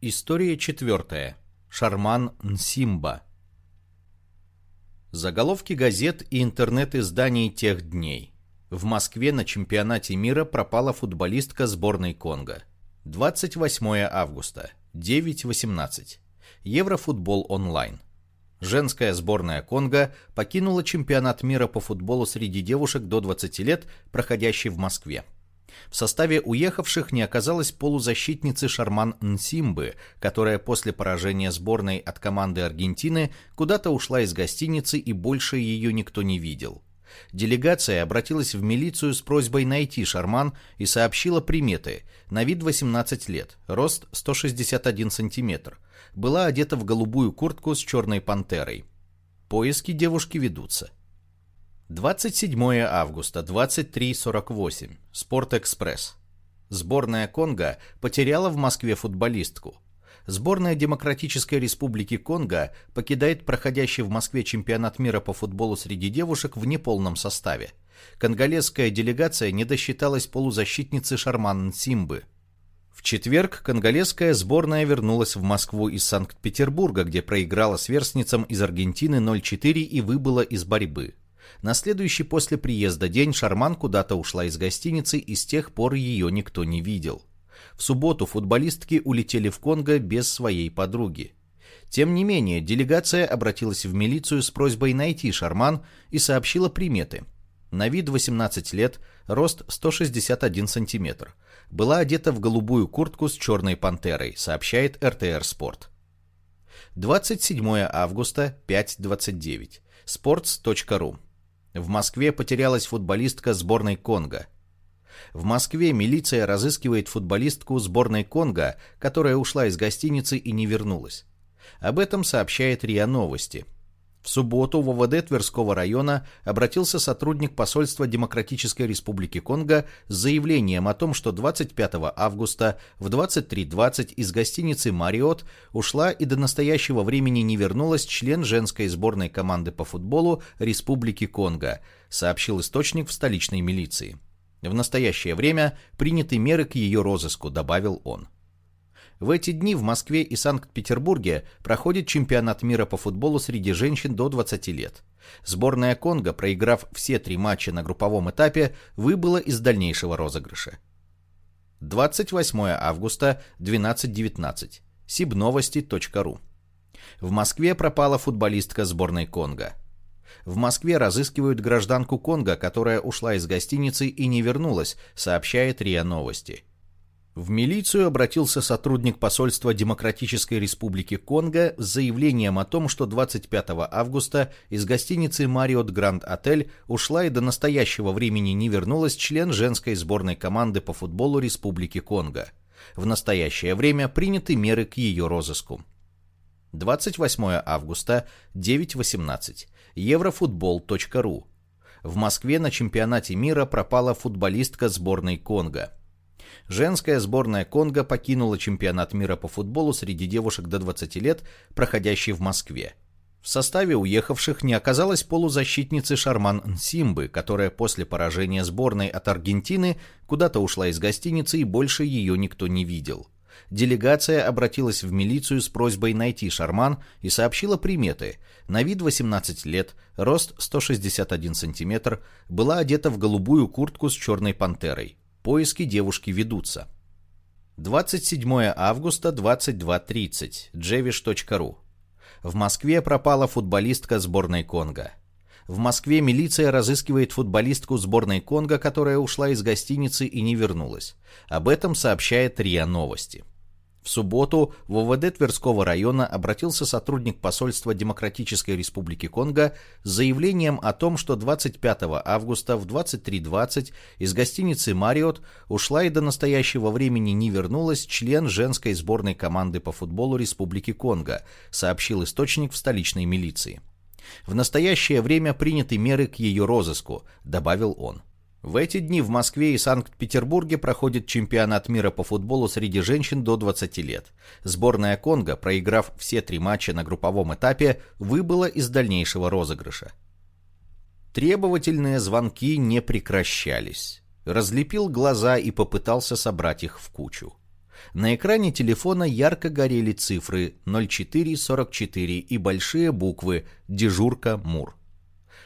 История четвертая. Шарман Нсимба. Заголовки газет и интернет-изданий тех дней. В Москве на чемпионате мира пропала футболистка сборной Конго. 28 августа, 9.18. Еврофутбол онлайн. Женская сборная Конго покинула чемпионат мира по футболу среди девушек до 20 лет, проходящий в Москве. В составе уехавших не оказалось полузащитницы Шарман Нсимбы, которая после поражения сборной от команды Аргентины куда-то ушла из гостиницы и больше ее никто не видел. Делегация обратилась в милицию с просьбой найти Шарман и сообщила приметы. На вид 18 лет, рост 161 сантиметр. Была одета в голубую куртку с черной пантерой. Поиски девушки ведутся. 27 августа, 23.48. Спортэкспресс. Сборная Конго потеряла в Москве футболистку. Сборная Демократической Республики Конго покидает проходящий в Москве чемпионат мира по футболу среди девушек в неполном составе. Конголезская делегация не досчиталась полузащитницы Шарман Симбы. В четверг конголезская сборная вернулась в Москву из Санкт-Петербурга, где проиграла сверстницам из Аргентины 0-4 и выбыла из борьбы. На следующий после приезда день Шарман куда-то ушла из гостиницы, и с тех пор ее никто не видел. В субботу футболистки улетели в Конго без своей подруги. Тем не менее, делегация обратилась в милицию с просьбой найти Шарман и сообщила приметы. На вид 18 лет, рост 161 сантиметр. Была одета в голубую куртку с черной пантерой, сообщает РТР Спорт. 27 августа, 5.29. sports.ru в Москве потерялась футболистка сборной Конго. В Москве милиция разыскивает футболистку сборной Конго, которая ушла из гостиницы и не вернулась. Об этом сообщает РИА Новости – в субботу в ОВД Тверского района обратился сотрудник посольства Демократической Республики Конго с заявлением о том, что 25 августа в 23.20 из гостиницы «Мариот» ушла и до настоящего времени не вернулась член женской сборной команды по футболу Республики Конго, сообщил источник в столичной милиции. В настоящее время приняты меры к ее розыску, добавил он. В эти дни в Москве и Санкт-Петербурге проходит чемпионат мира по футболу среди женщин до 20 лет. Сборная Конго, проиграв все три матча на групповом этапе, выбыла из дальнейшего розыгрыша. 28 августа, 12.19. Сибновости.ру В Москве пропала футболистка сборной Конго. В Москве разыскивают гражданку Конго, которая ушла из гостиницы и не вернулась, сообщает РИА Новости. В милицию обратился сотрудник посольства Демократической Республики Конго с заявлением о том, что 25 августа из гостиницы Marriott Grand Отель ушла и до настоящего времени не вернулась член женской сборной команды по футболу Республики Конго. В настоящее время приняты меры к ее розыску. 28 августа, 9.18. Еврофутбол.ру. В Москве на чемпионате мира пропала футболистка сборной Конго. Женская сборная Конго покинула чемпионат мира по футболу среди девушек до 20 лет, проходящий в Москве. В составе уехавших не оказалось полузащитницы Шарман Нсимбы, которая после поражения сборной от Аргентины куда-то ушла из гостиницы и больше ее никто не видел. Делегация обратилась в милицию с просьбой найти Шарман и сообщила приметы. На вид 18 лет, рост 161 сантиметр, была одета в голубую куртку с черной пантерой. Поиски девушки ведутся. 27 августа 22.30. Джевиш.ру. В Москве пропала футболистка сборной Конго. В Москве милиция разыскивает футболистку сборной Конго, которая ушла из гостиницы и не вернулась. Об этом сообщает РИА Новости. В субботу в ОВД Тверского района обратился сотрудник посольства Демократической Республики Конго с заявлением о том, что 25 августа в 23.20 из гостиницы «Мариот» ушла и до настоящего времени не вернулась член женской сборной команды по футболу Республики Конго, сообщил источник в столичной милиции. В настоящее время приняты меры к ее розыску, добавил он. В эти дни в Москве и Санкт-Петербурге проходит чемпионат мира по футболу среди женщин до 20 лет. Сборная Конго, проиграв все три матча на групповом этапе, выбыла из дальнейшего розыгрыша. Требовательные звонки не прекращались. Разлепил глаза и попытался собрать их в кучу. На экране телефона ярко горели цифры 0444 и большие буквы «Дежурка Мур».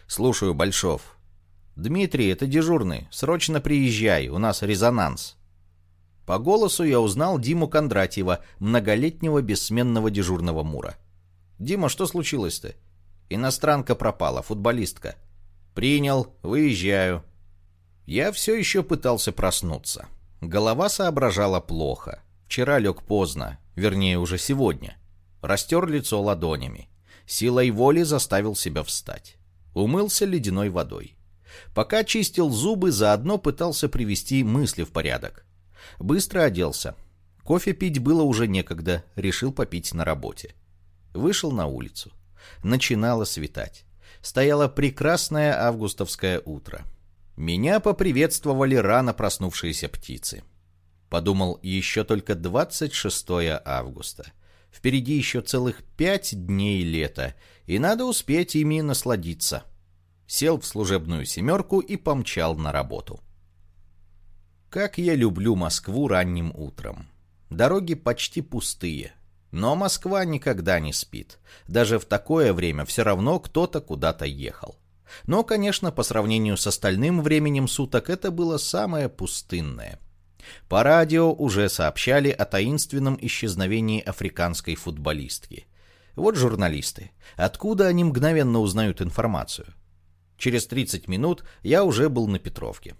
«Слушаю, Большов». «Дмитрий, это дежурный. Срочно приезжай, у нас резонанс». По голосу я узнал Диму Кондратьева, многолетнего бессменного дежурного Мура. «Дима, что случилось-то?» «Иностранка пропала, футболистка». «Принял, выезжаю». Я все еще пытался проснуться. Голова соображала плохо. Вчера лег поздно, вернее уже сегодня. Растер лицо ладонями. Силой воли заставил себя встать. Умылся ледяной водой. Пока чистил зубы, заодно пытался привести мысли в порядок. Быстро оделся. Кофе пить было уже некогда, решил попить на работе. Вышел на улицу. Начинало светать. Стояло прекрасное августовское утро. Меня поприветствовали рано проснувшиеся птицы. Подумал, еще только 26 августа. Впереди еще целых пять дней лета, и надо успеть ими насладиться. Сел в служебную семерку и помчал на работу. Как я люблю Москву ранним утром. Дороги почти пустые. Но Москва никогда не спит. Даже в такое время все равно кто-то куда-то ехал. Но, конечно, по сравнению с остальным временем суток это было самое пустынное. По радио уже сообщали о таинственном исчезновении африканской футболистки. Вот журналисты. Откуда они мгновенно узнают информацию? Через 30 минут я уже был на Петровке.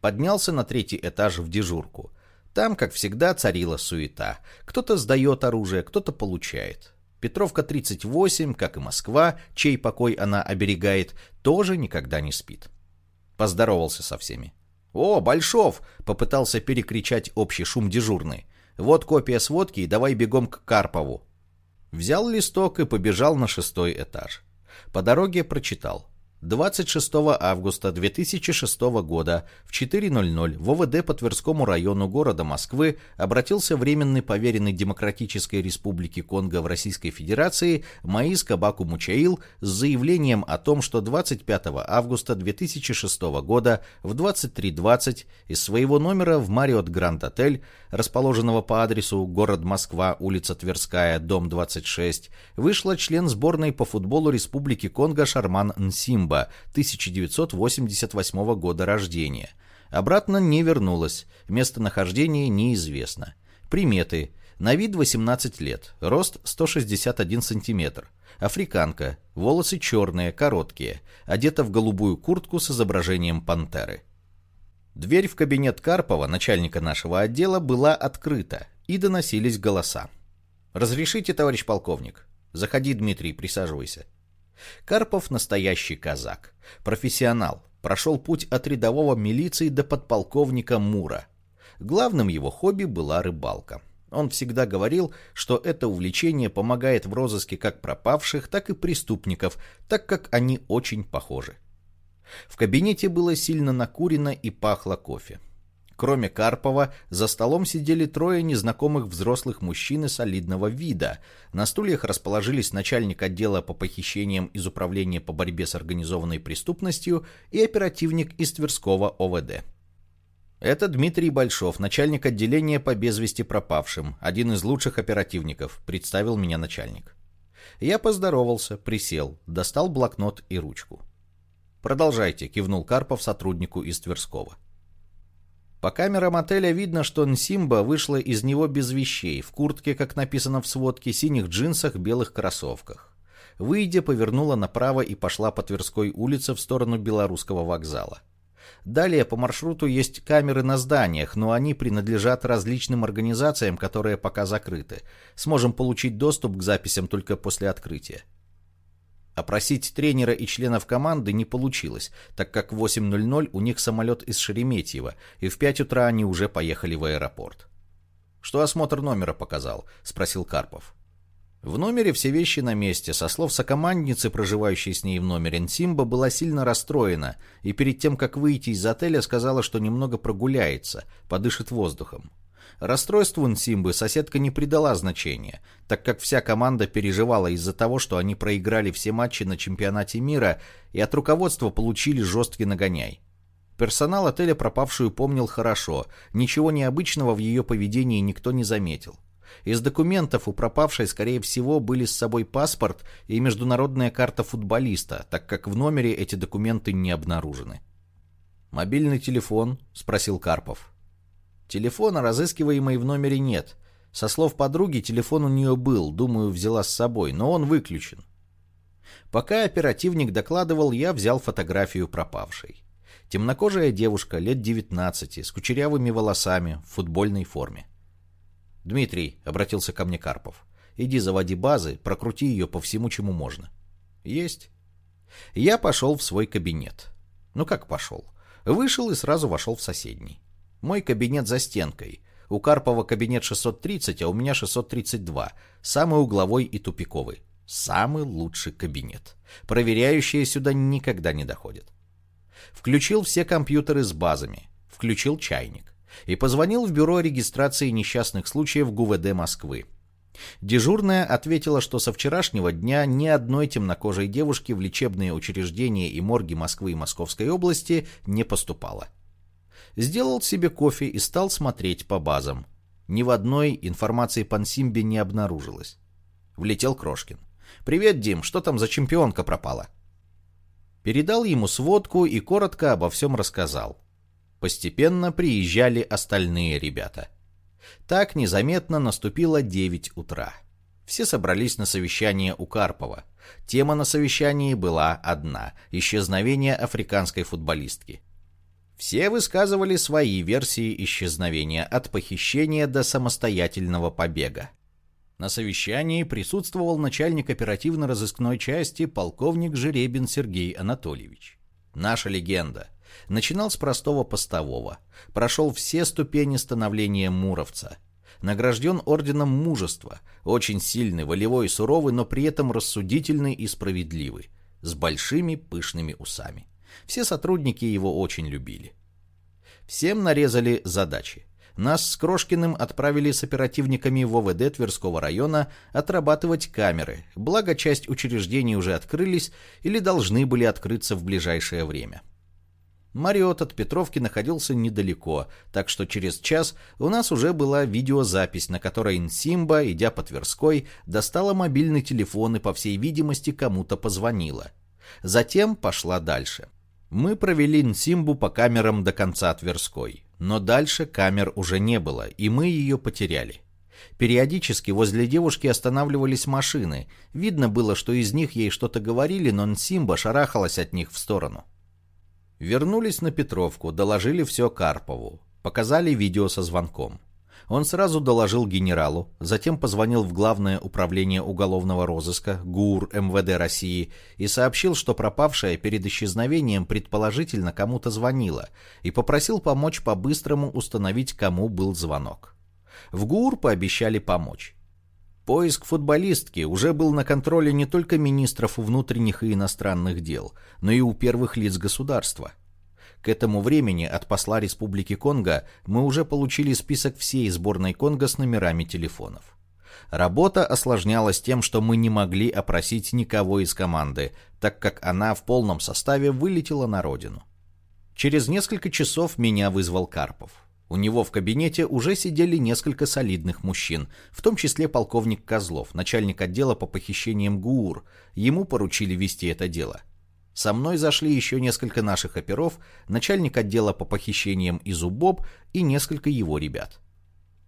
Поднялся на третий этаж в дежурку. Там, как всегда, царила суета. Кто-то сдает оружие, кто-то получает. Петровка 38, как и Москва, чей покой она оберегает, тоже никогда не спит. Поздоровался со всеми. «О, Большов!» — попытался перекричать общий шум дежурный. «Вот копия сводки, и давай бегом к Карпову». Взял листок и побежал на шестой этаж. По дороге прочитал. 26 августа 2006 года в 4.00 в ОВД по Тверскому району города Москвы обратился временный поверенный Демократической Республики Конго в Российской Федерации Маис Кабаку Мучаил с заявлением о том, что 25 августа 2006 года в 23.20 из своего номера в Мариот Гранд Отель, расположенного по адресу город Москва, улица Тверская, дом 26, вышла член сборной по футболу Республики Конго Шарман Нсимба Колумба 1988 года рождения. Обратно не вернулась, местонахождение неизвестно. Приметы. На вид 18 лет, рост 161 сантиметр. Африканка, волосы черные, короткие, одета в голубую куртку с изображением пантеры. Дверь в кабинет Карпова, начальника нашего отдела, была открыта, и доносились голоса. «Разрешите, товарищ полковник?» «Заходи, Дмитрий, присаживайся». Карпов настоящий казак, профессионал, прошел путь от рядового милиции до подполковника Мура. Главным его хобби была рыбалка. Он всегда говорил, что это увлечение помогает в розыске как пропавших, так и преступников, так как они очень похожи. В кабинете было сильно накурено и пахло кофе. Кроме Карпова, за столом сидели трое незнакомых взрослых мужчин солидного вида. На стульях расположились начальник отдела по похищениям из Управления по борьбе с организованной преступностью и оперативник из Тверского ОВД. Это Дмитрий Большов, начальник отделения по без пропавшим, один из лучших оперативников, представил меня начальник. Я поздоровался, присел, достал блокнот и ручку. «Продолжайте», — кивнул Карпов сотруднику из Тверского. По камерам отеля видно, что Нсимба вышла из него без вещей, в куртке, как написано в сводке, синих джинсах, белых кроссовках. Выйдя, повернула направо и пошла по Тверской улице в сторону Белорусского вокзала. Далее по маршруту есть камеры на зданиях, но они принадлежат различным организациям, которые пока закрыты. Сможем получить доступ к записям только после открытия. Опросить тренера и членов команды не получилось, так как в 8.00 у них самолет из Шереметьево, и в 5 утра они уже поехали в аэропорт. «Что осмотр номера показал?» – спросил Карпов. В номере все вещи на месте. Со слов сокомандницы, проживающей с ней в номере, Нсимба была сильно расстроена и перед тем, как выйти из отеля, сказала, что немного прогуляется, подышит воздухом. Расстройству Нсимбы соседка не придала значения, так как вся команда переживала из-за того, что они проиграли все матчи на чемпионате мира и от руководства получили жесткий нагоняй. Персонал отеля пропавшую помнил хорошо, ничего необычного в ее поведении никто не заметил. Из документов у пропавшей, скорее всего, были с собой паспорт и международная карта футболиста, так как в номере эти документы не обнаружены. «Мобильный телефон?» – спросил Карпов. «Телефона разыскиваемой в номере нет. Со слов подруги, телефон у нее был, думаю, взяла с собой, но он выключен». Пока оперативник докладывал, я взял фотографию пропавшей. Темнокожая девушка, лет 19, с кучерявыми волосами, в футбольной форме. «Дмитрий», — обратился ко мне Карпов, — «иди заводи базы, прокрути ее по всему, чему можно». «Есть». Я пошел в свой кабинет. Ну как пошел? Вышел и сразу вошел в соседний. Мой кабинет за стенкой. У Карпова кабинет 630, а у меня 632. Самый угловой и тупиковый. Самый лучший кабинет. Проверяющие сюда никогда не доходят. Включил все компьютеры с базами. Включил чайник и позвонил в бюро регистрации несчастных случаев ГУВД Москвы. Дежурная ответила, что со вчерашнего дня ни одной темнокожей девушки в лечебные учреждения и морги Москвы и Московской области не поступало. Сделал себе кофе и стал смотреть по базам. Ни в одной информации по Нсимбе не обнаружилось. Влетел Крошкин. «Привет, Дим, что там за чемпионка пропала?» Передал ему сводку и коротко обо всем рассказал. Постепенно приезжали остальные ребята. Так незаметно наступило 9 утра. Все собрались на совещание у Карпова. Тема на совещании была одна – исчезновение африканской футболистки. Все высказывали свои версии исчезновения от похищения до самостоятельного побега. На совещании присутствовал начальник оперативно-розыскной части полковник Жеребин Сергей Анатольевич. Наша легенда. Начинал с простого постового. Прошел все ступени становления муровца. Награжден орденом мужества. Очень сильный, волевой и суровый, но при этом рассудительный и справедливый. С большими пышными усами. Все сотрудники его очень любили. Всем нарезали задачи. Нас с Крошкиным отправили с оперативниками в ОВД Тверского района отрабатывать камеры, благо часть учреждений уже открылись или должны были открыться в ближайшее время. Мариот от Петровки находился недалеко, так что через час у нас уже была видеозапись, на которой Нсимба, идя по Тверской, достала мобильный телефон и, по всей видимости, кому-то позвонила. Затем пошла дальше. Мы провели Нсимбу по камерам до конца Тверской, но дальше камер уже не было, и мы ее потеряли. Периодически возле девушки останавливались машины. Видно было, что из них ей что-то говорили, но Нсимба шарахалась от них в сторону. Вернулись на Петровку, доложили все Карпову. Показали видео со звонком. Он сразу доложил генералу, затем позвонил в Главное управление уголовного розыска ГУР МВД России и сообщил, что пропавшая перед исчезновением предположительно кому-то звонила и попросил помочь по-быстрому установить, кому был звонок. В ГУР пообещали помочь. Поиск футболистки уже был на контроле не только министров внутренних и иностранных дел, но и у первых лиц государства – к этому времени от посла Республики Конго мы уже получили список всей сборной Конго с номерами телефонов. Работа осложнялась тем, что мы не могли опросить никого из команды, так как она в полном составе вылетела на родину. Через несколько часов меня вызвал Карпов. У него в кабинете уже сидели несколько солидных мужчин, в том числе полковник Козлов, начальник отдела по похищениям ГУР. Ему поручили вести это дело. Со мной зашли еще несколько наших оперов, начальник отдела по похищениям из УБОБ и несколько его ребят.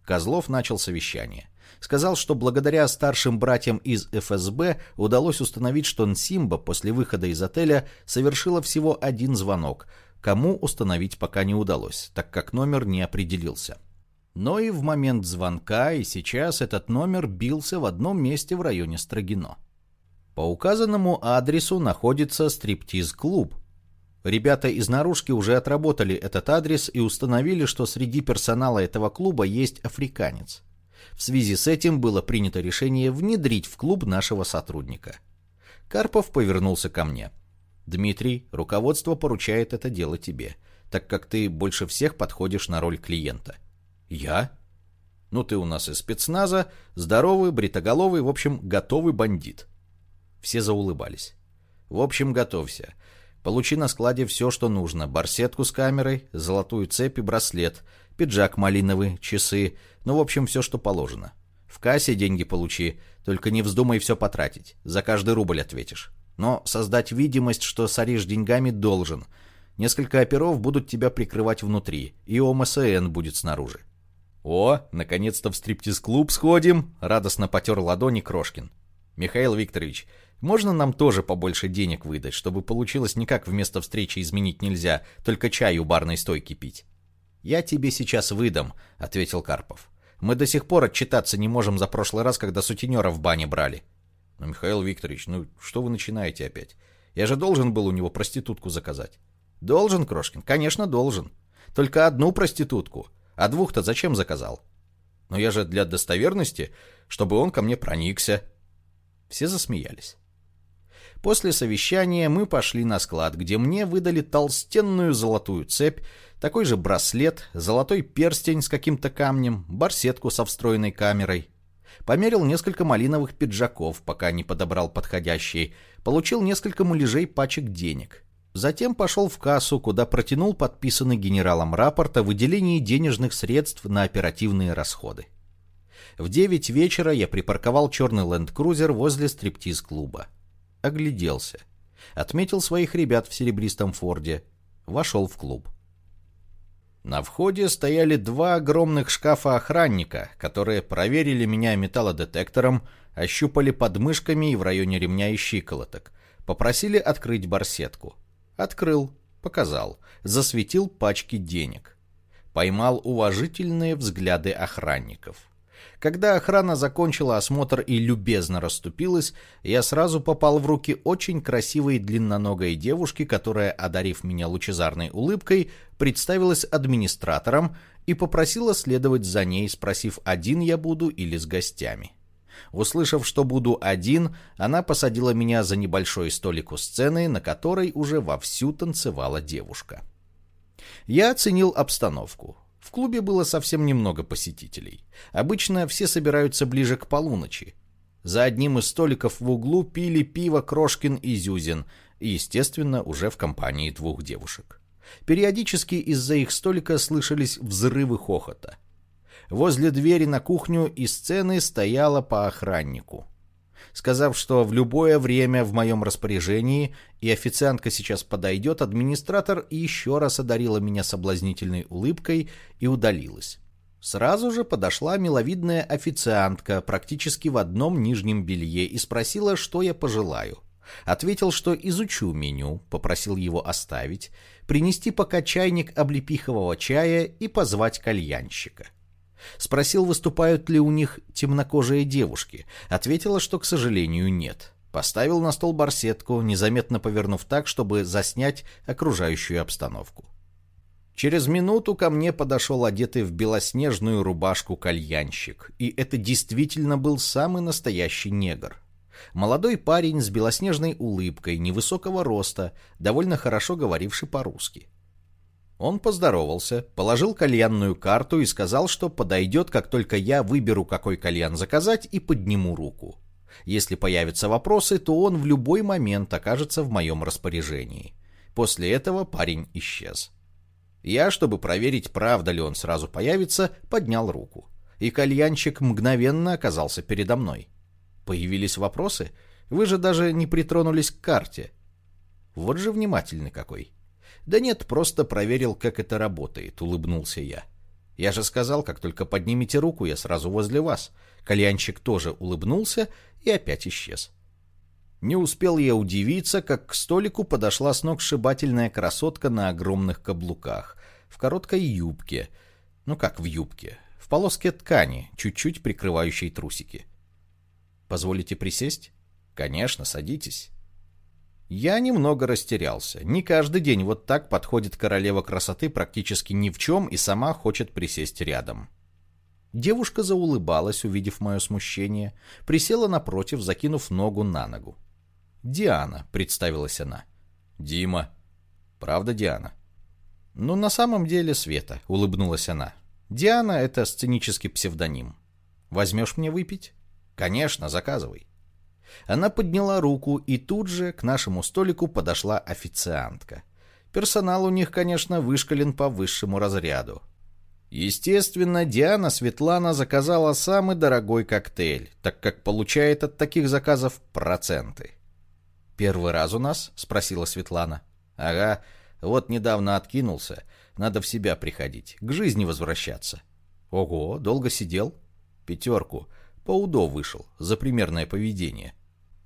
Козлов начал совещание. Сказал, что благодаря старшим братьям из ФСБ удалось установить, что Нсимба после выхода из отеля совершила всего один звонок. Кому установить пока не удалось, так как номер не определился. Но и в момент звонка, и сейчас этот номер бился в одном месте в районе Строгино. По указанному адресу находится стриптиз-клуб. Ребята из наружки уже отработали этот адрес и установили, что среди персонала этого клуба есть африканец. В связи с этим было принято решение внедрить в клуб нашего сотрудника. Карпов повернулся ко мне. «Дмитрий, руководство поручает это дело тебе, так как ты больше всех подходишь на роль клиента». «Я?» «Ну ты у нас из спецназа, здоровый, бритоголовый, в общем, готовый бандит». Все заулыбались. «В общем, готовься. Получи на складе все, что нужно. Барсетку с камерой, золотую цепь и браслет, пиджак малиновый, часы, ну, в общем, все, что положено. В кассе деньги получи, только не вздумай все потратить. За каждый рубль ответишь. Но создать видимость, что соришь деньгами, должен. Несколько оперов будут тебя прикрывать внутри, и ОМСН будет снаружи. «О, наконец-то в стриптиз-клуб сходим!» — радостно потер ладони Крошкин. «Михаил Викторович, можно нам тоже побольше денег выдать, чтобы получилось не как вместо встречи изменить нельзя, только чай у барной стойки пить?» «Я тебе сейчас выдам», — ответил Карпов. «Мы до сих пор отчитаться не можем за прошлый раз, когда сутенера в бане брали». «Ну, Михаил Викторович, ну что вы начинаете опять? Я же должен был у него проститутку заказать». «Должен, Крошкин, конечно, должен. Только одну проститутку. А двух-то зачем заказал?» «Но я же для достоверности, чтобы он ко мне проникся». Все засмеялись. После совещания мы пошли на склад, где мне выдали толстенную золотую цепь, такой же браслет, золотой перстень с каким-то камнем, барсетку со встроенной камерой. Померил несколько малиновых пиджаков, пока не подобрал подходящий, получил несколько муляжей пачек денег. Затем пошел в кассу, куда протянул подписанный генералом рапорт о выделении денежных средств на оперативные расходы. В 9 вечера я припарковал черный ленд-крузер возле стриптиз-клуба огляделся. Отметил своих ребят в серебристом форде. Вошел в клуб. На входе стояли два огромных шкафа охранника, которые проверили меня металлодетектором, ощупали подмышками и в районе ремня и щиколоток. Попросили открыть барсетку. Открыл, показал, засветил пачки денег. Поймал уважительные взгляды охранников. Когда охрана закончила осмотр и любезно расступилась, я сразу попал в руки очень красивой длинноногой девушки, которая, одарив меня лучезарной улыбкой, представилась администратором и попросила следовать за ней, спросив, один я буду или с гостями. Услышав, что буду один, она посадила меня за небольшой столик у сцены, на которой уже вовсю танцевала девушка. Я оценил обстановку. В клубе было совсем немного посетителей. Обычно все собираются ближе к полуночи. За одним из столиков в углу пили пиво Крошкин и Зюзин, и, естественно, уже в компании двух девушек. Периодически из-за их столика слышались взрывы хохота. Возле двери на кухню и сцены стояла по охраннику сказав, что в любое время в моем распоряжении и официантка сейчас подойдет, администратор еще раз одарила меня соблазнительной улыбкой и удалилась. Сразу же подошла миловидная официантка практически в одном нижнем белье и спросила, что я пожелаю. Ответил, что изучу меню, попросил его оставить, принести пока чайник облепихового чая и позвать кальянщика. Спросил, выступают ли у них темнокожие девушки. Ответила, что, к сожалению, нет. Поставил на стол барсетку, незаметно повернув так, чтобы заснять окружающую обстановку. Через минуту ко мне подошел одетый в белоснежную рубашку кальянщик, и это действительно был самый настоящий негр. Молодой парень с белоснежной улыбкой, невысокого роста, довольно хорошо говоривший по-русски. Он поздоровался, положил кальянную карту и сказал, что подойдет, как только я выберу, какой кальян заказать, и подниму руку. Если появятся вопросы, то он в любой момент окажется в моем распоряжении. После этого парень исчез. Я, чтобы проверить, правда ли он сразу появится, поднял руку. И кальянчик мгновенно оказался передо мной. Появились вопросы? Вы же даже не притронулись к карте. Вот же внимательный какой. «Да нет, просто проверил, как это работает», — улыбнулся я. «Я же сказал, как только поднимете руку, я сразу возле вас». Кальянчик тоже улыбнулся и опять исчез. Не успел я удивиться, как к столику подошла сногсшибательная красотка на огромных каблуках, в короткой юбке. Ну как в юбке? В полоске ткани, чуть-чуть прикрывающей трусики. «Позволите присесть?» «Конечно, садитесь». Я немного растерялся. Не каждый день вот так подходит королева красоты практически ни в чем и сама хочет присесть рядом. Девушка заулыбалась, увидев мое смущение, присела напротив, закинув ногу на ногу. «Диана», — представилась она. «Дима». «Правда, Диана?» «Ну, на самом деле Света», — улыбнулась она. «Диана — это сценический псевдоним. Возьмешь мне выпить?» «Конечно, заказывай». Она подняла руку, и тут же к нашему столику подошла официантка. Персонал у них, конечно, вышкален по высшему разряду. Естественно, Диана Светлана заказала самый дорогой коктейль, так как получает от таких заказов проценты. «Первый раз у нас?» — спросила Светлана. «Ага, вот недавно откинулся. Надо в себя приходить, к жизни возвращаться». «Ого, долго сидел?» «Пятерку. По УДО вышел, за примерное поведение».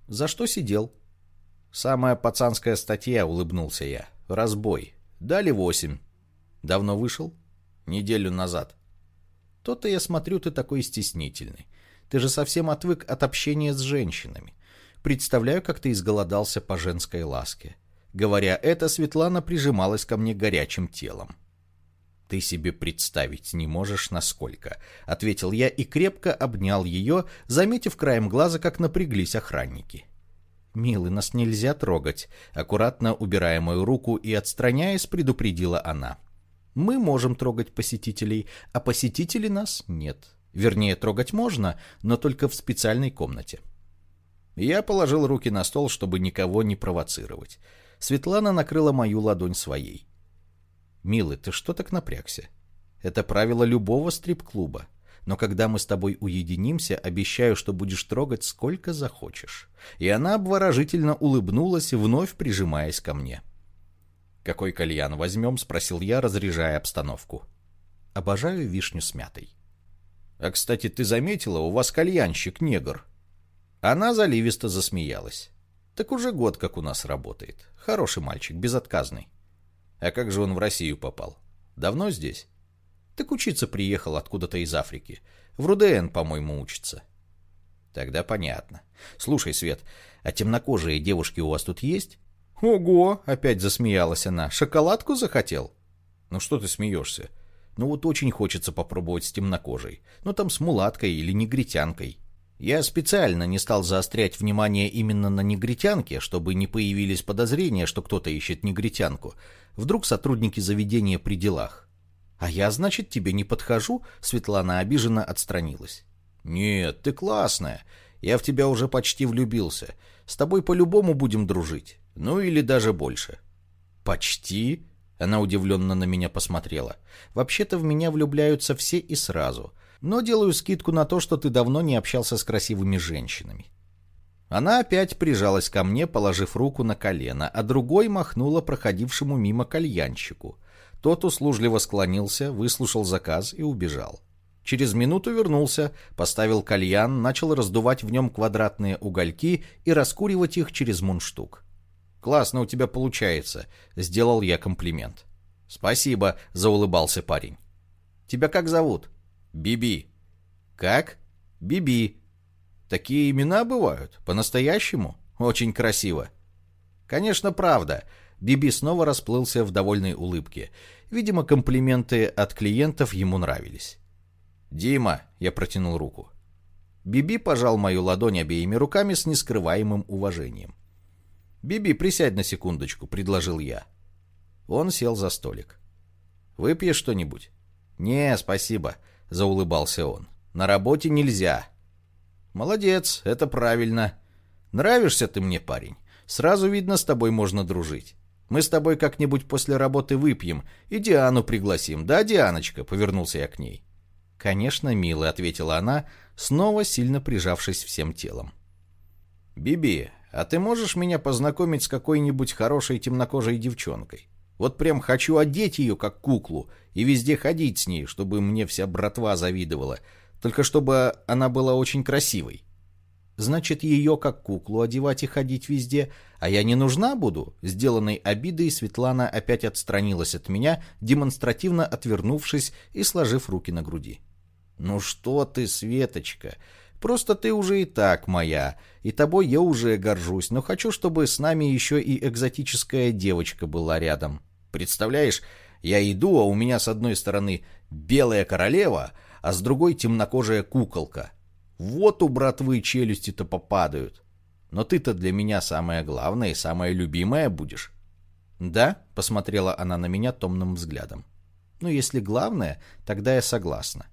«За что сидел?» «Самая пацанская статья», — улыбнулся я. «Разбой. Дали восемь». «Давно вышел?» Неделю назад. То-то я смотрю, ты такой стеснительный. Ты же совсем отвык от общения с женщинами. Представляю, как ты изголодался по женской ласке. Говоря это, Светлана прижималась ко мне горячим телом. «Ты себе представить не можешь, насколько», — ответил я и крепко обнял ее, заметив краем глаза, как напряглись охранники. «Милый, нас нельзя трогать», — аккуратно убирая мою руку и отстраняясь, предупредила она. Мы можем трогать посетителей, а посетителей нас нет. Вернее, трогать можно, но только в специальной комнате. Я положил руки на стол, чтобы никого не провоцировать. Светлана накрыла мою ладонь своей. «Милый, ты что так напрягся? Это правило любого стрип-клуба. Но когда мы с тобой уединимся, обещаю, что будешь трогать сколько захочешь». И она обворожительно улыбнулась, вновь прижимаясь ко мне. — «Какой кальян возьмем?» — спросил я, разряжая обстановку. «Обожаю вишню с мятой». «А, кстати, ты заметила, у вас кальянщик-негр?» Она заливисто засмеялась. «Так уже год как у нас работает. Хороший мальчик, безотказный». «А как же он в Россию попал? Давно здесь?» «Так учиться приехал откуда-то из Африки. В РУДН, по-моему, учится». «Тогда понятно. Слушай, Свет, а темнокожие девушки у вас тут есть?» «Ого!» — опять засмеялась она. «Шоколадку захотел?» «Ну что ты смеешься? Ну вот очень хочется попробовать с темнокожей. Ну там с мулаткой или негритянкой». Я специально не стал заострять внимание именно на негритянке, чтобы не появились подозрения, что кто-то ищет негритянку. Вдруг сотрудники заведения при делах. «А я, значит, тебе не подхожу?» Светлана обиженно отстранилась. «Нет, ты классная. Я в тебя уже почти влюбился. С тобой по-любому будем дружить. Ну или даже больше. Почти? Она удивленно на меня посмотрела. Вообще-то в меня влюбляются все и сразу. Но делаю скидку на то, что ты давно не общался с красивыми женщинами. Она опять прижалась ко мне, положив руку на колено, а другой махнула проходившему мимо кальянщику. Тот услужливо склонился, выслушал заказ и убежал. Через минуту вернулся, поставил кальян, начал раздувать в нем квадратные угольки и раскуривать их через мундштук. Классно у тебя получается», — сделал я комплимент. «Спасибо», — заулыбался парень. «Тебя как зовут?» «Биби». «Как?» «Биби». «Такие имена бывают? По-настоящему? Очень красиво». «Конечно, правда». Биби снова расплылся в довольной улыбке. Видимо, комплименты от клиентов ему нравились. «Дима», — я протянул руку. Биби пожал мою ладонь обеими руками с нескрываемым уважением. «Биби, присядь на секундочку», — предложил я. Он сел за столик. «Выпьешь что-нибудь?» «Не, спасибо», — заулыбался он. «На работе нельзя». «Молодец, это правильно. Нравишься ты мне, парень. Сразу видно, с тобой можно дружить. Мы с тобой как-нибудь после работы выпьем и Диану пригласим, да, Дианочка?» — повернулся я к ней. «Конечно, милый», — ответила она, снова сильно прижавшись всем телом. «Биби, а ты можешь меня познакомить с какой-нибудь хорошей темнокожей девчонкой? Вот прям хочу одеть ее как куклу и везде ходить с ней, чтобы мне вся братва завидовала, только чтобы она была очень красивой. Значит, ее как куклу одевать и ходить везде, а я не нужна буду? Сделанной обидой Светлана опять отстранилась от меня, демонстративно отвернувшись и сложив руки на груди. «Ну что ты, Светочка!» Просто ты уже и так моя, и тобой я уже горжусь, но хочу, чтобы с нами еще и экзотическая девочка была рядом. Представляешь, я иду, а у меня с одной стороны белая королева, а с другой темнокожая куколка. Вот у братвы челюсти-то попадают. Но ты-то для меня самая главная и самая любимая будешь. Да, посмотрела она на меня томным взглядом. Ну, если главное, тогда я согласна.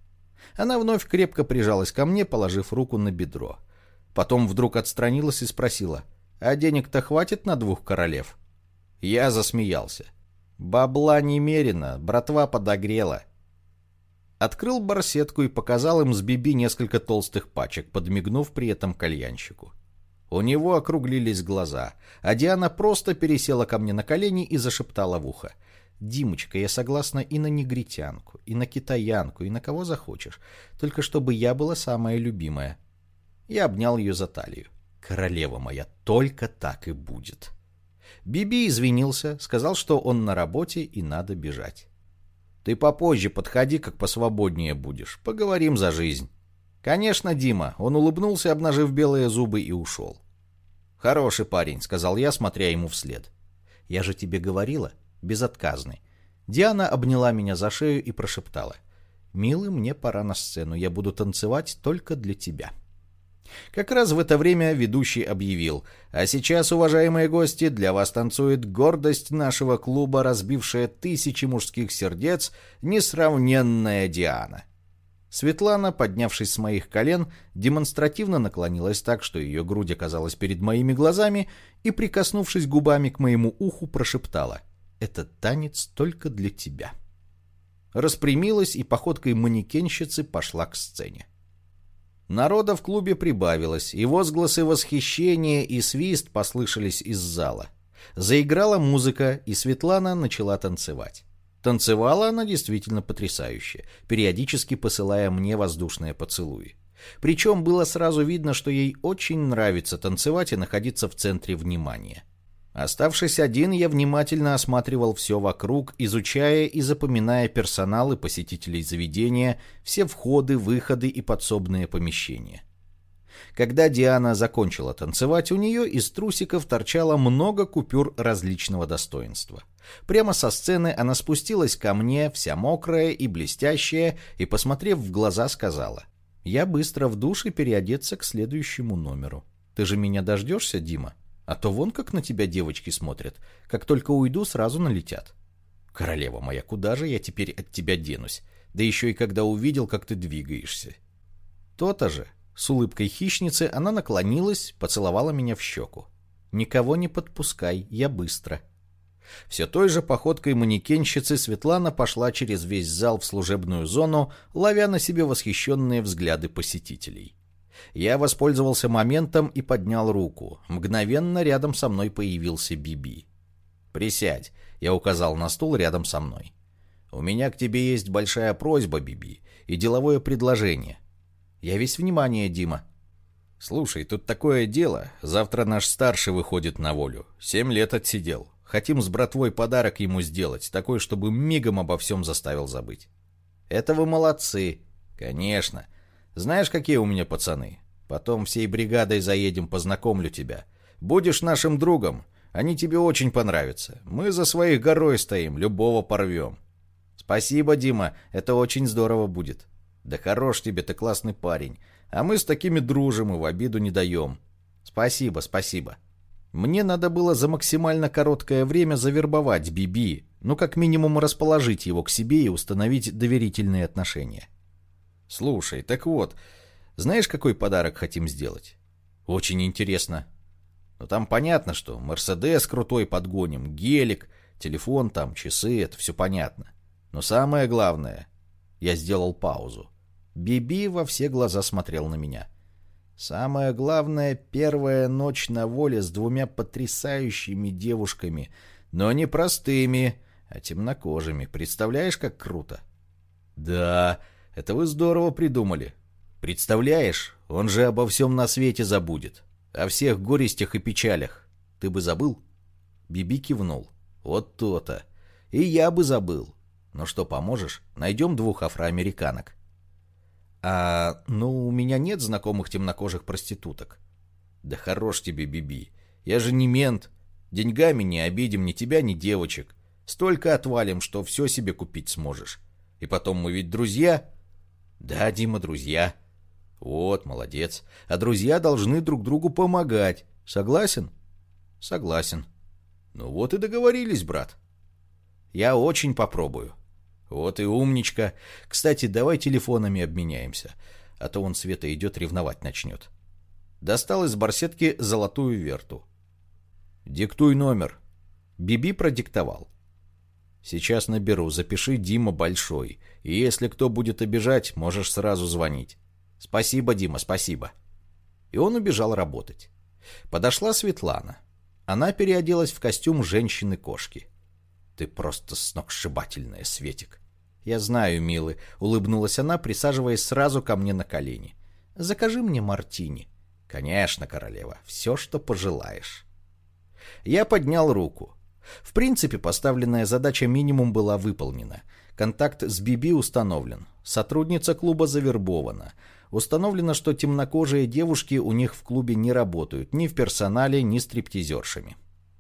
Она вновь крепко прижалась ко мне, положив руку на бедро. Потом вдруг отстранилась и спросила, «А денег-то хватит на двух королев?» Я засмеялся. «Бабла немерено, братва подогрела». Открыл барсетку и показал им с Биби несколько толстых пачек, подмигнув при этом кальянщику. У него округлились глаза, а Диана просто пересела ко мне на колени и зашептала в ухо. «Димочка, я согласна и на негритянку, и на китаянку, и на кого захочешь, только чтобы я была самая любимая». Я обнял ее за талию. «Королева моя, только так и будет». Биби извинился, сказал, что он на работе и надо бежать. «Ты попозже подходи, как посвободнее будешь. Поговорим за жизнь». «Конечно, Дима!» Он улыбнулся, обнажив белые зубы, и ушел. «Хороший парень», — сказал я, смотря ему вслед. «Я же тебе говорила, безотказный». Диана обняла меня за шею и прошептала. «Милый, мне пора на сцену, я буду танцевать только для тебя». Как раз в это время ведущий объявил, «А сейчас, уважаемые гости, для вас танцует гордость нашего клуба, разбившая тысячи мужских сердец, несравненная Диана». Светлана, поднявшись с моих колен, демонстративно наклонилась так, что ее грудь оказалась перед моими глазами, и, прикоснувшись губами к моему уху, прошептала «Этот танец только для тебя». Распрямилась и походкой манекенщицы пошла к сцене. Народа в клубе прибавилось, и возгласы восхищения и свист послышались из зала. Заиграла музыка, и Светлана начала танцевать. Танцевала она действительно потрясающе, периодически посылая мне воздушные поцелуи. Причем было сразу видно, что ей очень нравится танцевать и находиться в центре внимания. Оставшись один, я внимательно осматривал все вокруг, изучая и запоминая персонал и посетителей заведения, все входы, выходы и подсобные помещения. Когда Диана закончила танцевать, у нее из трусиков торчало много купюр различного достоинства. Прямо со сцены она спустилась ко мне, вся мокрая и блестящая, и, посмотрев в глаза, сказала, «Я быстро в душ и переодеться к следующему номеру. Ты же меня дождешься, Дима?» А то вон как на тебя девочки смотрят. Как только уйду, сразу налетят. Королева моя, куда же я теперь от тебя денусь? Да еще и когда увидел, как ты двигаешься. То-то же. С улыбкой хищницы она наклонилась, поцеловала меня в щеку. Никого не подпускай, я быстро. Все той же походкой манекенщицы Светлана пошла через весь зал в служебную зону, ловя на себе восхищенные взгляды посетителей. Я воспользовался моментом и поднял руку. Мгновенно рядом со мной появился Биби. «Присядь», — я указал на стул рядом со мной. «У меня к тебе есть большая просьба, Биби, и деловое предложение. Я весь внимание, Дима». «Слушай, тут такое дело. Завтра наш старший выходит на волю. Семь лет отсидел. Хотим с братвой подарок ему сделать, такой, чтобы мигом обо всем заставил забыть». «Это вы молодцы». «Конечно. Знаешь, какие у меня пацаны? Потом всей бригадой заедем, познакомлю тебя. Будешь нашим другом. Они тебе очень понравятся. Мы за своих горой стоим, любого порвем. Спасибо, Дима, это очень здорово будет. Да хорош тебе, ты классный парень. А мы с такими дружим и в обиду не даем. Спасибо, спасибо. Мне надо было за максимально короткое время завербовать Биби, ну как минимум расположить его к себе и установить доверительные отношения. Слушай, так вот, знаешь, какой подарок хотим сделать? Очень интересно. Ну там понятно, что Мерседес крутой подгоним, гелик, телефон там, часы, это все понятно. Но самое главное... Я сделал паузу. Биби во все глаза смотрел на меня. Самое главное, первая ночь на воле с двумя потрясающими девушками, но не простыми, а темнокожими. Представляешь, как круто? Да, это вы здорово придумали. Представляешь, он же обо всем на свете забудет. О всех горестях и печалях. Ты бы забыл? Биби кивнул. Вот то-то. И я бы забыл. Ну что, поможешь? Найдем двух афроамериканок. А, ну, у меня нет знакомых темнокожих проституток. Да хорош тебе, Биби. Я же не мент. Деньгами не обидим ни тебя, ни девочек. Столько отвалим, что все себе купить сможешь. И потом мы ведь друзья. Да, Дима, друзья. Вот, молодец. А друзья должны друг другу помогать. Согласен? Согласен. Ну вот и договорились, брат. Я очень попробую. Вот и умничка. Кстати, давай телефонами обменяемся, а то он Света идет ревновать начнет. Достал из барсетки золотую верту. «Диктуй номер». Биби продиктовал. «Сейчас наберу. Запиши Дима Большой. И если кто будет обижать, можешь сразу звонить». «Спасибо, Дима, спасибо». И он убежал работать. Подошла Светлана. Она переоделась в костюм женщины-кошки. «Ты просто сногсшибательная, Светик». «Я знаю, милый», — улыбнулась она, присаживаясь сразу ко мне на колени. «Закажи мне мартини». «Конечно, королева, все, что пожелаешь». Я поднял руку. В принципе, поставленная задача минимум была выполнена. Контакт с Биби установлен. Сотрудница клуба завербована. Установлено, что темнокожие девушки у них в клубе не работают ни в персонале, ни стриптизершами.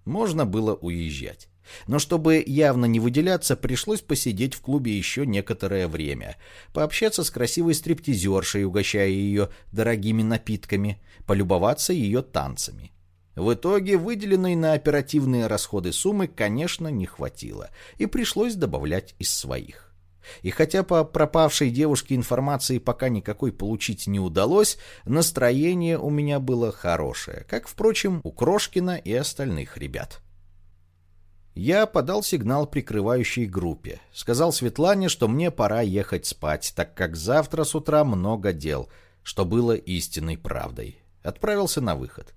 Можно было уезжать. Но чтобы явно не выделяться, пришлось посидеть в клубе еще некоторое время, пообщаться с красивой стриптизершей, угощая ее дорогими напитками, полюбоваться ее танцами. В итоге выделенной на оперативные расходы суммы, конечно, не хватило, и пришлось добавлять из своих. И хотя по пропавшей девушке информации пока никакой получить не удалось, настроение у меня было хорошее, как, впрочем, у Крошкина и остальных ребят. Я подал сигнал прикрывающей группе. Сказал Светлане, что мне пора ехать спать, так как завтра с утра много дел, что было истинной правдой. Отправился на выход.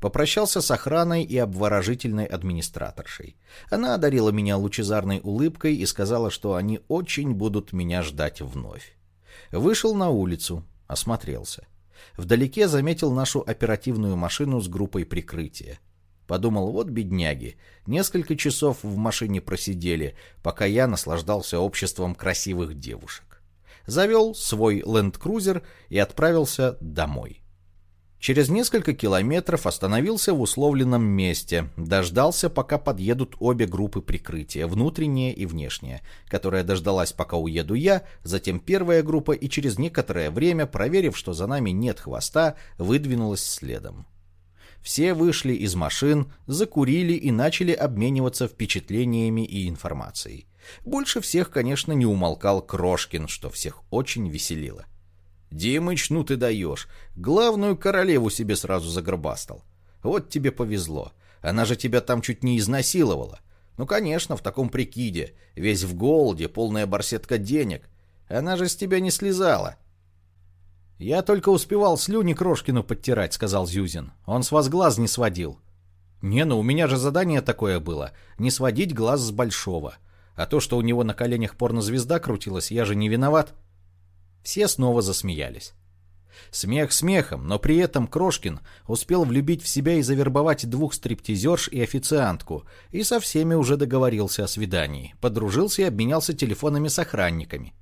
Попрощался с охраной и обворожительной администраторшей. Она одарила меня лучезарной улыбкой и сказала, что они очень будут меня ждать вновь. Вышел на улицу, осмотрелся. Вдалеке заметил нашу оперативную машину с группой прикрытия. Подумал, вот бедняги, несколько часов в машине просидели, пока я наслаждался обществом красивых девушек. Завел свой ленд-крузер и отправился домой. Через несколько километров остановился в условленном месте, дождался, пока подъедут обе группы прикрытия, внутренняя и внешняя, которая дождалась, пока уеду я, затем первая группа и через некоторое время, проверив, что за нами нет хвоста, выдвинулась следом. Все вышли из машин, закурили и начали обмениваться впечатлениями и информацией. Больше всех, конечно, не умолкал Крошкин, что всех очень веселило. Димыч, ну ты даешь. Главную королеву себе сразу загробастал. Вот тебе повезло. Она же тебя там чуть не изнасиловала. Ну, конечно, в таком прикиде. Весь в голоде, полная барсетка денег. Она же с тебя не слезала. «Я только успевал слюни Крошкину подтирать», — сказал Зюзин. «Он с вас глаз не сводил». «Не, ну у меня же задание такое было. Не сводить глаз с большого. А то, что у него на коленях порнозвезда крутилась, я же не виноват». Все снова засмеялись. Смех смехом, но при этом Крошкин успел влюбить в себя и завербовать двух стриптизерш и официантку, и со всеми уже договорился о свидании, подружился и обменялся телефонами с охранниками.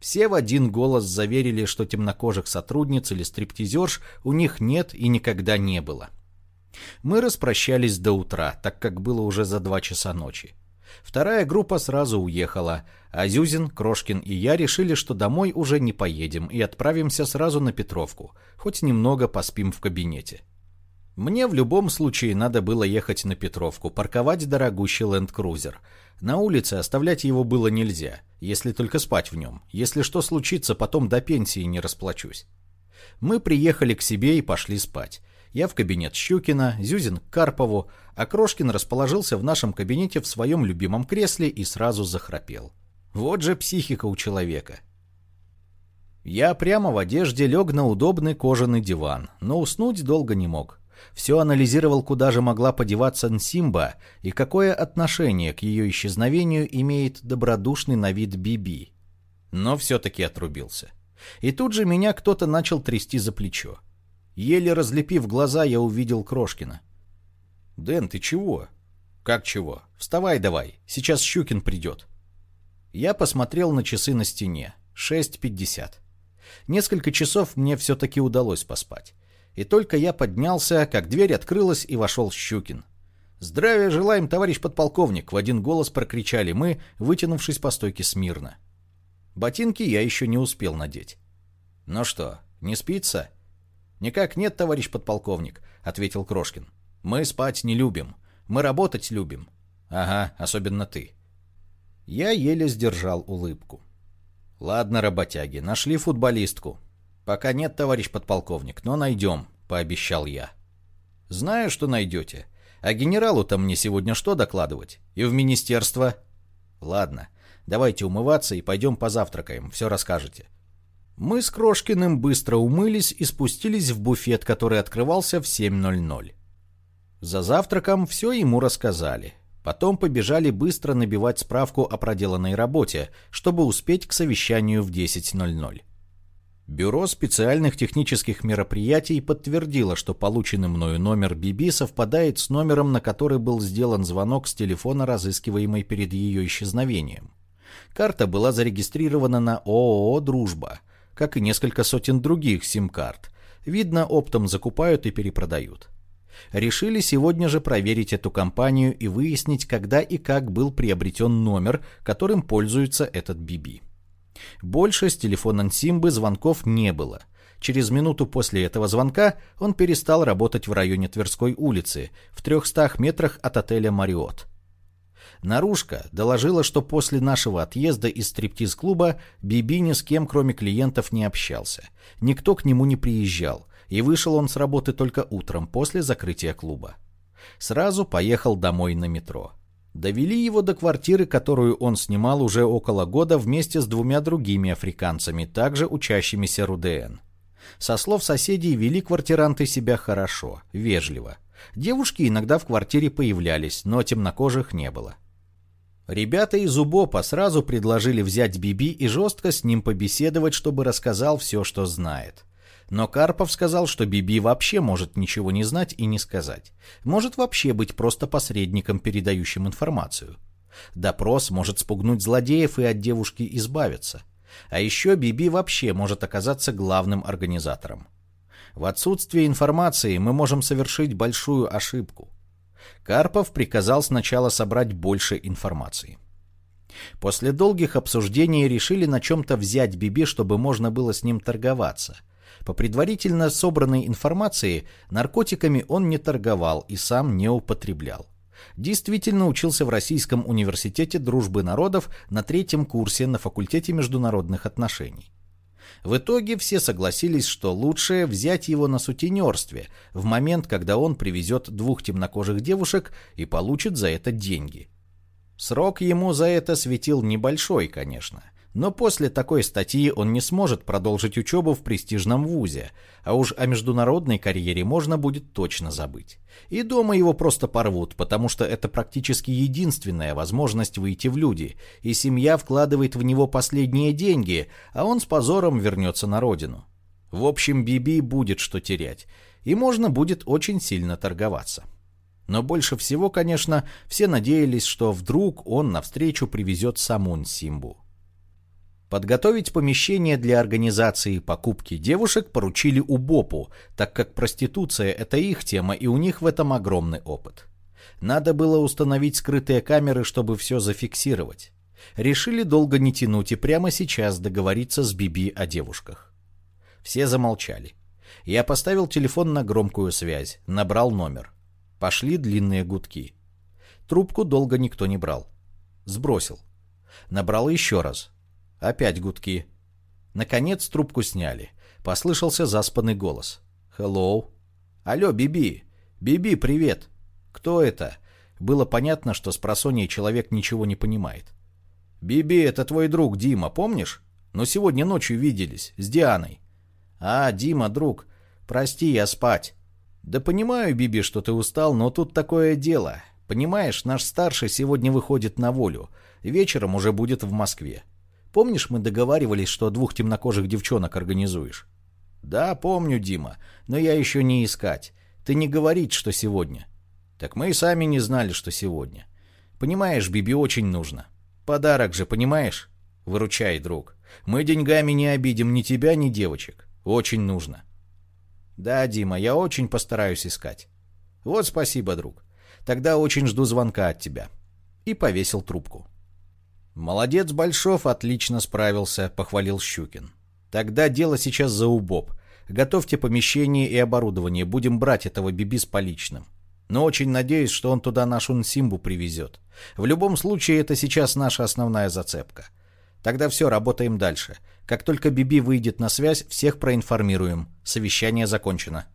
Все в один голос заверили, что темнокожих сотрудниц или стриптизерш у них нет и никогда не было. Мы распрощались до утра, так как было уже за два часа ночи. Вторая группа сразу уехала, а Зюзин, Крошкин и я решили, что домой уже не поедем и отправимся сразу на Петровку, хоть немного поспим в кабинете. Мне в любом случае надо было ехать на Петровку, парковать дорогущий ленд-крузер. На улице оставлять его было нельзя, если только спать в нем. Если что случится, потом до пенсии не расплачусь. Мы приехали к себе и пошли спать. Я в кабинет Щукина, Зюзин к Карпову, а Крошкин расположился в нашем кабинете в своем любимом кресле и сразу захрапел. Вот же психика у человека. Я прямо в одежде лег на удобный кожаный диван, но уснуть долго не мог. Все анализировал, куда же могла подеваться Нсимба и какое отношение к ее исчезновению имеет добродушный на вид Биби. Но все-таки отрубился. И тут же меня кто-то начал трясти за плечо. Еле разлепив глаза, я увидел Крошкина. «Дэн, ты чего?» «Как чего? Вставай давай, сейчас Щукин придет». Я посмотрел на часы на стене. 6.50. Несколько часов мне все-таки удалось поспать. И только я поднялся, как дверь открылась и вошел Щукин. «Здравия желаем, товарищ подполковник!» — в один голос прокричали мы, вытянувшись по стойке смирно. Ботинки я еще не успел надеть. «Ну что, не спится?» «Никак нет, товарищ подполковник», — ответил Крошкин. «Мы спать не любим. Мы работать любим». «Ага, особенно ты». Я еле сдержал улыбку. «Ладно, работяги, нашли футболистку. Пока нет, товарищ подполковник, но найдем. пообещал я. «Знаю, что найдете. А генералу-то мне сегодня что докладывать? И в министерство?» «Ладно, давайте умываться и пойдем позавтракаем, все расскажете». Мы с Крошкиным быстро умылись и спустились в буфет, который открывался в 7.00. За завтраком все ему рассказали. Потом побежали быстро набивать справку о проделанной работе, чтобы успеть к совещанию в 10.00. Бюро специальных технических мероприятий подтвердило, что полученный мною номер Биби совпадает с номером, на который был сделан звонок с телефона, разыскиваемой перед ее исчезновением. Карта была зарегистрирована на ООО «Дружба», как и несколько сотен других сим-карт. Видно, оптом закупают и перепродают решили сегодня же проверить эту компанию и выяснить, когда и как был приобретен номер, которым пользуется этот Биби. Больше с телефона Симбы звонков не было. Через минуту после этого звонка он перестал работать в районе Тверской улицы, в 300 метрах от отеля «Мариот». Наружка доложила, что после нашего отъезда из стриптиз-клуба Биби ни с кем, кроме клиентов, не общался. Никто к нему не приезжал, и вышел он с работы только утром после закрытия клуба. Сразу поехал домой на метро. Довели его до квартиры, которую он снимал уже около года вместе с двумя другими африканцами, также учащимися РУДН. Со слов соседей вели квартиранты себя хорошо, вежливо. Девушки иногда в квартире появлялись, но темнокожих не было. Ребята из УБОПа сразу предложили взять Биби и жестко с ним побеседовать, чтобы рассказал все, что знает. Но Карпов сказал, что Биби вообще может ничего не знать и не сказать. Может вообще быть просто посредником, передающим информацию. Допрос может спугнуть злодеев и от девушки избавиться. А еще Биби вообще может оказаться главным организатором. В отсутствие информации мы можем совершить большую ошибку. Карпов приказал сначала собрать больше информации. После долгих обсуждений решили на чем-то взять Биби, чтобы можно было с ним торговаться – по предварительно собранной информации, наркотиками он не торговал и сам не употреблял. Действительно учился в Российском университете дружбы народов на третьем курсе на факультете международных отношений. В итоге все согласились, что лучше взять его на сутенерстве в момент, когда он привезет двух темнокожих девушек и получит за это деньги. Срок ему за это светил небольшой, конечно – но после такой статьи он не сможет продолжить учебу в престижном вузе, а уж о международной карьере можно будет точно забыть. И дома его просто порвут, потому что это практически единственная возможность выйти в люди, и семья вкладывает в него последние деньги, а он с позором вернется на родину. В общем, Биби будет что терять, и можно будет очень сильно торговаться. Но больше всего, конечно, все надеялись, что вдруг он навстречу привезет Самун Симбу. Подготовить помещение для организации покупки девушек поручили УБОПу, так как проституция – это их тема, и у них в этом огромный опыт. Надо было установить скрытые камеры, чтобы все зафиксировать. Решили долго не тянуть и прямо сейчас договориться с Биби о девушках. Все замолчали. Я поставил телефон на громкую связь, набрал номер. Пошли длинные гудки. Трубку долго никто не брал. Сбросил. Набрал еще раз. Опять гудки. Наконец трубку сняли. Послышался заспанный голос. «Хеллоу». «Алло, Биби! Биби, привет!» «Кто это?» Было понятно, что с просонья человек ничего не понимает. «Биби, это твой друг Дима, помнишь? Но сегодня ночью виделись, с Дианой». «А, Дима, друг, прости, я спать». «Да понимаю, Биби, что ты устал, но тут такое дело. Понимаешь, наш старший сегодня выходит на волю. Вечером уже будет в Москве. Помнишь, мы договаривались, что двух темнокожих девчонок организуешь? Да, помню, Дима, но я еще не искать. Ты не говорить, что сегодня. Так мы и сами не знали, что сегодня. Понимаешь, Биби очень нужно. Подарок же, понимаешь? Выручай, друг. Мы деньгами не обидим ни тебя, ни девочек. Очень нужно. Да, Дима, я очень постараюсь искать. Вот спасибо, друг. Тогда очень жду звонка от тебя. И повесил трубку. «Молодец, Большов, отлично справился», — похвалил Щукин. «Тогда дело сейчас за убоб. Готовьте помещение и оборудование, будем брать этого Биби с поличным. Но очень надеюсь, что он туда нашу Нсимбу привезет. В любом случае, это сейчас наша основная зацепка. Тогда все, работаем дальше. Как только Биби выйдет на связь, всех проинформируем. Совещание закончено».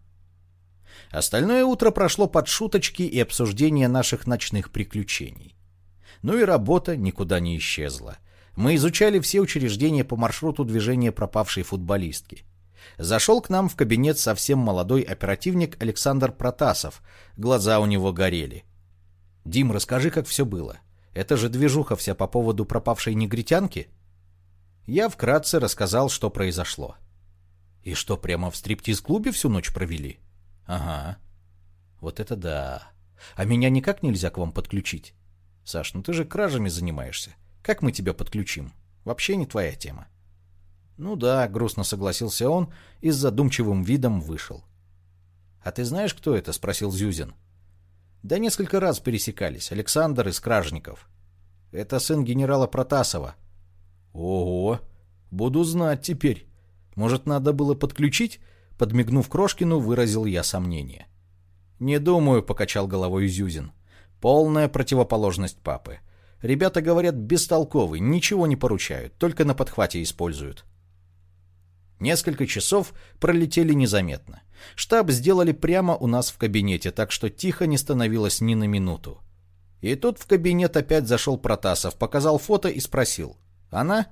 Остальное утро прошло под шуточки и обсуждение наших ночных приключений. Ну и работа никуда не исчезла. Мы изучали все учреждения по маршруту движения пропавшей футболистки. Зашел к нам в кабинет совсем молодой оперативник Александр Протасов. Глаза у него горели. «Дим, расскажи, как все было. Это же движуха вся по поводу пропавшей негритянки?» Я вкратце рассказал, что произошло. «И что, прямо в стриптиз-клубе всю ночь провели?» Ага. Вот это да. А меня никак нельзя к вам подключить? Саш, ну ты же кражами занимаешься. Как мы тебя подключим? Вообще не твоя тема. Ну да, грустно согласился он и с задумчивым видом вышел. А ты знаешь, кто это? Спросил Зюзин. Да несколько раз пересекались. Александр из Кражников. Это сын генерала Протасова. Ого, буду знать теперь. Может, надо было подключить? Подмигнув Крошкину, выразил я сомнение. «Не думаю», — покачал головой Зюзин. «Полная противоположность папы. Ребята говорят бестолковый, ничего не поручают, только на подхвате используют». Несколько часов пролетели незаметно. Штаб сделали прямо у нас в кабинете, так что тихо не становилось ни на минуту. И тут в кабинет опять зашел Протасов, показал фото и спросил. «Она?»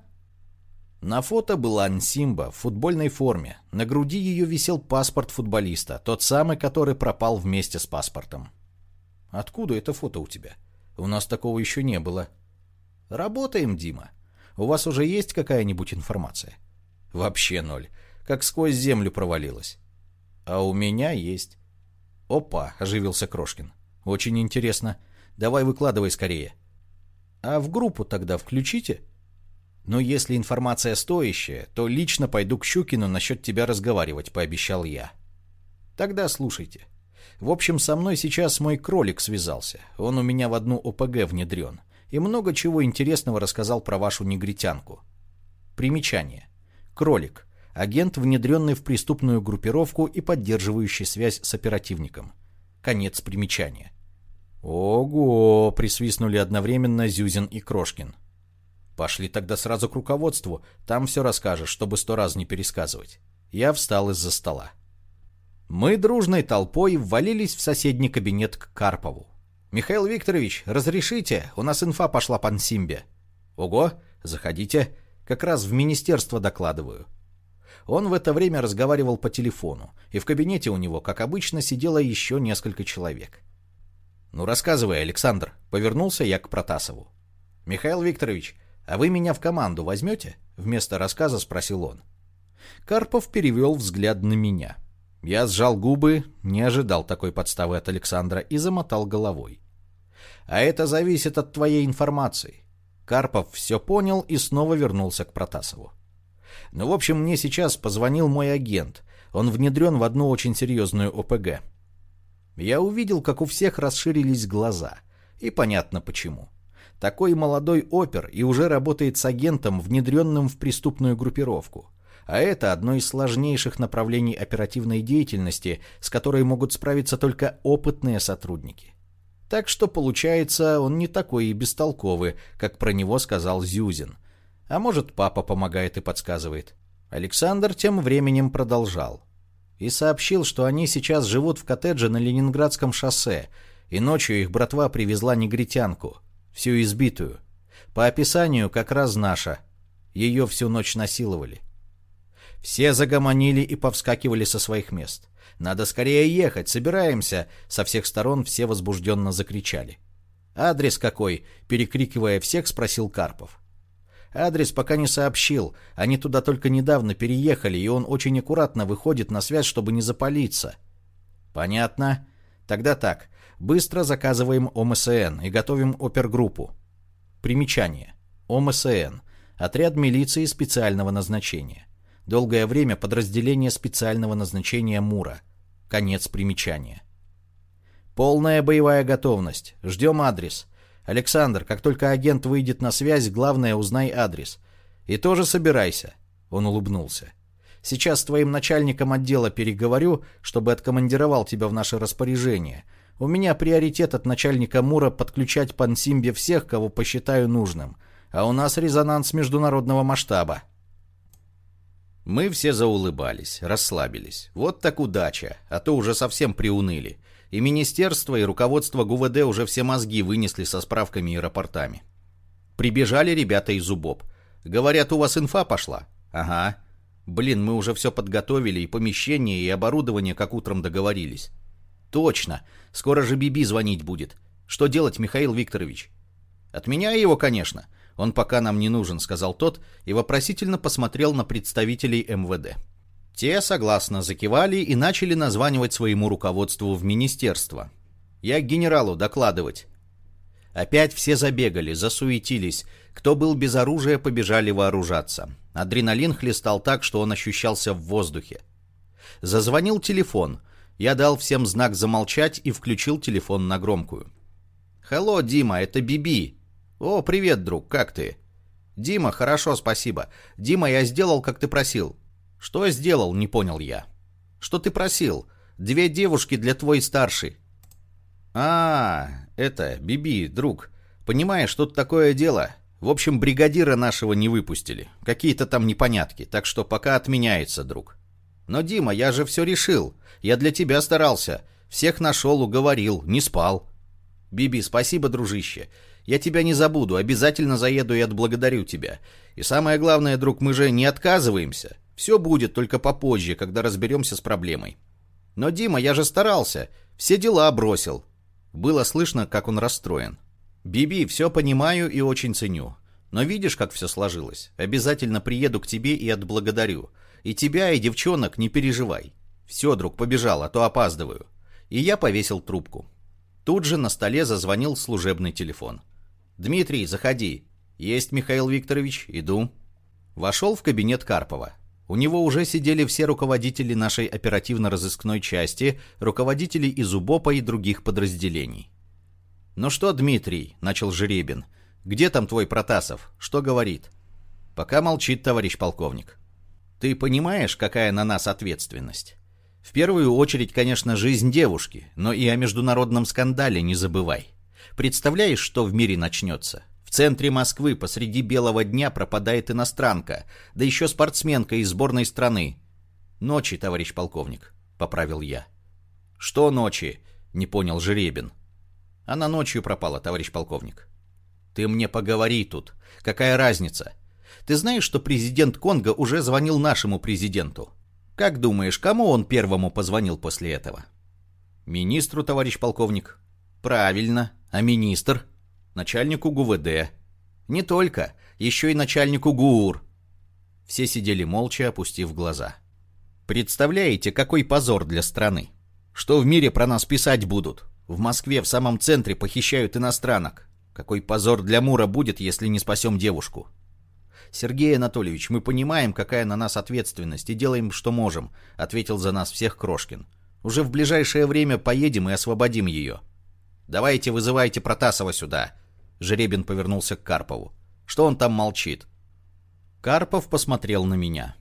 На фото была Ансимба в футбольной форме. На груди ее висел паспорт футболиста, тот самый, который пропал вместе с паспортом. «Откуда это фото у тебя? У нас такого еще не было». «Работаем, Дима. У вас уже есть какая-нибудь информация?» «Вообще ноль. Как сквозь землю провалилась». «А у меня есть». «Опа!» — оживился Крошкин. «Очень интересно. Давай выкладывай скорее». «А в группу тогда включите?» Но если информация стоящая, то лично пойду к Щукину насчет тебя разговаривать, пообещал я. Тогда слушайте. В общем, со мной сейчас мой кролик связался. Он у меня в одну ОПГ внедрен. И много чего интересного рассказал про вашу негритянку. Примечание. Кролик. Агент, внедренный в преступную группировку и поддерживающий связь с оперативником. Конец примечания. «Ого!» — присвистнули одновременно Зюзин и Крошкин. Пошли тогда сразу к руководству, там все расскажешь, чтобы сто раз не пересказывать. Я встал из-за стола. Мы дружной толпой ввалились в соседний кабинет к Карпову. «Михаил Викторович, разрешите? У нас инфа пошла по Нсимбе». «Ого, заходите. Как раз в министерство докладываю». Он в это время разговаривал по телефону, и в кабинете у него, как обычно, сидело еще несколько человек. «Ну, рассказывай, Александр», — повернулся я к Протасову. «Михаил Викторович, «А вы меня в команду возьмете?» — вместо рассказа спросил он. Карпов перевел взгляд на меня. Я сжал губы, не ожидал такой подставы от Александра и замотал головой. «А это зависит от твоей информации». Карпов все понял и снова вернулся к Протасову. «Ну, в общем, мне сейчас позвонил мой агент. Он внедрен в одну очень серьезную ОПГ. Я увидел, как у всех расширились глаза. И понятно почему. Такой молодой опер и уже работает с агентом, внедренным в преступную группировку. А это одно из сложнейших направлений оперативной деятельности, с которой могут справиться только опытные сотрудники. Так что, получается, он не такой и бестолковый, как про него сказал Зюзин. А может, папа помогает и подсказывает. Александр тем временем продолжал. И сообщил, что они сейчас живут в коттедже на Ленинградском шоссе, и ночью их братва привезла негритянку всю избитую. По описанию как раз наша. Ее всю ночь насиловали. Все загомонили и повскакивали со своих мест. «Надо скорее ехать, собираемся!» Со всех сторон все возбужденно закричали. «Адрес какой?» — перекрикивая всех, спросил Карпов. Адрес пока не сообщил. Они туда только недавно переехали, и он очень аккуратно выходит на связь, чтобы не запалиться. Понятно. Тогда так. Быстро заказываем ОМСН и готовим опергруппу. Примечание. ОМСН. Отряд милиции специального назначения. Долгое время подразделение специального назначения МУРа. Конец примечания. Полная боевая готовность. Ждем адрес. Александр, как только агент выйдет на связь, главное узнай адрес. И тоже собирайся. Он улыбнулся. Сейчас с твоим начальником отдела переговорю, чтобы откомандировал тебя в наше распоряжение, у меня приоритет от начальника Мура подключать по Нсимбе всех, кого посчитаю нужным. А у нас резонанс международного масштаба. Мы все заулыбались, расслабились. Вот так удача, а то уже совсем приуныли. И министерство, и руководство ГУВД уже все мозги вынесли со справками и рапортами. Прибежали ребята из УБОП. Говорят, у вас инфа пошла? Ага. Блин, мы уже все подготовили, и помещение, и оборудование, как утром договорились. Точно. Скоро же Биби звонить будет. Что делать, Михаил Викторович? Отменяй его, конечно. Он пока нам не нужен, сказал тот и вопросительно посмотрел на представителей МВД. Те согласно закивали и начали названивать своему руководству в министерство. Я к генералу докладывать. Опять все забегали, засуетились. Кто был без оружия, побежали вооружаться. Адреналин хлестал так, что он ощущался в воздухе. Зазвонил телефон. Я дал всем знак замолчать и включил телефон на громкую. «Hello, Дима, это Биби». «О, привет, друг, как ты?» «Дима, хорошо, спасибо. Дима, я сделал, как ты просил. «Что сделал?» — не понял я. «Что ты просил? Две девушки для твоей старшей». «А, это, Биби, друг. Понимаешь, тут такое дело. В общем, бригадира нашего не выпустили. Какие-то там непонятки, так что пока отменяется, друг». «Но, Дима, я же все решил. Я для тебя старался. Всех нашел, уговорил, не спал». «Биби, спасибо, дружище. Я тебя не забуду, обязательно заеду и отблагодарю тебя. И самое главное, друг, мы же не отказываемся. Все будет только попозже, когда разберемся с проблемой. Но, Дима, я же старался. Все дела бросил. Было слышно, как он расстроен. Биби, все понимаю и очень ценю. Но видишь, как все сложилось? Обязательно приеду к тебе и отблагодарю. И тебя, и девчонок не переживай. Все, друг, побежал, а то опаздываю. И я повесил трубку. Тут же на столе зазвонил служебный телефон. «Дмитрий, заходи». «Есть, Михаил Викторович, иду». Вошел в кабинет Карпова. У него уже сидели все руководители нашей оперативно-розыскной части, руководители из УБОПа и других подразделений. «Ну что, Дмитрий?» — начал Жеребин. «Где там твой Протасов? Что говорит?» «Пока молчит, товарищ полковник». «Ты понимаешь, какая на нас ответственность?» «В первую очередь, конечно, жизнь девушки, но и о международном скандале не забывай. Представляешь, что в мире начнется? центре Москвы посреди белого дня пропадает иностранка, да еще спортсменка из сборной страны. Ночи, товарищ полковник, поправил я. Что ночи? Не понял Жеребин. Она ночью пропала, товарищ полковник. Ты мне поговори тут. Какая разница? Ты знаешь, что президент Конго уже звонил нашему президенту? Как думаешь, кому он первому позвонил после этого? Министру, товарищ полковник. Правильно. А министр? начальнику ГУВД. Не только, еще и начальнику ГУР. Все сидели молча, опустив глаза. Представляете, какой позор для страны? Что в мире про нас писать будут? В Москве в самом центре похищают иностранок. Какой позор для Мура будет, если не спасем девушку? Сергей Анатольевич, мы понимаем, какая на нас ответственность, и делаем, что можем, ответил за нас всех Крошкин. Уже в ближайшее время поедем и освободим ее. Давайте вызывайте Протасова сюда. Жеребин повернулся к Карпову. «Что он там молчит?» Карпов посмотрел на меня.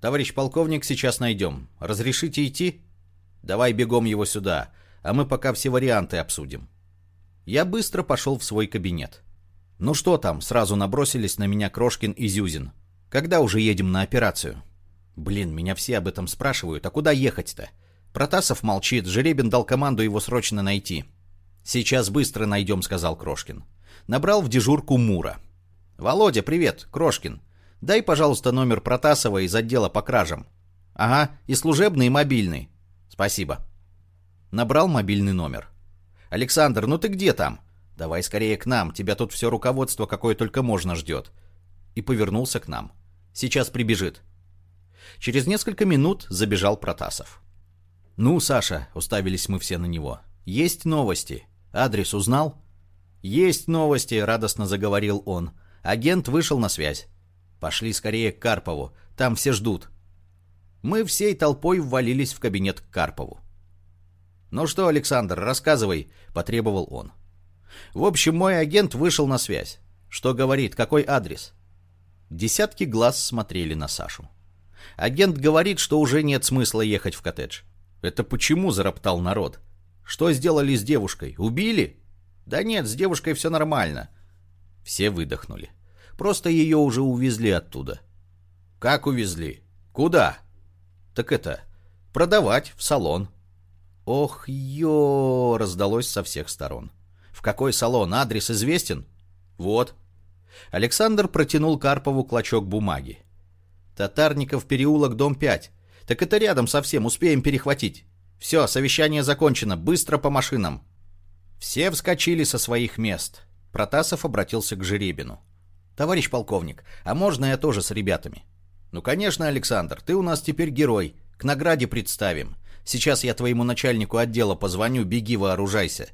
«Товарищ полковник, сейчас найдем. Разрешите идти?» «Давай бегом его сюда, а мы пока все варианты обсудим». Я быстро пошел в свой кабинет. «Ну что там?» — сразу набросились на меня Крошкин и Зюзин. «Когда уже едем на операцию?» «Блин, меня все об этом спрашивают. А куда ехать-то?» Протасов молчит. Жеребин дал команду его срочно найти. «Сейчас быстро найдем», — сказал Крошкин набрал в дежурку Мура. «Володя, привет, Крошкин. Дай, пожалуйста, номер Протасова из отдела по кражам». «Ага, и служебный, и мобильный». «Спасибо». Набрал мобильный номер. «Александр, ну ты где там?» «Давай скорее к нам, тебя тут все руководство, какое только можно, ждет». И повернулся к нам. «Сейчас прибежит». Через несколько минут забежал Протасов. «Ну, Саша», — уставились мы все на него, — «есть новости. Адрес узнал?» «Есть новости», — радостно заговорил он. Агент вышел на связь. «Пошли скорее к Карпову. Там все ждут». Мы всей толпой ввалились в кабинет к Карпову. «Ну что, Александр, рассказывай», — потребовал он. В общем, мой агент вышел на связь. Что говорит, какой адрес? Десятки глаз смотрели на Сашу. Агент говорит, что уже нет смысла ехать в коттедж. «Это почему?» — зароптал народ. «Что сделали с девушкой? Убили?» «Да нет, с девушкой все нормально». Все выдохнули. Просто ее уже увезли оттуда. «Как увезли? Куда? Так это, продавать в салон. Ох, ё, раздалось со всех сторон. В какой салон? Адрес известен? Вот. Александр протянул Карпову клочок бумаги. Татарников переулок, дом 5. Так это рядом совсем, успеем перехватить. Все, совещание закончено, быстро по машинам. Все вскочили со своих мест. Протасов обратился к Жеребину. «Товарищ полковник, а можно я тоже с ребятами?» «Ну, конечно, Александр, ты у нас теперь герой. К награде представим. Сейчас я твоему начальнику отдела позвоню, беги, вооружайся».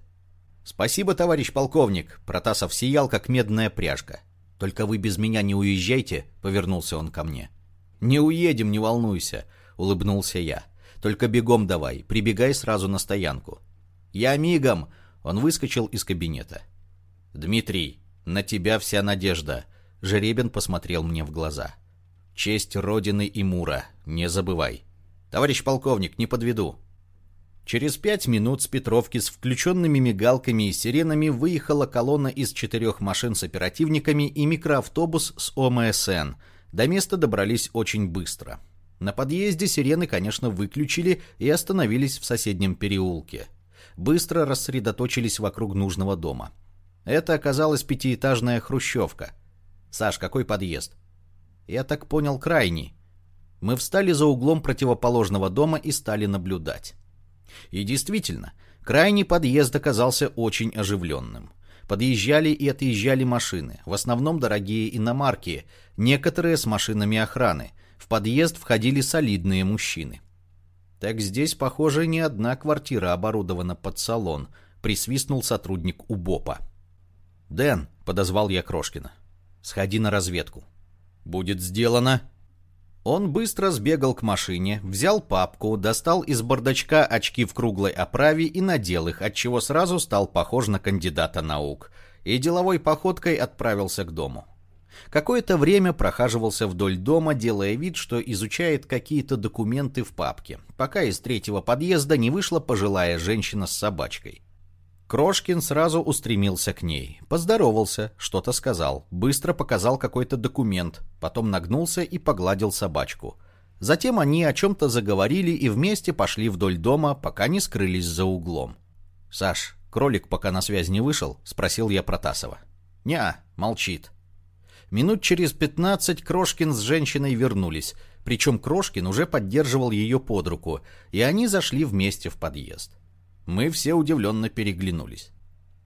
«Спасибо, товарищ полковник», — Протасов сиял, как медная пряжка. «Только вы без меня не уезжайте», — повернулся он ко мне. «Не уедем, не волнуйся», — улыбнулся я. «Только бегом давай, прибегай сразу на стоянку». «Я мигом», — он выскочил из кабинета. «Дмитрий, на тебя вся надежда», — Жеребин посмотрел мне в глаза. «Честь Родины и Мура, не забывай». «Товарищ полковник, не подведу». Через пять минут с Петровки с включенными мигалками и сиренами выехала колонна из четырех машин с оперативниками и микроавтобус с ОМСН. До места добрались очень быстро. На подъезде сирены, конечно, выключили и остановились в соседнем переулке. Быстро рассредоточились вокруг нужного дома. Это оказалась пятиэтажная хрущевка. «Саш, какой подъезд?» «Я так понял, крайний». Мы встали за углом противоположного дома и стали наблюдать. И действительно, крайний подъезд оказался очень оживленным. Подъезжали и отъезжали машины, в основном дорогие иномарки, некоторые с машинами охраны. В подъезд входили солидные мужчины. Так здесь, похоже, не одна квартира оборудована под салон, присвистнул сотрудник УБОПа. «Дэн», — подозвал я Крошкина, — «сходи на разведку». «Будет сделано», он быстро сбегал к машине, взял папку, достал из бардачка очки в круглой оправе и надел их, отчего сразу стал похож на кандидата наук, и деловой походкой отправился к дому. Какое-то время прохаживался вдоль дома, делая вид, что изучает какие-то документы в папке, пока из третьего подъезда не вышла пожилая женщина с собачкой. Крошкин сразу устремился к ней, поздоровался, что-то сказал, быстро показал какой-то документ, потом нагнулся и погладил собачку. Затем они о чем-то заговорили и вместе пошли вдоль дома, пока не скрылись за углом. «Саш, кролик пока на связь не вышел?» — спросил я Протасова. «Не, молчит». Минут через пятнадцать Крошкин с женщиной вернулись, причем Крошкин уже поддерживал ее под руку, и они зашли вместе в подъезд. Мы все удивленно переглянулись.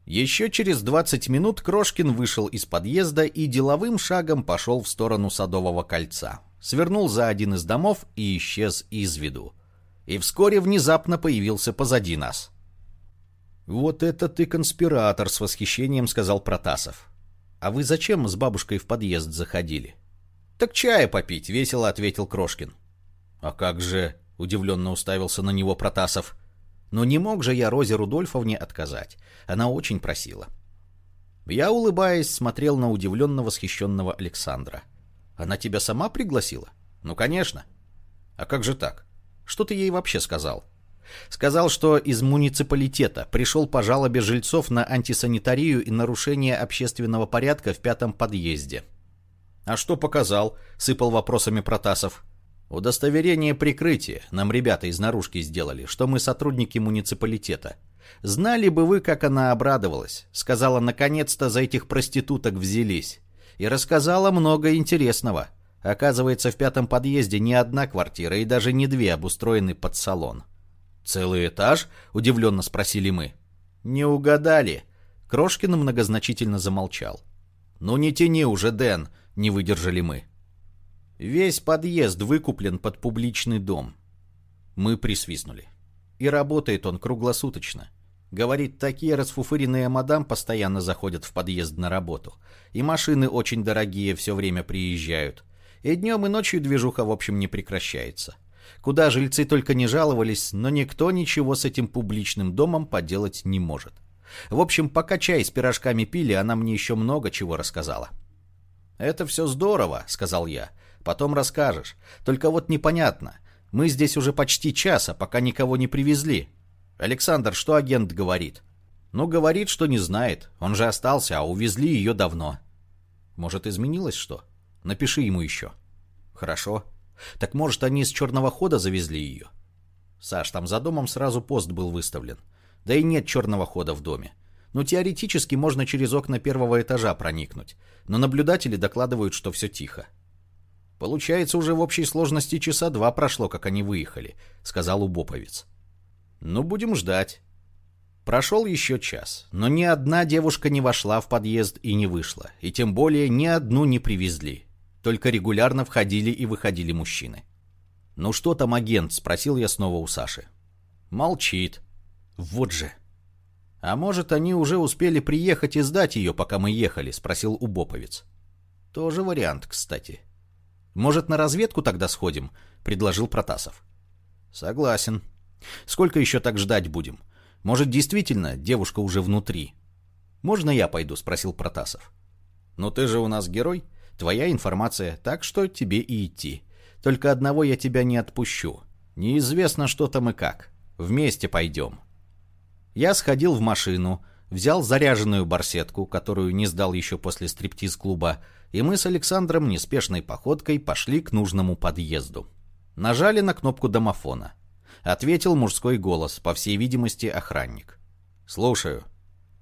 Еще через 20 минут Крошкин вышел из подъезда и деловым шагом пошел в сторону Садового кольца. Свернул за один из домов и исчез из виду. И вскоре внезапно появился позади нас. «Вот это ты конспиратор!» — с восхищением сказал Протасов. «А вы зачем с бабушкой в подъезд заходили?» «Так чая попить», — весело ответил Крошкин. «А как же?» — удивленно уставился на него Протасов. Но не мог же я Розе Рудольфовне отказать. Она очень просила. Я, улыбаясь, смотрел на удивленно восхищенного Александра. «Она тебя сама пригласила?» «Ну, конечно». «А как же так? Что ты ей вообще сказал?» Сказал, что из муниципалитета пришел по жалобе жильцов на антисанитарию и нарушение общественного порядка в пятом подъезде. «А что показал?» — сыпал вопросами Протасов. Удостоверение прикрытия нам ребята из наружки сделали, что мы сотрудники муниципалитета. Знали бы вы, как она обрадовалась. Сказала, наконец-то за этих проституток взялись. И рассказала много интересного. Оказывается, в пятом подъезде не одна квартира и даже не две обустроены под салон. «Целый этаж?» – удивленно спросили мы. «Не угадали». Крошкин многозначительно замолчал. «Ну не тяни уже, Дэн», – не выдержали мы. Весь подъезд выкуплен под публичный дом. Мы присвистнули. И работает он круглосуточно. Говорит, такие расфуфыренные мадам постоянно заходят в подъезд на работу. И машины очень дорогие все время приезжают. И днем, и ночью движуха, в общем, не прекращается. Куда жильцы только не жаловались, но никто ничего с этим публичным домом поделать не может. В общем, пока чай с пирожками пили, она мне еще много чего рассказала. «Это все здорово», — сказал я. Потом расскажешь. Только вот непонятно. Мы здесь уже почти час, а пока никого не привезли. Александр, что агент говорит? Ну, говорит, что не знает. Он же остался, а увезли ее давно. Может, изменилось что? Напиши ему еще. Хорошо. Так может, они из черного хода завезли ее? Саш, там за домом сразу пост был выставлен. Да и нет черного хода в доме. Ну, теоретически можно через окна первого этажа проникнуть, но наблюдатели докладывают, что все тихо. Получается, уже в общей сложности часа два прошло, как они выехали, сказал убоповец. Ну, будем ждать. Прошел еще час, но ни одна девушка не вошла в подъезд и не вышла, и тем более ни одну не привезли. Только регулярно входили и выходили мужчины. «Ну что там агент?» — спросил я снова у Саши. «Молчит». «Вот же». «А может, они уже успели приехать и сдать ее, пока мы ехали?» — спросил убоповец. «Тоже вариант, кстати». «Может, на разведку тогда сходим?» — предложил Протасов. «Согласен. Сколько еще так ждать будем? Может, действительно, девушка уже внутри?» «Можно я пойду?» — спросил Протасов. «Ну ты же у нас герой. Твоя информация, так что тебе и идти. Только одного я тебя не отпущу. Неизвестно, что там и как. Вместе пойдем». Я сходил в машину, взял заряженную барсетку, которую не сдал еще после стриптиз-клуба, и мы с Александром неспешной походкой пошли к нужному подъезду. Нажали на кнопку домофона. Ответил мужской голос, по всей видимости, охранник. «Слушаю».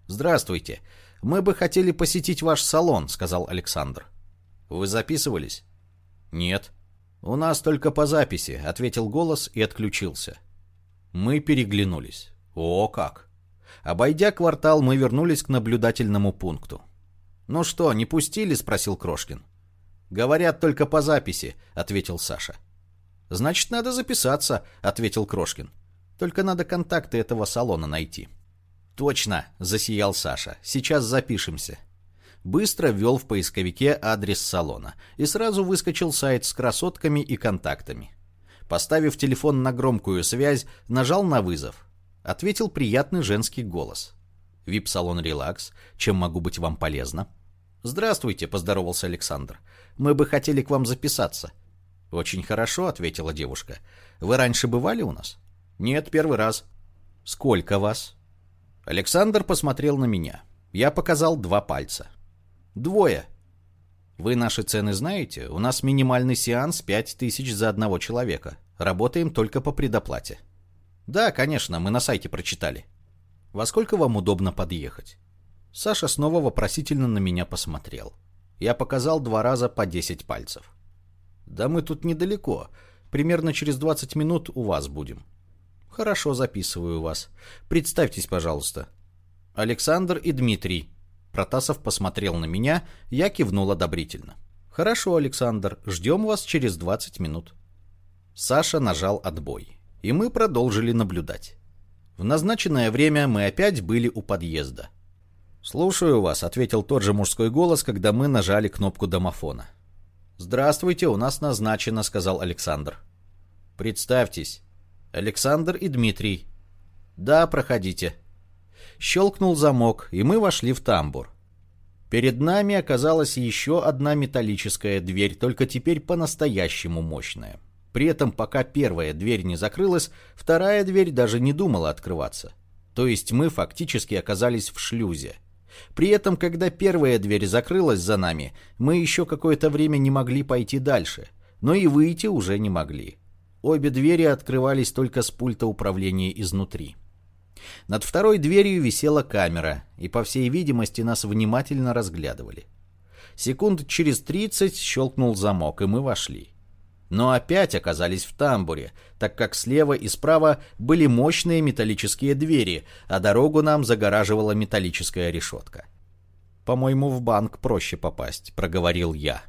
«Здравствуйте. Мы бы хотели посетить ваш салон», — сказал Александр. «Вы записывались?» «Нет». «У нас только по записи», — ответил голос и отключился. Мы переглянулись. «О, как!» Обойдя квартал, мы вернулись к наблюдательному пункту. «Ну что, не пустили?» — спросил Крошкин. «Говорят, только по записи», — ответил Саша. «Значит, надо записаться», — ответил Крошкин. «Только надо контакты этого салона найти». «Точно!» — засиял Саша. «Сейчас запишемся». Быстро ввел в поисковике адрес салона и сразу выскочил сайт с красотками и контактами. Поставив телефон на громкую связь, нажал на вызов. Ответил приятный женский голос. «Вип-салон «Релакс». Чем могу быть вам полезна?» «Здравствуйте», — поздоровался Александр. «Мы бы хотели к вам записаться». «Очень хорошо», — ответила девушка. «Вы раньше бывали у нас?» «Нет, первый раз». «Сколько вас?» Александр посмотрел на меня. Я показал два пальца. «Двое». «Вы наши цены знаете? У нас минимальный сеанс пять тысяч за одного человека. Работаем только по предоплате». «Да, конечно, мы на сайте прочитали». «Во сколько вам удобно подъехать?» Саша снова вопросительно на меня посмотрел. Я показал два раза по 10 пальцев. «Да мы тут недалеко. Примерно через 20 минут у вас будем». «Хорошо, записываю вас. Представьтесь, пожалуйста». «Александр и Дмитрий». Протасов посмотрел на меня, я кивнул одобрительно. «Хорошо, Александр, ждем вас через 20 минут». Саша нажал отбой и мы продолжили наблюдать. В назначенное время мы опять были у подъезда. «Слушаю вас», — ответил тот же мужской голос, когда мы нажали кнопку домофона. «Здравствуйте, у нас назначено», — сказал Александр. «Представьтесь. Александр и Дмитрий». «Да, проходите». Щелкнул замок, и мы вошли в тамбур. Перед нами оказалась еще одна металлическая дверь, только теперь по-настоящему мощная. При этом, пока первая дверь не закрылась, вторая дверь даже не думала открываться. То есть мы фактически оказались в шлюзе. При этом, когда первая дверь закрылась за нами, мы еще какое-то время не могли пойти дальше, но и выйти уже не могли. Обе двери открывались только с пульта управления изнутри. Над второй дверью висела камера, и, по всей видимости, нас внимательно разглядывали. Секунд через тридцать щелкнул замок, и мы вошли но опять оказались в тамбуре, так как слева и справа были мощные металлические двери, а дорогу нам загораживала металлическая решетка. «По-моему, в банк проще попасть», — проговорил я.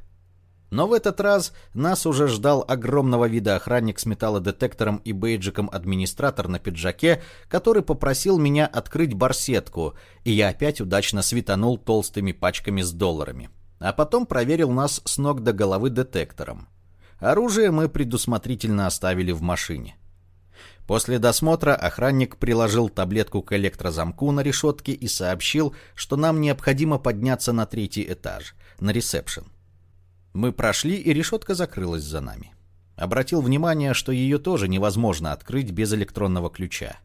Но в этот раз нас уже ждал огромного вида охранник с металлодетектором и бейджиком администратор на пиджаке, который попросил меня открыть барсетку, и я опять удачно светанул толстыми пачками с долларами. А потом проверил нас с ног до головы детектором. Оружие мы предусмотрительно оставили в машине. После досмотра охранник приложил таблетку к электрозамку на решетке и сообщил, что нам необходимо подняться на третий этаж, на ресепшн. Мы прошли, и решетка закрылась за нами. Обратил внимание, что ее тоже невозможно открыть без электронного ключа.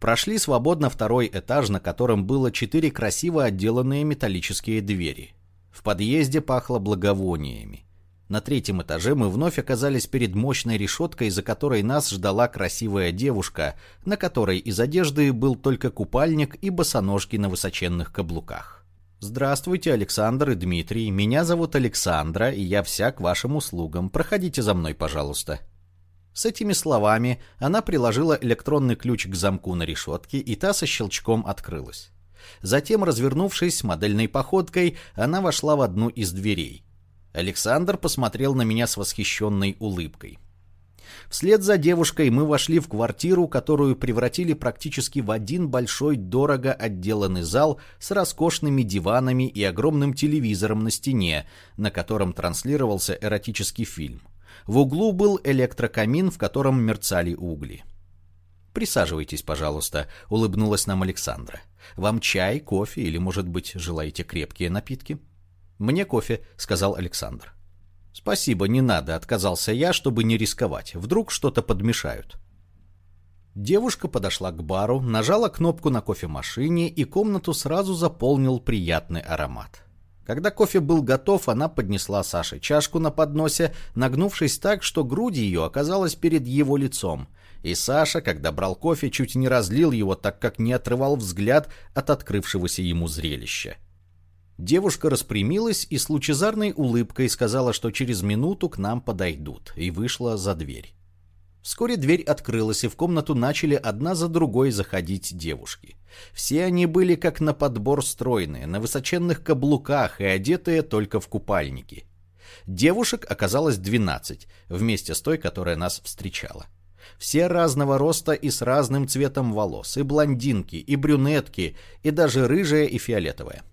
Прошли свободно второй этаж, на котором было четыре красиво отделанные металлические двери. В подъезде пахло благовониями. На третьем этаже мы вновь оказались перед мощной решеткой, за которой нас ждала красивая девушка, на которой из одежды был только купальник и босоножки на высоченных каблуках. «Здравствуйте, Александр и Дмитрий. Меня зовут Александра, и я вся к вашим услугам. Проходите за мной, пожалуйста». С этими словами она приложила электронный ключ к замку на решетке, и та со щелчком открылась. Затем, развернувшись модельной походкой, она вошла в одну из дверей. Александр посмотрел на меня с восхищенной улыбкой. Вслед за девушкой мы вошли в квартиру, которую превратили практически в один большой дорого отделанный зал с роскошными диванами и огромным телевизором на стене, на котором транслировался эротический фильм. В углу был электрокамин, в котором мерцали угли. «Присаживайтесь, пожалуйста», — улыбнулась нам Александра. «Вам чай, кофе или, может быть, желаете крепкие напитки?» «Мне кофе», — сказал Александр. «Спасибо, не надо», — отказался я, чтобы не рисковать. Вдруг что-то подмешают. Девушка подошла к бару, нажала кнопку на кофемашине, и комнату сразу заполнил приятный аромат. Когда кофе был готов, она поднесла Саше чашку на подносе, нагнувшись так, что грудь ее оказалась перед его лицом. И Саша, когда брал кофе, чуть не разлил его, так как не отрывал взгляд от открывшегося ему зрелища. Девушка распрямилась и с лучезарной улыбкой сказала, что через минуту к нам подойдут, и вышла за дверь. Вскоре дверь открылась, и в комнату начали одна за другой заходить девушки. Все они были как на подбор стройные, на высоченных каблуках и одетые только в купальники. Девушек оказалось 12, вместе с той, которая нас встречала. Все разного роста и с разным цветом волос, и блондинки, и брюнетки, и даже рыжая и фиолетовая.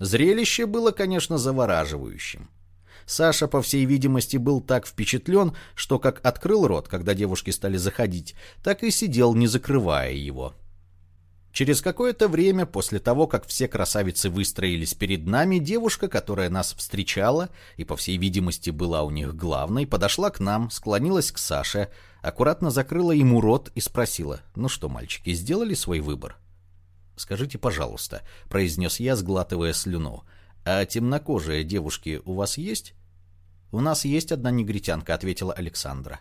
Зрелище было, конечно, завораживающим. Саша, по всей видимости, был так впечатлен, что как открыл рот, когда девушки стали заходить, так и сидел, не закрывая его. Через какое-то время, после того, как все красавицы выстроились перед нами, девушка, которая нас встречала и, по всей видимости, была у них главной, подошла к нам, склонилась к Саше, аккуратно закрыла ему рот и спросила, «Ну что, мальчики, сделали свой выбор?» «Скажите, пожалуйста», — произнес я, сглатывая слюну, «а темнокожие девушки у вас есть?» «У нас есть одна негритянка», — ответила Александра.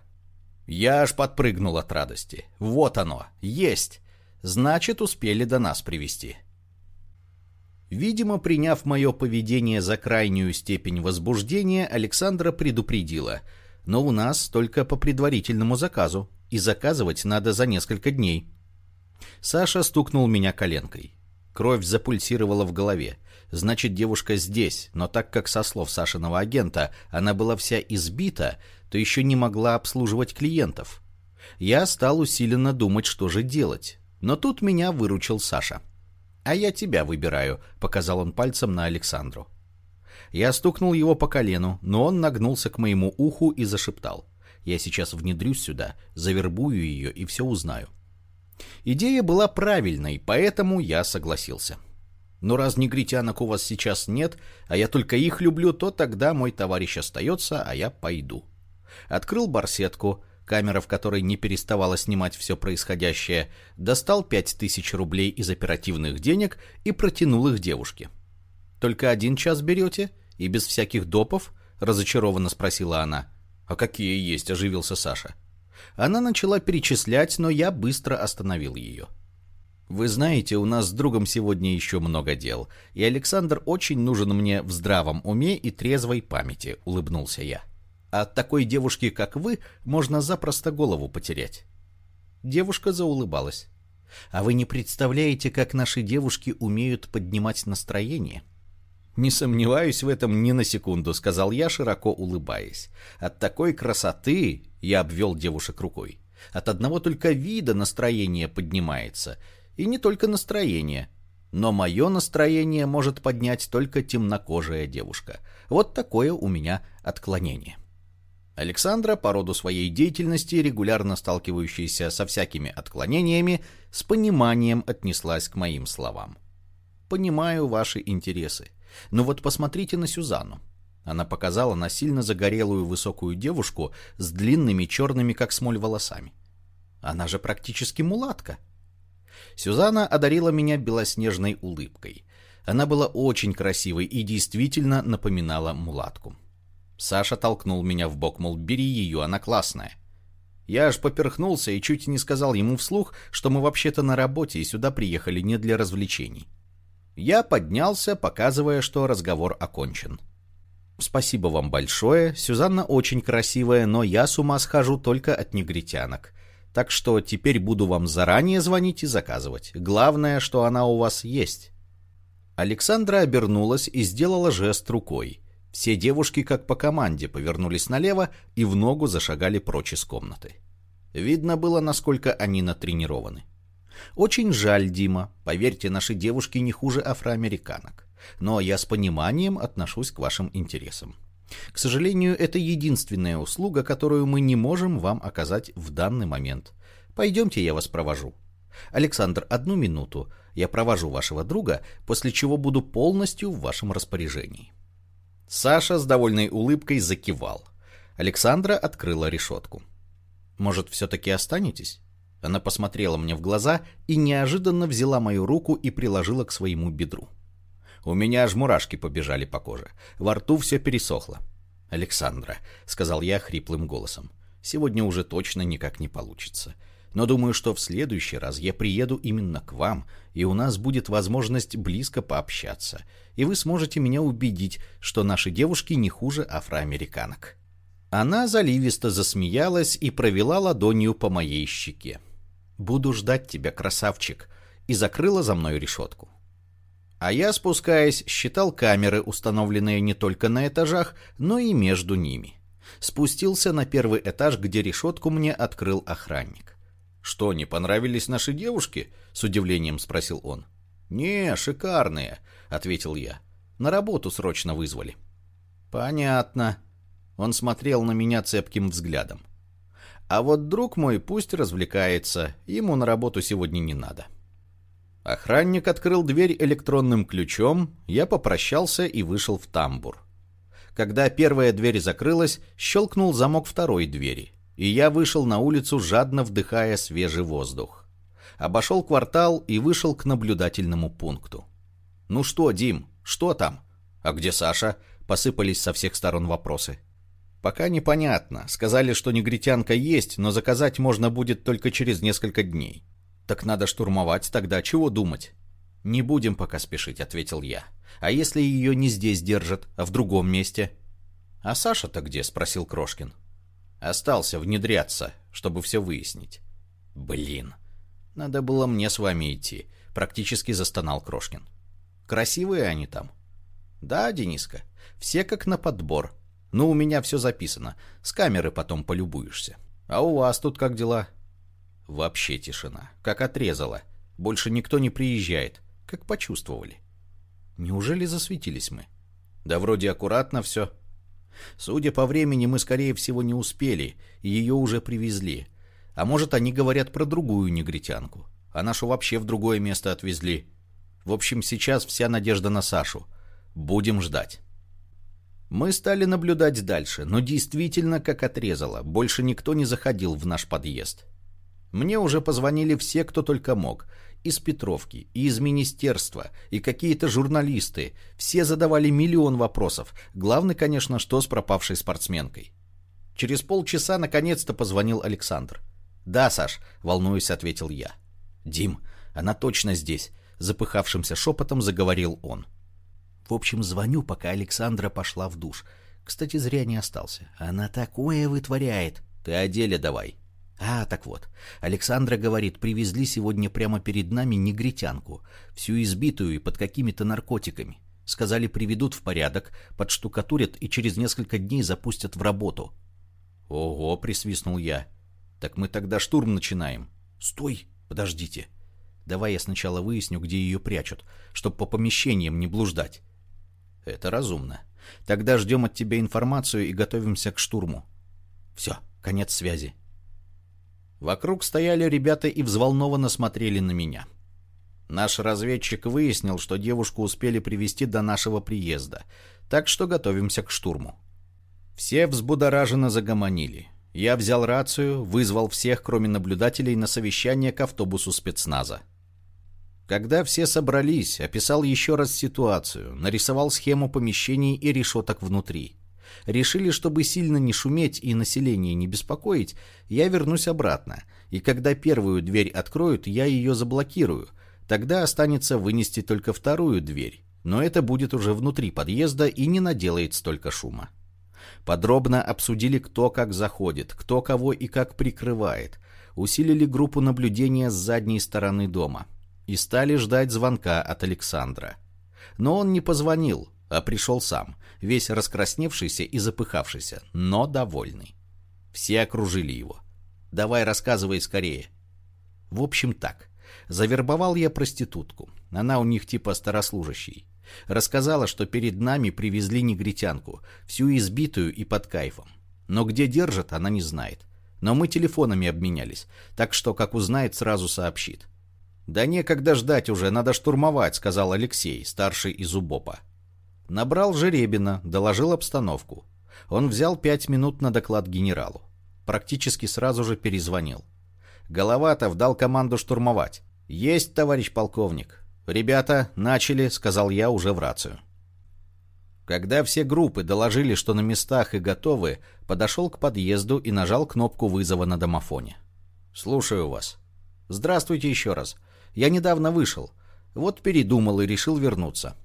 Я аж подпрыгнул от радости. «Вот оно! Есть! Значит, успели до нас привести. Видимо, приняв мое поведение за крайнюю степень возбуждения, Александра предупредила. Но у нас только по предварительному заказу, и заказывать надо за несколько дней. Саша стукнул меня коленкой. Кровь запульсировала в голове. Значит, девушка здесь, но так как со слов Сашиного агента она была вся избита, то еще не могла обслуживать клиентов. Я стал усиленно думать, что же делать. Но тут меня выручил Саша. «А я тебя выбираю», — показал он пальцем на Александру. Я стукнул его по колену, но он нагнулся к моему уху и зашептал. «Я сейчас внедрюсь сюда, завербую ее и все узнаю». Идея была правильной, поэтому я согласился. Но раз негритянок у вас сейчас нет, а я только их люблю, то тогда мой товарищ остается, а я пойду. Открыл барсетку, камера в которой не переставала снимать все происходящее, достал пять тысяч рублей из оперативных денег и протянул их девушке. «Только один час берете? И без всяких допов?» — разочарованно спросила она. «А какие есть?» — оживился Саша. Она начала перечислять, но я быстро остановил ее. «Вы знаете, у нас с другом сегодня еще много дел, и Александр очень нужен мне в здравом уме и трезвой памяти», — улыбнулся я. «А от такой девушки, как вы, можно запросто голову потерять». Девушка заулыбалась. «А вы не представляете, как наши девушки умеют поднимать настроение?» «Не сомневаюсь в этом ни на секунду», — сказал я, широко улыбаясь. «От такой красоты я обвел девушек рукой. От одного только вида настроение поднимается. И не только настроение. Но мое настроение может поднять только темнокожая девушка. Вот такое у меня отклонение. Александра, по роду своей деятельности, регулярно сталкивающаяся со всякими отклонениями, с пониманием отнеслась к моим словам. «Понимаю ваши интересы. Но вот посмотрите на Сюзанну. Она показала на сильно загорелую высокую девушку с длинными черными, как смоль, волосами. Она же практически мулатка. Сюзанна одарила меня белоснежной улыбкой. Она была очень красивой и действительно напоминала мулатку. Саша толкнул меня в бок, мол, бери ее, она классная. Я аж поперхнулся и чуть не сказал ему вслух, что мы вообще-то на работе и сюда приехали не для развлечений. Я поднялся, показывая, что разговор окончен. «Спасибо вам большое. Сюзанна очень красивая, но я с ума схожу только от негритянок. Так что теперь буду вам заранее звонить и заказывать. Главное, что она у вас есть». Александра обернулась и сделала жест рукой. Все девушки, как по команде, повернулись налево и в ногу зашагали прочь из комнаты. Видно было, насколько они натренированы. Очень жаль, Дима. Поверьте, наши девушки не хуже афроамериканок. Но я с пониманием отношусь к вашим интересам. К сожалению, это единственная услуга, которую мы не можем вам оказать в данный момент. Пойдемте, я вас провожу. Александр, одну минуту. Я провожу вашего друга, после чего буду полностью в вашем распоряжении. Саша с довольной улыбкой закивал. Александра открыла решетку. «Может, все-таки останетесь?» Она посмотрела мне в глаза и неожиданно взяла мою руку и приложила к своему бедру. У меня аж мурашки побежали по коже. Во рту все пересохло. «Александра», — сказал я хриплым голосом, — «сегодня уже точно никак не получится. Но думаю, что в следующий раз я приеду именно к вам, и у нас будет возможность близко пообщаться, и вы сможете меня убедить, что наши девушки не хуже афроамериканок». Она заливисто засмеялась и провела ладонью по моей щеке. «Буду ждать тебя, красавчик», и закрыла за мной решетку. А я, спускаясь, считал камеры, установленные не только на этажах, но и между ними. Спустился на первый этаж, где решетку мне открыл охранник. «Что, не понравились наши девушки?» — с удивлением спросил он. «Не, шикарные», — ответил я. «На работу срочно вызвали». «Понятно». Он смотрел на меня цепким взглядом. «А вот друг мой пусть развлекается, ему на работу сегодня не надо». Охранник открыл дверь электронным ключом, я попрощался и вышел в тамбур. Когда первая дверь закрылась, щелкнул замок второй двери и я вышел на улицу, жадно вдыхая свежий воздух. Обошел квартал и вышел к наблюдательному пункту. «Ну что, Дим, что там? А где Саша?» — посыпались со всех сторон вопросы. «Пока непонятно. Сказали, что негритянка есть, но заказать можно будет только через несколько дней. Так надо штурмовать тогда, чего думать?» «Не будем пока спешить», — ответил я. «А если ее не здесь держат, а в другом месте?» «А Саша-то где?» — спросил Крошкин. Остался внедряться, чтобы все выяснить. Блин, надо было мне с вами идти, практически застонал Крошкин. Красивые они там. Да, Дениска, все как на подбор. Ну, у меня все записано, с камеры потом полюбуешься. А у вас тут как дела? Вообще тишина, как отрезала. Больше никто не приезжает, как почувствовали. Неужели засветились мы? Да вроде аккуратно все, Судя по времени, мы, скорее всего, не успели, ее уже привезли. А может, они говорят про другую негритянку. А нашу вообще в другое место отвезли. В общем, сейчас вся надежда на Сашу. Будем ждать. Мы стали наблюдать дальше, но действительно как отрезало. Больше никто не заходил в наш подъезд. Мне уже позвонили все, кто только мог из Петровки, и из министерства, и какие-то журналисты. Все задавали миллион вопросов. Главный, конечно, что с пропавшей спортсменкой. Через полчаса наконец-то позвонил Александр. «Да, Саш», — волнуюсь, ответил я. «Дим, она точно здесь», — запыхавшимся шепотом заговорил он. В общем, звоню, пока Александра пошла в душ. Кстати, зря не остался. Она такое вытворяет. Ты о деле давай. А, так вот. Александра говорит, привезли сегодня прямо перед нами негритянку, всю избитую и под какими-то наркотиками. Сказали, приведут в порядок, подштукатурят и через несколько дней запустят в работу. Ого, присвистнул я. Так мы тогда штурм начинаем. Стой, подождите. Давай я сначала выясню, где ее прячут, чтобы по помещениям не блуждать. Это разумно. Тогда ждем от тебя информацию и готовимся к штурму. Все, конец связи. Вокруг стояли ребята и взволнованно смотрели на меня. Наш разведчик выяснил, что девушку успели привести до нашего приезда, так что готовимся к штурму. Все взбудораженно загомонили. Я взял рацию, вызвал всех, кроме наблюдателей, на совещание к автобусу спецназа. Когда все собрались, описал еще раз ситуацию, нарисовал схему помещений и решеток внутри. Решили, чтобы сильно не шуметь и население не беспокоить, я вернусь обратно, и когда первую дверь откроют, я ее заблокирую. Тогда останется вынести только вторую дверь, но это будет уже внутри подъезда и не наделает столько шума. Подробно обсудили, кто как заходит, кто кого и как прикрывает. Усилили группу наблюдения с задней стороны дома. И стали ждать звонка от Александра. Но он не позвонил, а пришел сам, весь раскрасневшийся и запыхавшийся, но довольный. Все окружили его. «Давай рассказывай скорее». В общем так. Завербовал я проститутку. Она у них типа старослужащий. Рассказала, что перед нами привезли негритянку, всю избитую и под кайфом. Но где держат, она не знает. Но мы телефонами обменялись, так что, как узнает, сразу сообщит. «Да некогда ждать уже, надо штурмовать», — сказал Алексей, старший из УБОПа. Набрал Жеребина, доложил обстановку. Он взял пять минут на доклад генералу. Практически сразу же перезвонил. Головатов дал команду штурмовать. «Есть, товарищ полковник. «Ребята, начали», — сказал я уже в рацию. Когда все группы доложили, что на местах и готовы, подошел к подъезду и нажал кнопку вызова на домофоне. «Слушаю вас». «Здравствуйте еще раз. Я недавно вышел. Вот передумал и решил вернуться».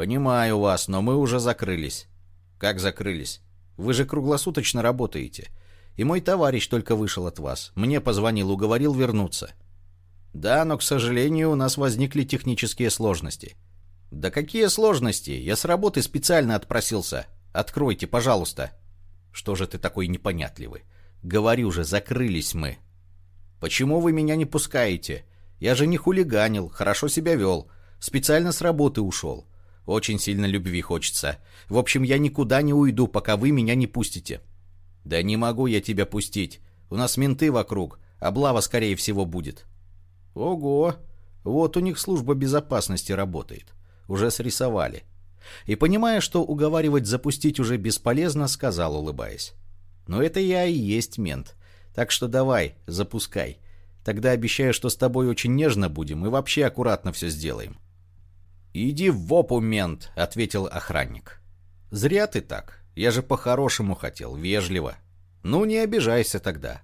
«Понимаю вас, но мы уже закрылись». «Как закрылись? Вы же круглосуточно работаете. И мой товарищ только вышел от вас. Мне позвонил, уговорил вернуться». Да, но, к сожалению, у нас возникли технические сложности. Да какие сложности? Я с работы специально отпросился. Откройте, пожалуйста. Что же ты такой непонятливый? Говорю же, закрылись мы. Почему вы меня не пускаете? Я же не хулиганил, хорошо себя вел. Специально с работы ушел. Очень сильно любви хочется. В общем, я никуда не уйду, пока вы меня не пустите. Да не могу я тебя пустить. У нас менты вокруг. Облава, скорее всего, будет. Ого! Вот у них служба безопасности работает. Уже срисовали. И понимая, что уговаривать запустить уже бесполезно, сказал, улыбаясь. Но это я и есть мент. Так что давай, запускай. Тогда обещаю, что с тобой очень нежно будем и вообще аккуратно все сделаем. «Иди в опу, мент», — ответил охранник. «Зря ты так. Я же по-хорошему хотел, вежливо. Ну, не обижайся тогда».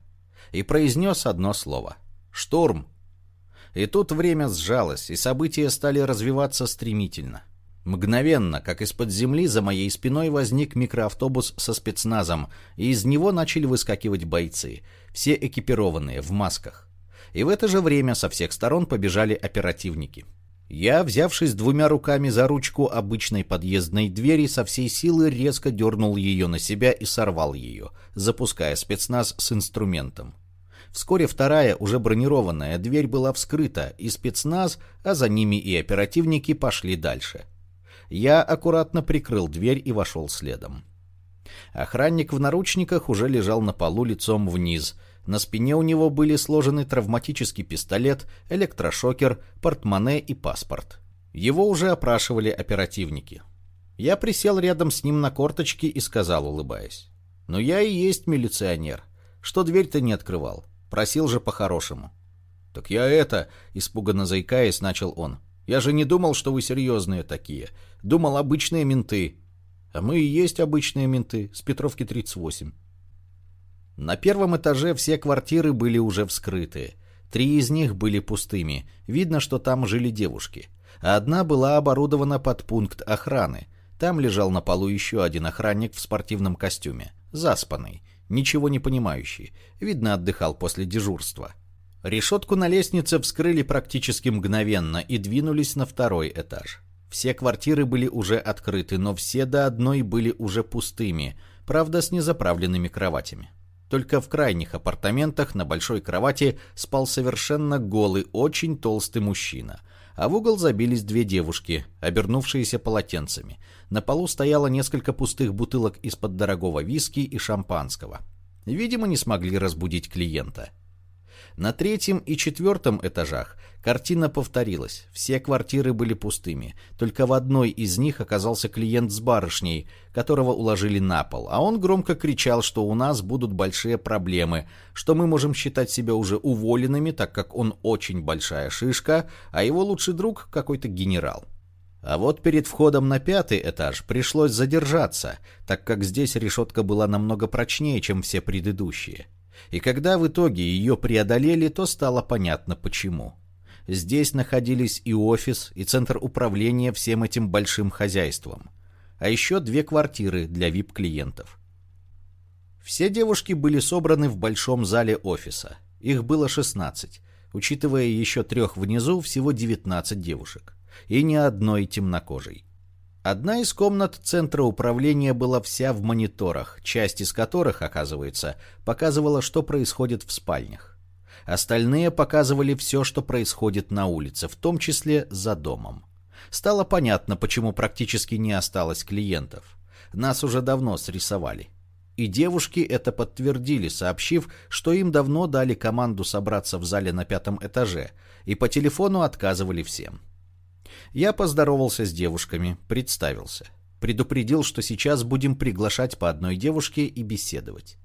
И произнес одно слово. «Штурм». И тут время сжалось, и события стали развиваться стремительно. Мгновенно, как из-под земли, за моей спиной возник микроавтобус со спецназом, и из него начали выскакивать бойцы, все экипированные, в масках. И в это же время со всех сторон побежали оперативники. Я, взявшись двумя руками за ручку обычной подъездной двери, со всей силы резко дернул ее на себя и сорвал ее, запуская спецназ с инструментом. Вскоре вторая, уже бронированная, дверь была вскрыта, и спецназ, а за ними и оперативники пошли дальше. Я аккуратно прикрыл дверь и вошел следом. Охранник в наручниках уже лежал на полу лицом вниз. На спине у него были сложены травматический пистолет, электрошокер, портмоне и паспорт. Его уже опрашивали оперативники. Я присел рядом с ним на корточки и сказал, улыбаясь. «Но я и есть милиционер. Что дверь-то не открывал? Просил же по-хорошему. «Так я это...» — испуганно заикаясь, начал он. «Я же не думал, что вы серьезные такие. Думал, обычные менты». «А мы и есть обычные менты, с Петровки 38». На первом этаже все квартиры были уже вскрыты. Три из них были пустыми. Видно, что там жили девушки. Одна была оборудована под пункт охраны. Там лежал на полу еще один охранник в спортивном костюме. Заспанный ничего не понимающий. Видно, отдыхал после дежурства. Решетку на лестнице вскрыли практически мгновенно и двинулись на второй этаж. Все квартиры были уже открыты, но все до одной были уже пустыми, правда с незаправленными кроватями. Только в крайних апартаментах на большой кровати спал совершенно голый, очень толстый мужчина, а в угол забились две девушки, обернувшиеся полотенцами. На полу стояло несколько пустых бутылок из-под дорогого виски и шампанского. Видимо, не смогли разбудить клиента. На третьем и четвертом этажах картина повторилась. Все квартиры были пустыми. Только в одной из них оказался клиент с барышней, которого уложили на пол. А он громко кричал, что у нас будут большие проблемы, что мы можем считать себя уже уволенными, так как он очень большая шишка, а его лучший друг какой-то генерал. А вот перед входом на пятый этаж пришлось задержаться, так как здесь решетка была намного прочнее, чем все предыдущие. И когда в итоге ее преодолели, то стало понятно почему. Здесь находились и офис, и центр управления всем этим большим хозяйством. А еще две квартиры для VIP-клиентов. Все девушки были собраны в большом зале офиса. Их было 16. Учитывая еще трех внизу, всего 19 девушек и ни одной темнокожей. Одна из комнат центра управления была вся в мониторах, часть из которых, оказывается, показывала, что происходит в спальнях. Остальные показывали все, что происходит на улице, в том числе за домом. Стало понятно, почему практически не осталось клиентов. Нас уже давно срисовали. И девушки это подтвердили, сообщив, что им давно дали команду собраться в зале на пятом этаже, и по телефону отказывали всем. Я поздоровался с девушками, представился. Предупредил, что сейчас будем приглашать по одной девушке и беседовать.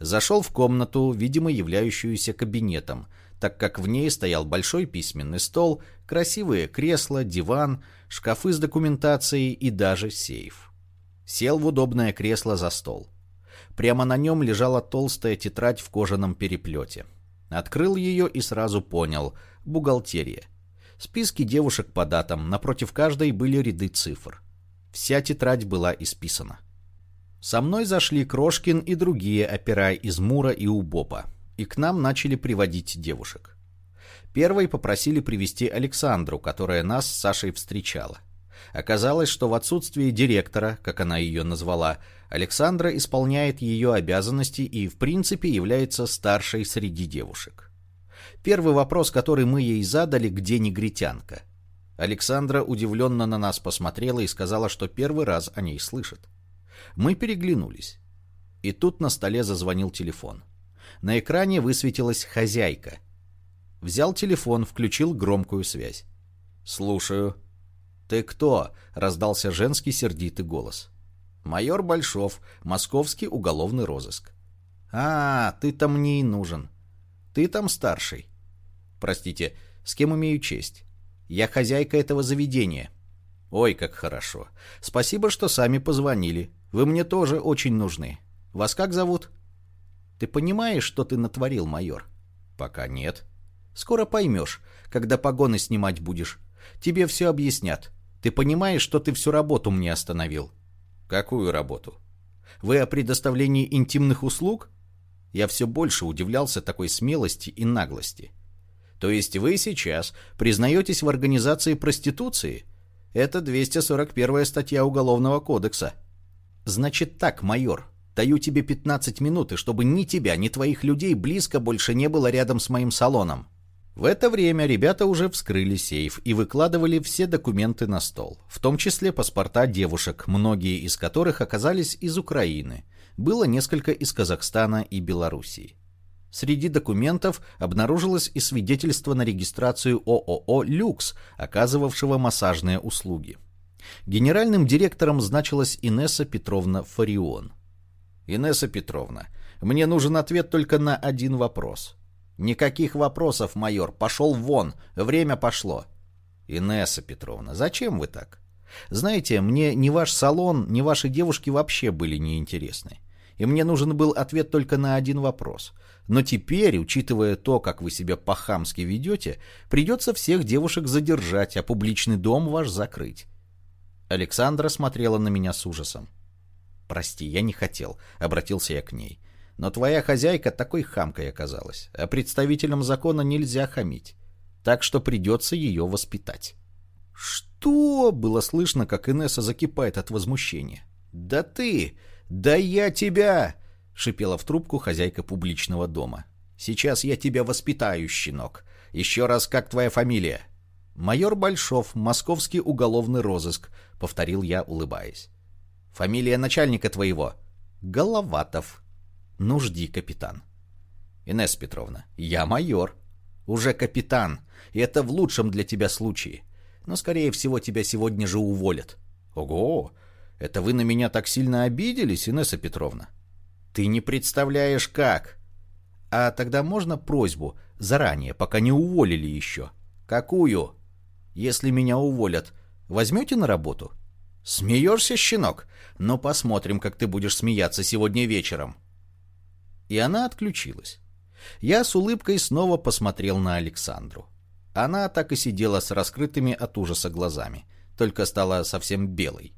Зашел в комнату, видимо, являющуюся кабинетом, так как в ней стоял большой письменный стол, красивые кресла, диван, шкафы с документацией и даже сейф. Сел в удобное кресло за стол. Прямо на нем лежала толстая тетрадь в кожаном переплете. Открыл ее и сразу понял – бухгалтерия. Списки девушек по датам, напротив каждой были ряды цифр. Вся тетрадь была исписана. Со мной зашли Крошкин и другие опера из Мура и Убопа, и к нам начали приводить девушек. Первой попросили привести Александру, которая нас с Сашей встречала. Оказалось, что в отсутствие директора, как она ее назвала, Александра исполняет ее обязанности и, в принципе, является старшей среди девушек. Первый вопрос, который мы ей задали, где негритянка. Александра удивленно на нас посмотрела и сказала, что первый раз о ней слышит. Мы переглянулись. И тут на столе зазвонил телефон. На экране высветилась «хозяйка». Взял телефон, включил громкую связь. «Слушаю». «Ты кто?» — раздался женский сердитый голос. «Майор Большов, московский уголовный розыск». «А, ты-то мне и нужен. Ты там старший. Простите, с кем имею честь? Я хозяйка этого заведения. Ой, как хорошо. Спасибо, что сами позвонили. Вы мне тоже очень нужны. Вас как зовут? Ты понимаешь, что ты натворил, майор? Пока нет. Скоро поймешь, когда погоны снимать будешь. Тебе все объяснят. Ты понимаешь, что ты всю работу мне остановил? Какую работу? Вы о предоставлении интимных услуг? Я все больше удивлялся такой смелости и наглости. То есть вы сейчас признаетесь в организации проституции? Это 241 статья Уголовного кодекса. Значит так, майор, даю тебе 15 минут, и чтобы ни тебя, ни твоих людей близко больше не было рядом с моим салоном. В это время ребята уже вскрыли сейф и выкладывали все документы на стол, в том числе паспорта девушек, многие из которых оказались из Украины. Было несколько из Казахстана и Белоруссии. Среди документов обнаружилось и свидетельство на регистрацию ООО «Люкс», оказывавшего массажные услуги. Генеральным директором значилась Инесса Петровна Фарион. «Инесса Петровна, мне нужен ответ только на один вопрос». «Никаких вопросов, майор. Пошел вон. Время пошло». «Инесса Петровна, зачем вы так?» «Знаете, мне ни ваш салон, ни ваши девушки вообще были неинтересны. И мне нужен был ответ только на один вопрос. Но теперь, учитывая то, как вы себя по-хамски ведете, придется всех девушек задержать, а публичный дом ваш закрыть. Александра смотрела на меня с ужасом. «Прости, я не хотел», — обратился я к ней. «Но твоя хозяйка такой хамкой оказалась, а представителям закона нельзя хамить, так что придется ее воспитать». «Что?» — было слышно, как Инесса закипает от возмущения. «Да ты! Да я тебя!» — шипела в трубку хозяйка публичного дома. «Сейчас я тебя воспитаю, щенок. Еще раз, как твоя фамилия?» «Майор Большов, московский уголовный розыск», — повторил я, улыбаясь. «Фамилия начальника твоего?» «Головатов». «Ну, жди, капитан». «Инесса Петровна, я майор». «Уже капитан, и это в лучшем для тебя случае. Но, скорее всего, тебя сегодня же уволят». «Ого! Это вы на меня так сильно обиделись, Инесса Петровна?» Ты не представляешь как. А тогда можно просьбу заранее, пока не уволили еще? Какую? Если меня уволят, Возьмете на работу?» «Смеешься, щенок? Но посмотрим, как ты будешь смеяться сегодня вечером». И она отключилась. Я с улыбкой снова посмотрел на Александру. Она так и сидела с раскрытыми от ужаса глазами, только стала совсем белой.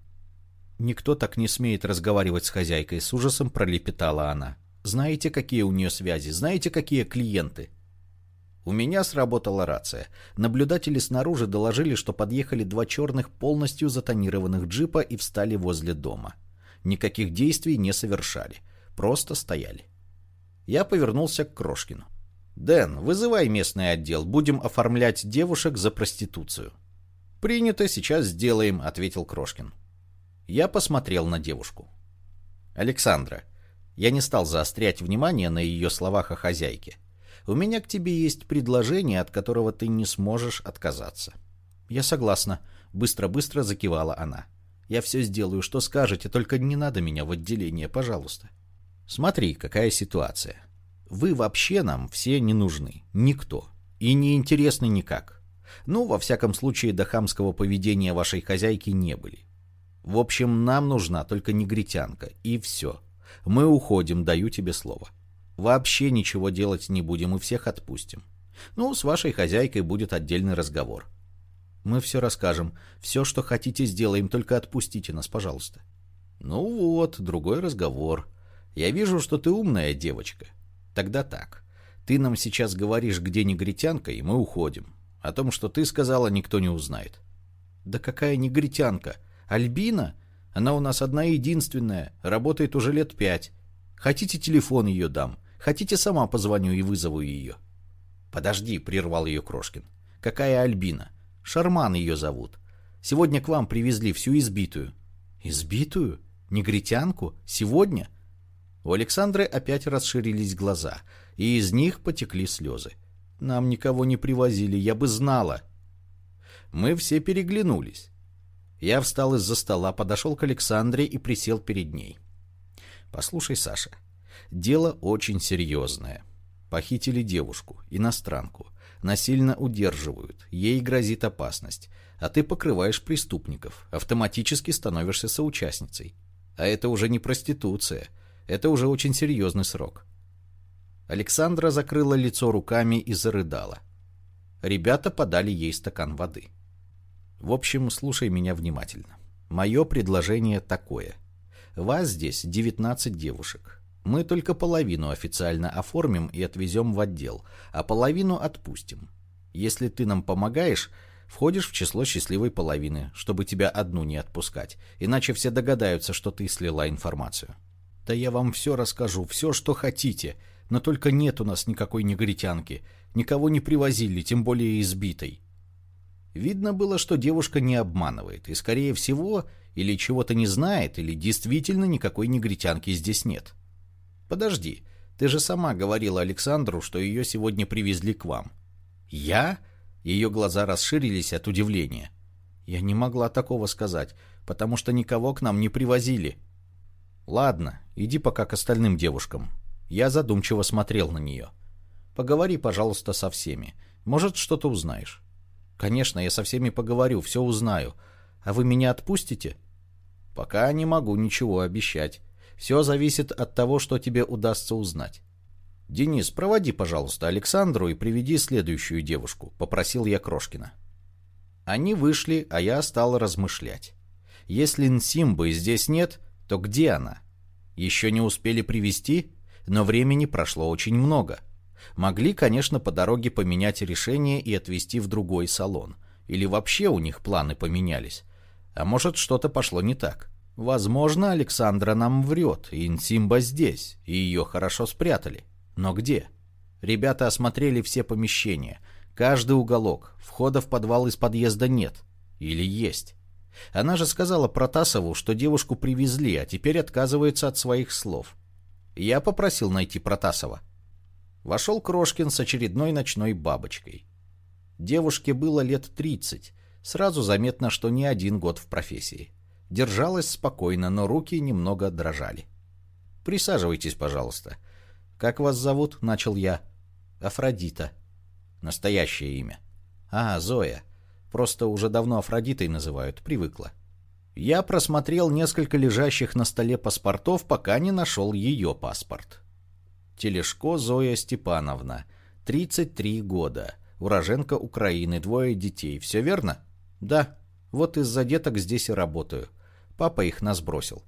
«Никто так не смеет разговаривать с хозяйкой», — с ужасом пролепетала она. «Знаете, какие у нее связи? Знаете, какие клиенты?» У меня сработала рация. Наблюдатели снаружи доложили, что подъехали два черных полностью затонированных джипа и встали возле дома. Никаких действий не совершали. Просто стояли. Я повернулся к Крошкину. «Дэн, вызывай местный отдел. Будем оформлять девушек за проституцию». «Принято, сейчас сделаем», — ответил Крошкин. Я посмотрел на девушку. «Александра, я не стал заострять внимание на ее словах о хозяйке. У меня к тебе есть предложение, от которого ты не сможешь отказаться». «Я согласна», — быстро-быстро закивала она. «Я все сделаю, что скажете, только не надо меня в отделение, пожалуйста». «Смотри, какая ситуация. Вы вообще нам все не нужны. Никто. И не интересны никак. Ну, во всяком случае, до хамского поведения вашей хозяйки не были. В общем, нам нужна только негритянка. И все. Мы уходим, даю тебе слово. Вообще ничего делать не будем и всех отпустим. Ну, с вашей хозяйкой будет отдельный разговор. Мы все расскажем. Все, что хотите, сделаем, только отпустите нас, пожалуйста. Ну вот, другой разговор. Я вижу, что ты умная девочка. Тогда так. Ты нам сейчас говоришь, где негритянка, и мы уходим. О том, что ты сказала, никто не узнает. Да какая негритянка? Альбина? Она у нас одна единственная, работает уже лет пять. Хотите, телефон ее дам? Хотите, сама позвоню и вызову ее?» «Подожди», — прервал ее Крошкин. «Какая Альбина? Шарман ее зовут. Сегодня к вам привезли всю избитую». «Избитую? Негритянку? Сегодня?» У Александры опять расширились глаза, и из них потекли слезы. «Нам никого не привозили, я бы знала». Мы все переглянулись. Я встал из-за стола, подошел к Александре и присел перед ней. «Послушай, Саша, Дело очень серьезное. Похитили девушку, иностранку. Насильно удерживают, ей грозит опасность. А ты покрываешь преступников, автоматически становишься соучастницей. А это уже не проституция, это уже очень серьезный срок. Александра закрыла лицо руками и зарыдала. Ребята подали ей стакан воды. В общем, слушай меня внимательно. Мое предложение такое. Вас здесь 19 девушек. Мы только половину официально оформим и отвезем в отдел, а половину отпустим. Если ты нам помогаешь, входишь в число счастливой половины, чтобы тебя одну не отпускать, иначе все догадаются, что ты слила информацию. Да я вам все расскажу, все, что хотите, но только нет у нас никакой негритянки, никого не привозили, тем более избитой. Видно было, что девушка не обманывает, и, скорее всего, или чего-то не знает, или действительно никакой негритянки здесь нет. «Подожди, ты же сама говорила Александру, что ее сегодня привезли к вам». «Я?» Ее глаза расширились от удивления. «Я не могла такого сказать, потому что никого к нам не привозили». «Ладно, иди пока к остальным девушкам». Я задумчиво смотрел на нее. «Поговори, пожалуйста, со всеми. Может, что-то узнаешь». «Конечно, я со всеми поговорю, все узнаю. А вы меня отпустите?» «Пока не могу ничего обещать. Все зависит от того, что тебе удастся узнать. «Денис, проводи, пожалуйста, Александру и приведи следующую девушку», — попросил я Крошкина. Они вышли, а я стал размышлять. Если Нсимбы здесь нет, то где она? Еще не успели привести, но времени прошло очень много. Могли, конечно, по дороге поменять решение и отвезти в другой салон. Или вообще у них планы поменялись. А может, что-то пошло не так. Возможно, Александра нам врет, и Инсимба здесь, и ее хорошо спрятали. Но где? Ребята осмотрели все помещения, каждый уголок, входа в подвал из подъезда нет. Или есть. Она же сказала Протасову, что девушку привезли, а теперь отказывается от своих слов. Я попросил найти Протасова. Вошел Крошкин с очередной ночной бабочкой. Девушке было лет тридцать. Сразу заметно, что не один год в профессии. Держалась спокойно, но руки немного дрожали. «Присаживайтесь, пожалуйста. Как вас зовут?» — начал я. «Афродита». «Настоящее имя». «А, Зоя. Просто уже давно Афродитой называют, привыкла. Я просмотрел несколько лежащих на столе паспортов, пока не нашел ее паспорт. Телешко Зоя Степановна, 33 года, уроженка Украины, двое детей. Все верно? Да. Вот из-за деток здесь и работаю. Папа их нас бросил.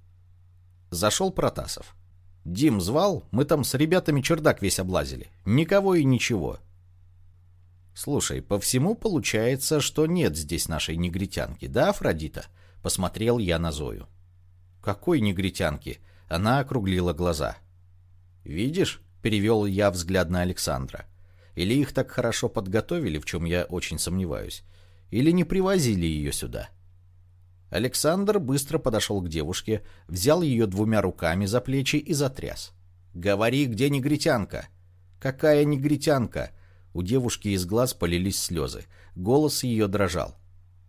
Зашел Протасов. Дим звал, мы там с ребятами чердак весь облазили. Никого и ничего. Слушай, по всему получается, что нет здесь нашей негритянки, да, Афродита? Посмотрел я на Зою. Какой негритянки? Она округлила глаза. Видишь, перевел я взгляд на Александра. Или их так хорошо подготовили, в чем я очень сомневаюсь. Или не привозили ее сюда. Александр быстро подошел к девушке, взял ее двумя руками за плечи и затряс. «Говори, где негритянка?» «Какая негритянка?» У девушки из глаз полились слезы. Голос ее дрожал.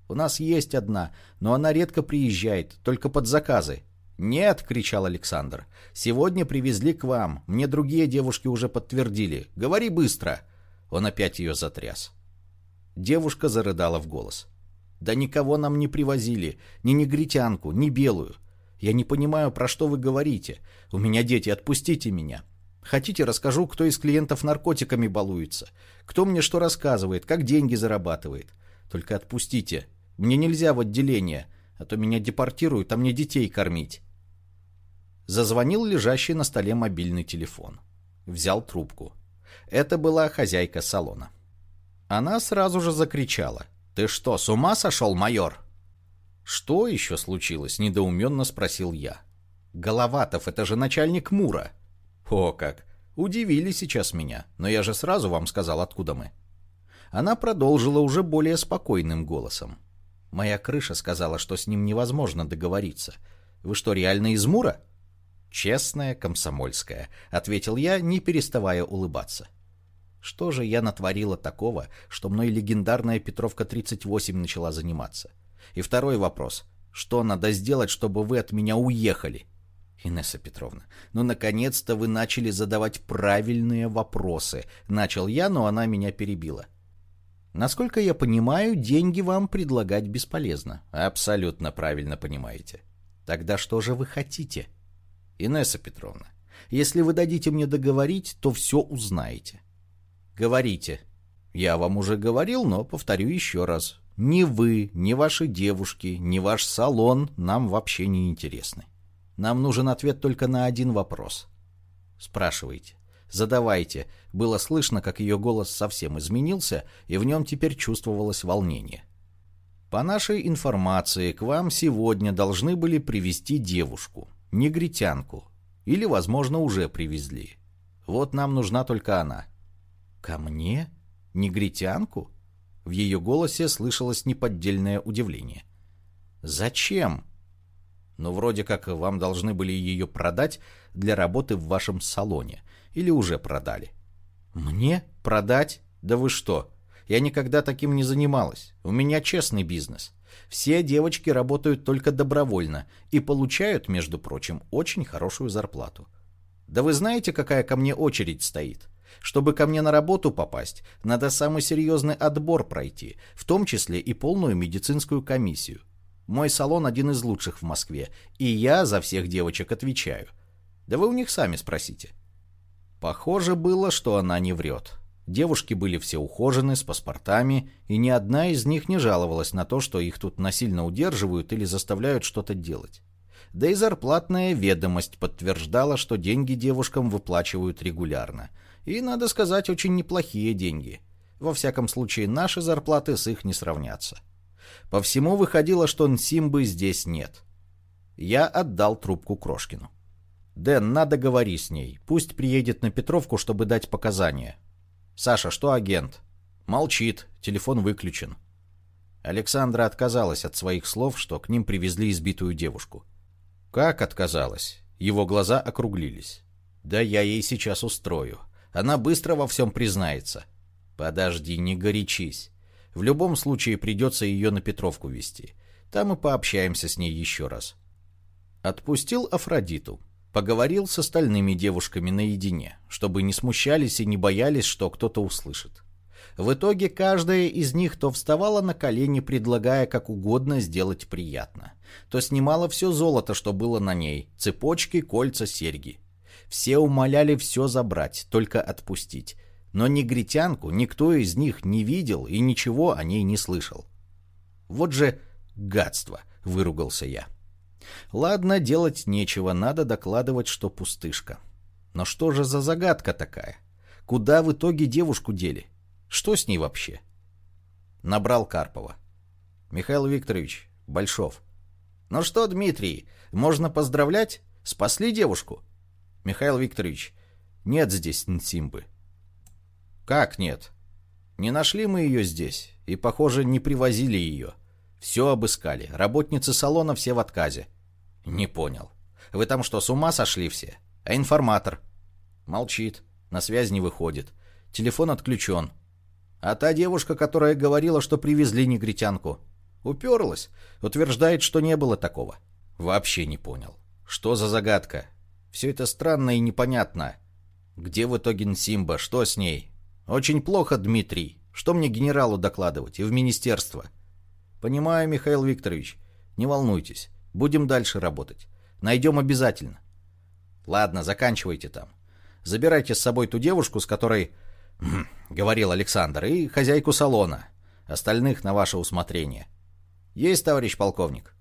«У нас есть одна, но она редко приезжает, только под заказы». «Нет!» — кричал Александр. «Сегодня привезли к вам. Мне другие девушки уже подтвердили. Говори быстро!» Он опять ее затряс. Девушка зарыдала в голос. «Да никого нам не привозили. Ни негритянку, ни белую. Я не понимаю, про что вы говорите. У меня дети, отпустите меня. Хотите, расскажу, кто из клиентов наркотиками балуется, кто мне что рассказывает, как деньги зарабатывает. Только отпустите. Мне нельзя в отделение, а то меня депортируют, а мне детей кормить. Зазвонил лежащий на столе мобильный телефон. Взял трубку. Это была хозяйка салона. Она сразу же закричала. «Ты что, с ума сошел, майор?» «Что еще случилось?» – недоуменно спросил я. «Головатов, это же начальник Мура!» О как! Удивили сейчас меня, но я же сразу вам сказал, откуда мы. Она продолжила уже более спокойным голосом. Моя крыша сказала, что с ним невозможно договориться. Вы что, реально из Мура? Честная, комсомольская, ответил я, не переставая улыбаться. Что же я натворила такого, что мной легендарная Петровка 38 начала заниматься? И второй вопрос. Что надо сделать, чтобы вы от меня уехали? Инесса Петровна, ну наконец-то вы начали задавать правильные вопросы. Начал я, но она меня перебила. Насколько я понимаю, деньги вам предлагать бесполезно. Абсолютно правильно понимаете. Тогда что же вы хотите? Инесса Петровна, если вы дадите мне договорить, то все узнаете. Говорите. Я вам уже говорил, но повторю еще раз. Ни вы, ни ваши девушки, ни ваш салон нам вообще не интересны. Нам нужен ответ только на один вопрос. Спрашивайте. Задавайте. Было слышно, как ее голос совсем изменился, и в нем теперь чувствовалось волнение. По нашей информации, к вам сегодня должны были привести девушку, негритянку. Или, возможно, уже привезли. Вот нам нужна только она. Ко мне? Негритянку? В ее голосе слышалось неподдельное удивление. Зачем? но вроде как вам должны были ее продать для работы в вашем салоне. Или уже продали. Мне? Продать? Да вы что? Я никогда таким не занималась. У меня честный бизнес. Все девочки работают только добровольно и получают, между прочим, очень хорошую зарплату. Да вы знаете, какая ко мне очередь стоит? Чтобы ко мне на работу попасть, надо самый серьезный отбор пройти, в том числе и полную медицинскую комиссию. Мой салон один из лучших в Москве, и я за всех девочек отвечаю. Да вы у них сами спросите. Похоже было, что она не врет. Девушки были все ухожены, с паспортами, и ни одна из них не жаловалась на то, что их тут насильно удерживают или заставляют что-то делать. Да и зарплатная ведомость подтверждала, что деньги девушкам выплачивают регулярно. И, надо сказать, очень неплохие деньги. Во всяком случае, наши зарплаты с их не сравнятся. По всему выходило, что Нсимбы здесь нет. Я отдал трубку Крошкину. «Дэн, надо говорить с ней. Пусть приедет на Петровку, чтобы дать показания». «Саша, что агент?» «Молчит. Телефон выключен». Александра отказалась от своих слов, что к ним привезли избитую девушку. «Как отказалась?» Его глаза округлились. «Да я ей сейчас устрою. Она быстро во всем признается». «Подожди, не горячись. В любом случае придется ее на Петровку вести. Там и пообщаемся с ней еще раз. Отпустил Афродиту. Поговорил с остальными девушками наедине, чтобы не смущались и не боялись, что кто-то услышит. В итоге каждая из них то вставала на колени, предлагая как угодно сделать приятно, то снимала все золото, что было на ней, цепочки, кольца, серьги. Все умоляли все забрать, только отпустить. Но негритянку никто из них не видел и ничего о ней не слышал. Вот же гадство, выругался я. Ладно, делать нечего, надо докладывать, что пустышка. Но что же за загадка такая? Куда в итоге девушку дели? Что с ней вообще? Набрал Карпова. Михаил Викторович, Большов. Ну что, Дмитрий, можно поздравлять? Спасли девушку? Михаил Викторович, нет здесь Нсимбы. Как нет? Не нашли мы ее здесь, и, похоже, не привозили ее. Все обыскали, работницы салона все в отказе. Не понял. Вы там что, с ума сошли все? А информатор? Молчит, на связь не выходит. Телефон отключен. А та девушка, которая говорила, что привезли негритянку, уперлась, утверждает, что не было такого. Вообще не понял. Что за загадка? Все это странно и непонятно. Где в итоге Нсимба? Что с ней? Очень плохо, Дмитрий. Что мне генералу докладывать? И в министерство. Понимаю, Михаил Викторович. Не волнуйтесь. Будем дальше работать. Найдем обязательно. Ладно, заканчивайте там. Забирайте с собой ту девушку, с которой — говорил Александр, — и хозяйку салона. Остальных на ваше усмотрение. Есть, товарищ полковник?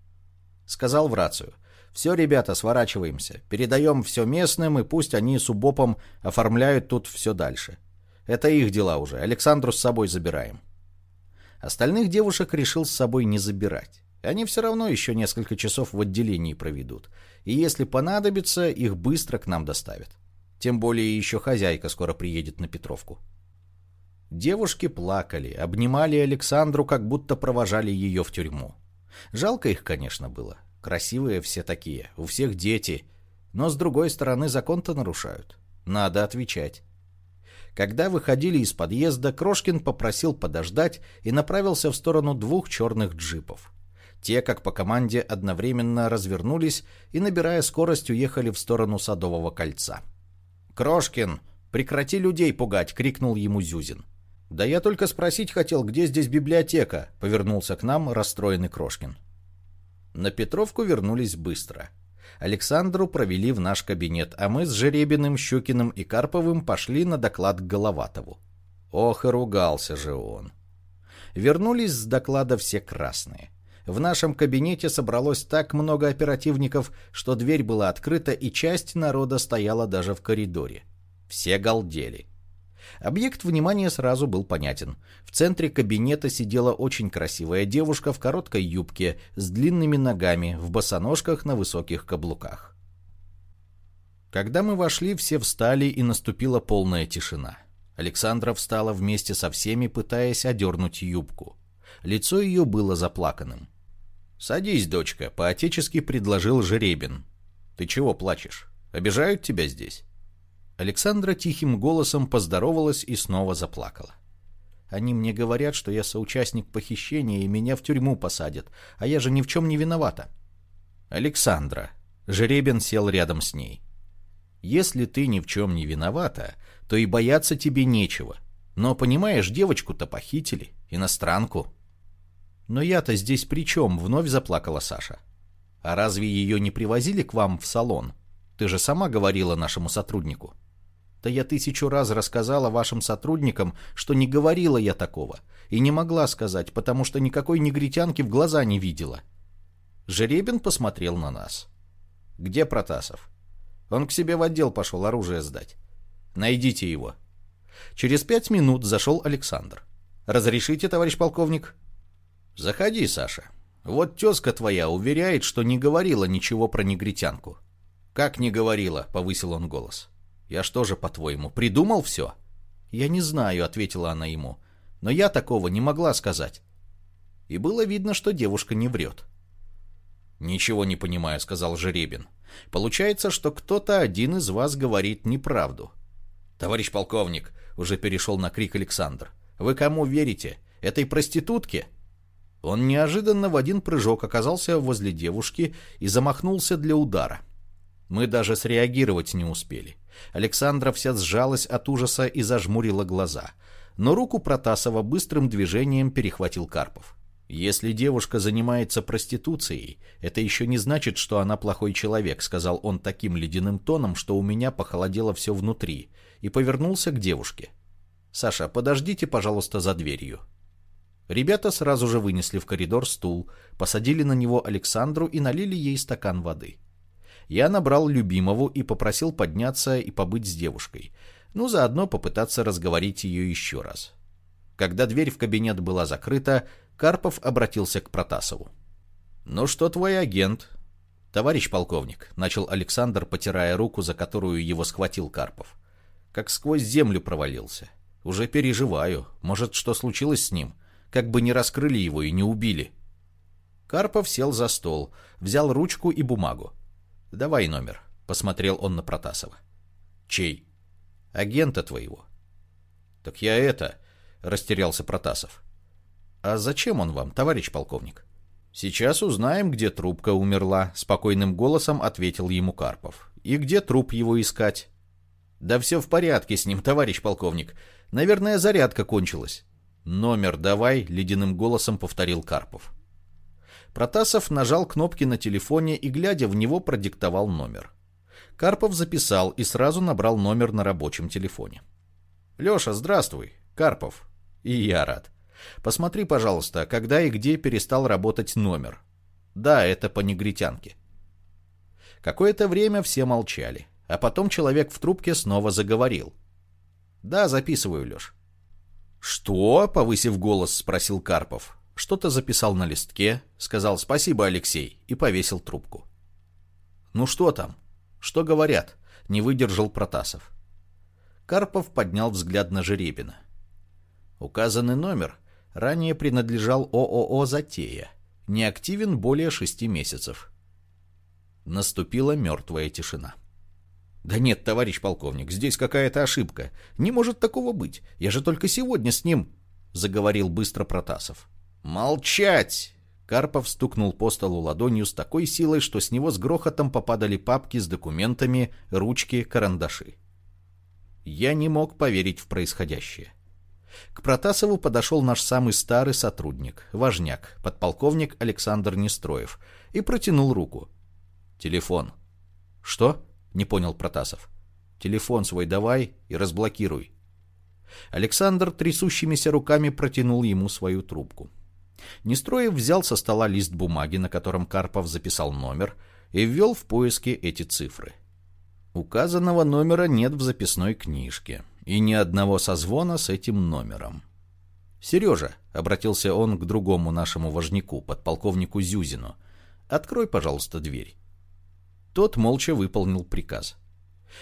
Сказал в рацию. Все, ребята, сворачиваемся. Передаем все местным, и пусть они с УБОПом оформляют тут все дальше. Это их дела уже. Александру с собой забираем. Остальных девушек решил с собой не забирать. Они все равно еще несколько часов в отделении проведут. И если понадобится, их быстро к нам доставят. Тем более еще хозяйка скоро приедет на Петровку. Девушки плакали, обнимали Александру, как будто провожали ее в тюрьму. Жалко их, конечно, было. Красивые все такие, у всех дети. Но, с другой стороны, закон-то нарушают. Надо отвечать. Когда выходили из подъезда, Крошкин попросил подождать и направился в сторону двух черных джипов. Те, как по команде, одновременно развернулись и, набирая скорость, уехали в сторону Садового кольца. «Крошкин, прекрати людей пугать!» — крикнул ему Зюзин. «Да я только спросить хотел, где здесь библиотека?» — повернулся к нам расстроенный Крошкин. На Петровку вернулись быстро. Александру провели в наш кабинет, а мы с Жеребиным, Щукиным и Карповым пошли на доклад к Головатову. Ох, и ругался же он. Вернулись с доклада все красные. В нашем кабинете собралось так много оперативников, что дверь была открыта, и часть народа стояла даже в коридоре. Все галдели. Объект внимания сразу был понятен. В центре кабинета сидела очень красивая девушка в короткой юбке, с длинными ногами, в босоножках на высоких каблуках. Когда мы вошли, все встали, и наступила полная тишина. Александра встала вместе со всеми, пытаясь одернуть юбку. Лицо ее было заплаканным. «Садись, дочка», — по-отечески предложил Жеребин. «Ты чего плачешь? Обижают тебя здесь?» Александра тихим голосом поздоровалась и снова заплакала. «Они мне говорят, что я соучастник похищения и меня в тюрьму посадят, а я же ни в чем не виновата». «Александра», — Жеребин сел рядом с ней, — «если ты ни в чем не виновата, то и бояться тебе нечего. Но, понимаешь, девочку-то похитили, иностранку». «Но я-то здесь при чем?» — вновь заплакала Саша. «А разве ее не привозили к вам в салон? Ты же сама говорила нашему сотруднику». «Да я тысячу раз рассказала вашим сотрудникам, что не говорила я такого. И не могла сказать, потому что никакой негритянки в глаза не видела». Жеребин посмотрел на нас. «Где Протасов?» «Он к себе в отдел пошел оружие сдать. Найдите его». Через пять минут зашел Александр. «Разрешите, товарищ полковник?» «Заходи, Саша. Вот тезка твоя уверяет, что не говорила ничего про негритянку». «Как не говорила?» — повысил он голос. «Я что же, по-твоему, придумал все?» «Я не знаю», — ответила она ему. «Но я такого не могла сказать». И было видно, что девушка не врет. «Ничего не понимаю», — сказал Жеребин. «Получается, что кто-то один из вас говорит неправду». «Товарищ полковник», — уже перешел на крик Александр, — «вы кому верите? Этой проститутке?» Он неожиданно в один прыжок оказался возле девушки и замахнулся для удара. Мы даже среагировать не успели. Александра вся сжалась от ужаса и зажмурила глаза. но руку Протасова быстрым движением перехватил Карпов. «Если девушка занимается проституцией, это еще не значит, что она плохой человек», сказал он таким ледяным тоном, что у меня похолодело все внутри, и повернулся к девушке. «Саша, подождите, пожалуйста, за дверью». Ребята сразу же вынесли в коридор стул, посадили на него Александру и налили ей стакан воды. Я набрал любимову и попросил подняться и побыть с девушкой, ну, заодно попытаться разговорить ее еще раз. Когда дверь в кабинет была закрыта, Карпов обратился к Протасову. «Ну что твой агент?» «Товарищ полковник», — начал Александр, потирая руку, за которую его схватил Карпов. «Как сквозь землю провалился. Уже переживаю. Может, что случилось с ним? Как бы не раскрыли его и не убили». Карпов сел за стол, взял ручку и бумагу. «Давай номер», — посмотрел он на Протасова. «Чей?» «Агента твоего». «Так я это...» — растерялся Протасов. «А зачем он вам, товарищ полковник?» «Сейчас узнаем, где трубка умерла», — спокойным голосом ответил ему Карпов. «И где труп его искать?» «Да все в порядке с ним, товарищ полковник. Наверное, зарядка кончилась». «Номер давай», — ледяным голосом повторил Карпов. Протасов нажал кнопки на телефоне и, глядя в него, продиктовал номер. Карпов записал и сразу набрал номер на рабочем телефоне. «Леша, здравствуй. Карпов». «И я рад. Посмотри, пожалуйста, когда и где перестал работать номер». «Да, это по негритянке». Какое-то время все молчали, а потом человек в трубке снова заговорил. «Да, записываю, Леш». «Что?» — повысив голос, спросил Карпов. Что-то записал на листке, сказал «Спасибо, Алексей» и повесил трубку. «Ну что там? Что говорят?» — не выдержал Протасов. Карпов поднял взгляд на Жеребина. Указанный номер ранее принадлежал ООО «Затея», неактивен более шести месяцев. Наступила мертвая тишина. «Да нет, товарищ полковник, здесь какая-то ошибка. Не может такого быть. Я же только сегодня с ним...» — заговорил быстро Протасов. «Молчать!» Карпов стукнул по столу ладонью с такой силой, что с него с грохотом попадали папки с документами, ручки, карандаши. Я не мог поверить в происходящее. К Протасову подошел наш самый старый сотрудник, важняк, подполковник Александр Нестроев, и протянул руку. «Телефон». «Что?» — не понял Протасов. «Телефон свой давай и разблокируй». Александр трясущимися руками протянул ему свою трубку. Нестроев взял со стола лист бумаги, на котором Карпов записал номер, и ввел в поиски эти цифры. Указанного номера нет в записной книжке, и ни одного созвона с этим номером. «Сережа», — обратился он к другому нашему важнику, подполковнику Зюзину, — «открой, пожалуйста, дверь». Тот молча выполнил приказ.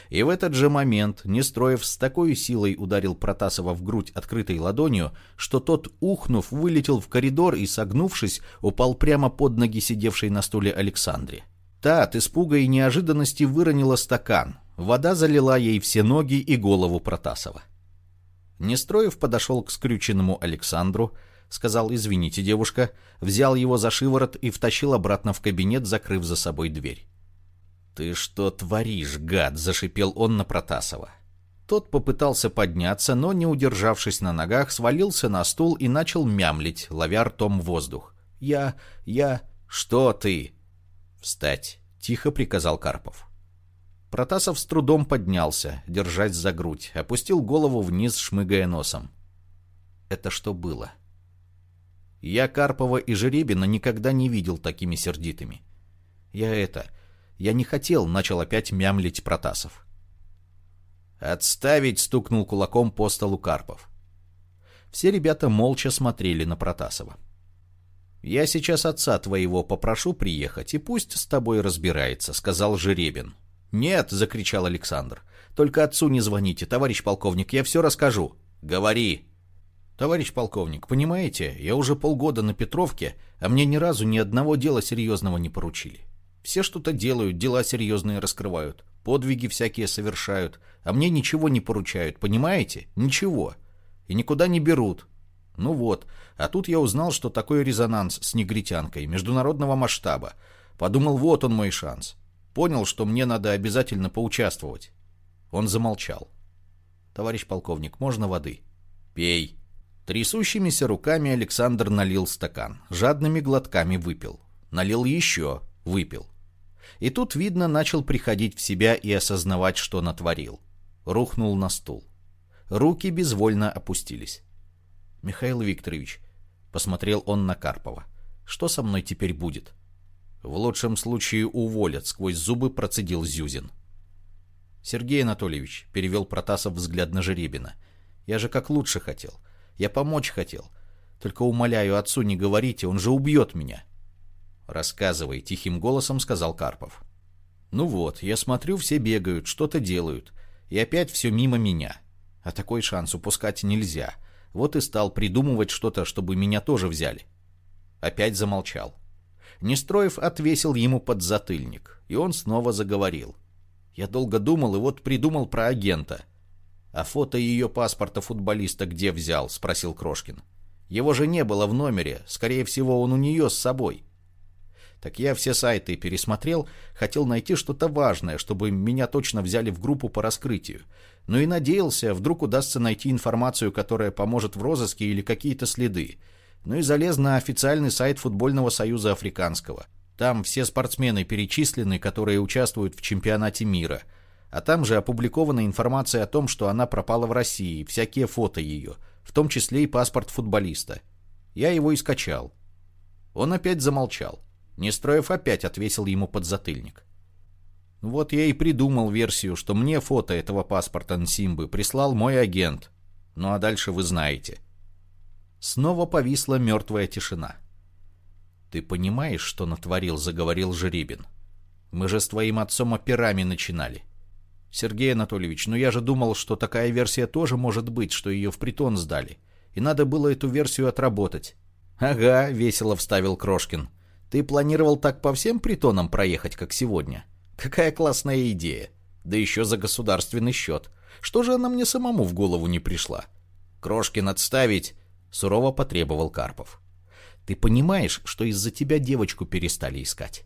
И в этот же момент Нестроев с такой силой ударил Протасова в грудь открытой ладонью, что тот, ухнув, вылетел в коридор и, согнувшись, упал прямо под ноги сидевшей на стуле Александре. Та от испуга и неожиданности выронила стакан. Вода залила ей все ноги и голову Протасова. Нестроев подошел к скрюченному Александру, сказал «Извините, девушка», взял его за шиворот и втащил обратно в кабинет, закрыв за собой дверь. «Ты что творишь, гад?» — зашипел он на Протасова. Тот попытался подняться, но, не удержавшись на ногах, свалился на стул и начал мямлить, ловя ртом воздух. «Я... я... что ты?» «Встать!» — тихо приказал Карпов. Протасов с трудом поднялся, держась за грудь, опустил голову вниз, шмыгая носом. Это что было? Я Карпова и Жеребина никогда не видел такими сердитыми. Я это... Я не хотел, начал опять мямлить Протасов. «Отставить!» — стукнул кулаком по столу Карпов. Все ребята молча смотрели на Протасова. «Я сейчас отца твоего попрошу приехать, и пусть с тобой разбирается», — сказал Жеребин. «Нет!» — закричал Александр. «Только отцу не звоните, товарищ полковник, я все расскажу». «Говори!» «Товарищ полковник, понимаете, я уже полгода на Петровке, а мне ни разу ни одного дела серьезного не поручили. Все что-то делают, дела серьезные раскрывают, подвиги всякие совершают, а мне ничего не поручают, понимаете? Ничего. И никуда не берут. Ну вот, а тут я узнал, что такой резонанс с негритянкой, международного масштаба. Подумал, вот он мой шанс. Понял, что мне надо обязательно поучаствовать. Он замолчал. «Товарищ полковник, можно воды?» «Пей». Трясущимися руками Александр налил стакан, жадными глотками выпил. Налил еще, выпил. И тут, видно, начал приходить в себя и осознавать, что натворил. Рухнул на стул. Руки безвольно опустились. «Михаил Викторович», — посмотрел он на Карпова, — «что со мной теперь будет?» «В лучшем случае уволят», — сквозь зубы процедил Зюзин. «Сергей Анатольевич», — перевел Протасов взгляд на Жеребина, — «я же как лучше хотел. Я помочь хотел. Только умоляю, отцу не говорите, он же убьет меня». «Рассказывай», — тихим голосом сказал Карпов. «Ну вот, я смотрю, все бегают, что-то делают. И опять все мимо меня. А такой шанс упускать нельзя. Вот и стал придумывать что-то, чтобы меня тоже взяли». Опять замолчал. Нестроев отвесил ему подзатыльник, и он снова заговорил. Я долго думал и вот придумал про агента. «А фото ее паспорта футболиста где взял?» — спросил Крошкин. «Его же не было в номере. Скорее всего, он у нее с собой». Так я все сайты пересмотрел, хотел найти что-то важное, чтобы меня точно взяли в группу по раскрытию. Ну и надеялся, вдруг удастся найти информацию, которая поможет в розыске или какие-то следы. Ну и залез на официальный сайт Футбольного союза Африканского. Там все спортсмены перечислены, которые участвуют в чемпионате мира. А там же опубликована информация о том, что она пропала в России, всякие фото ее, в том числе и паспорт футболиста. Я его и скачал. Он опять замолчал. Нестроев опять отвесил ему подзатыльник. Вот я и придумал версию, что мне фото этого паспорта Нсимбы прислал мой агент. Ну а дальше вы знаете. Снова повисла мертвая тишина. «Ты понимаешь, что натворил?» — заговорил Жеребин. «Мы же с твоим отцом операми начинали. Сергей Анатольевич, ну я же думал, что такая версия тоже может быть, что ее в притон сдали. И надо было эту версию отработать». «Ага», — весело вставил Крошкин. Ты планировал так по всем притонам проехать, как сегодня? Какая классная идея. Да еще за государственный счет. Что же она мне самому в голову не пришла? Крошкин отставить, сурово потребовал Карпов. Ты понимаешь, что из-за тебя девочку перестали искать?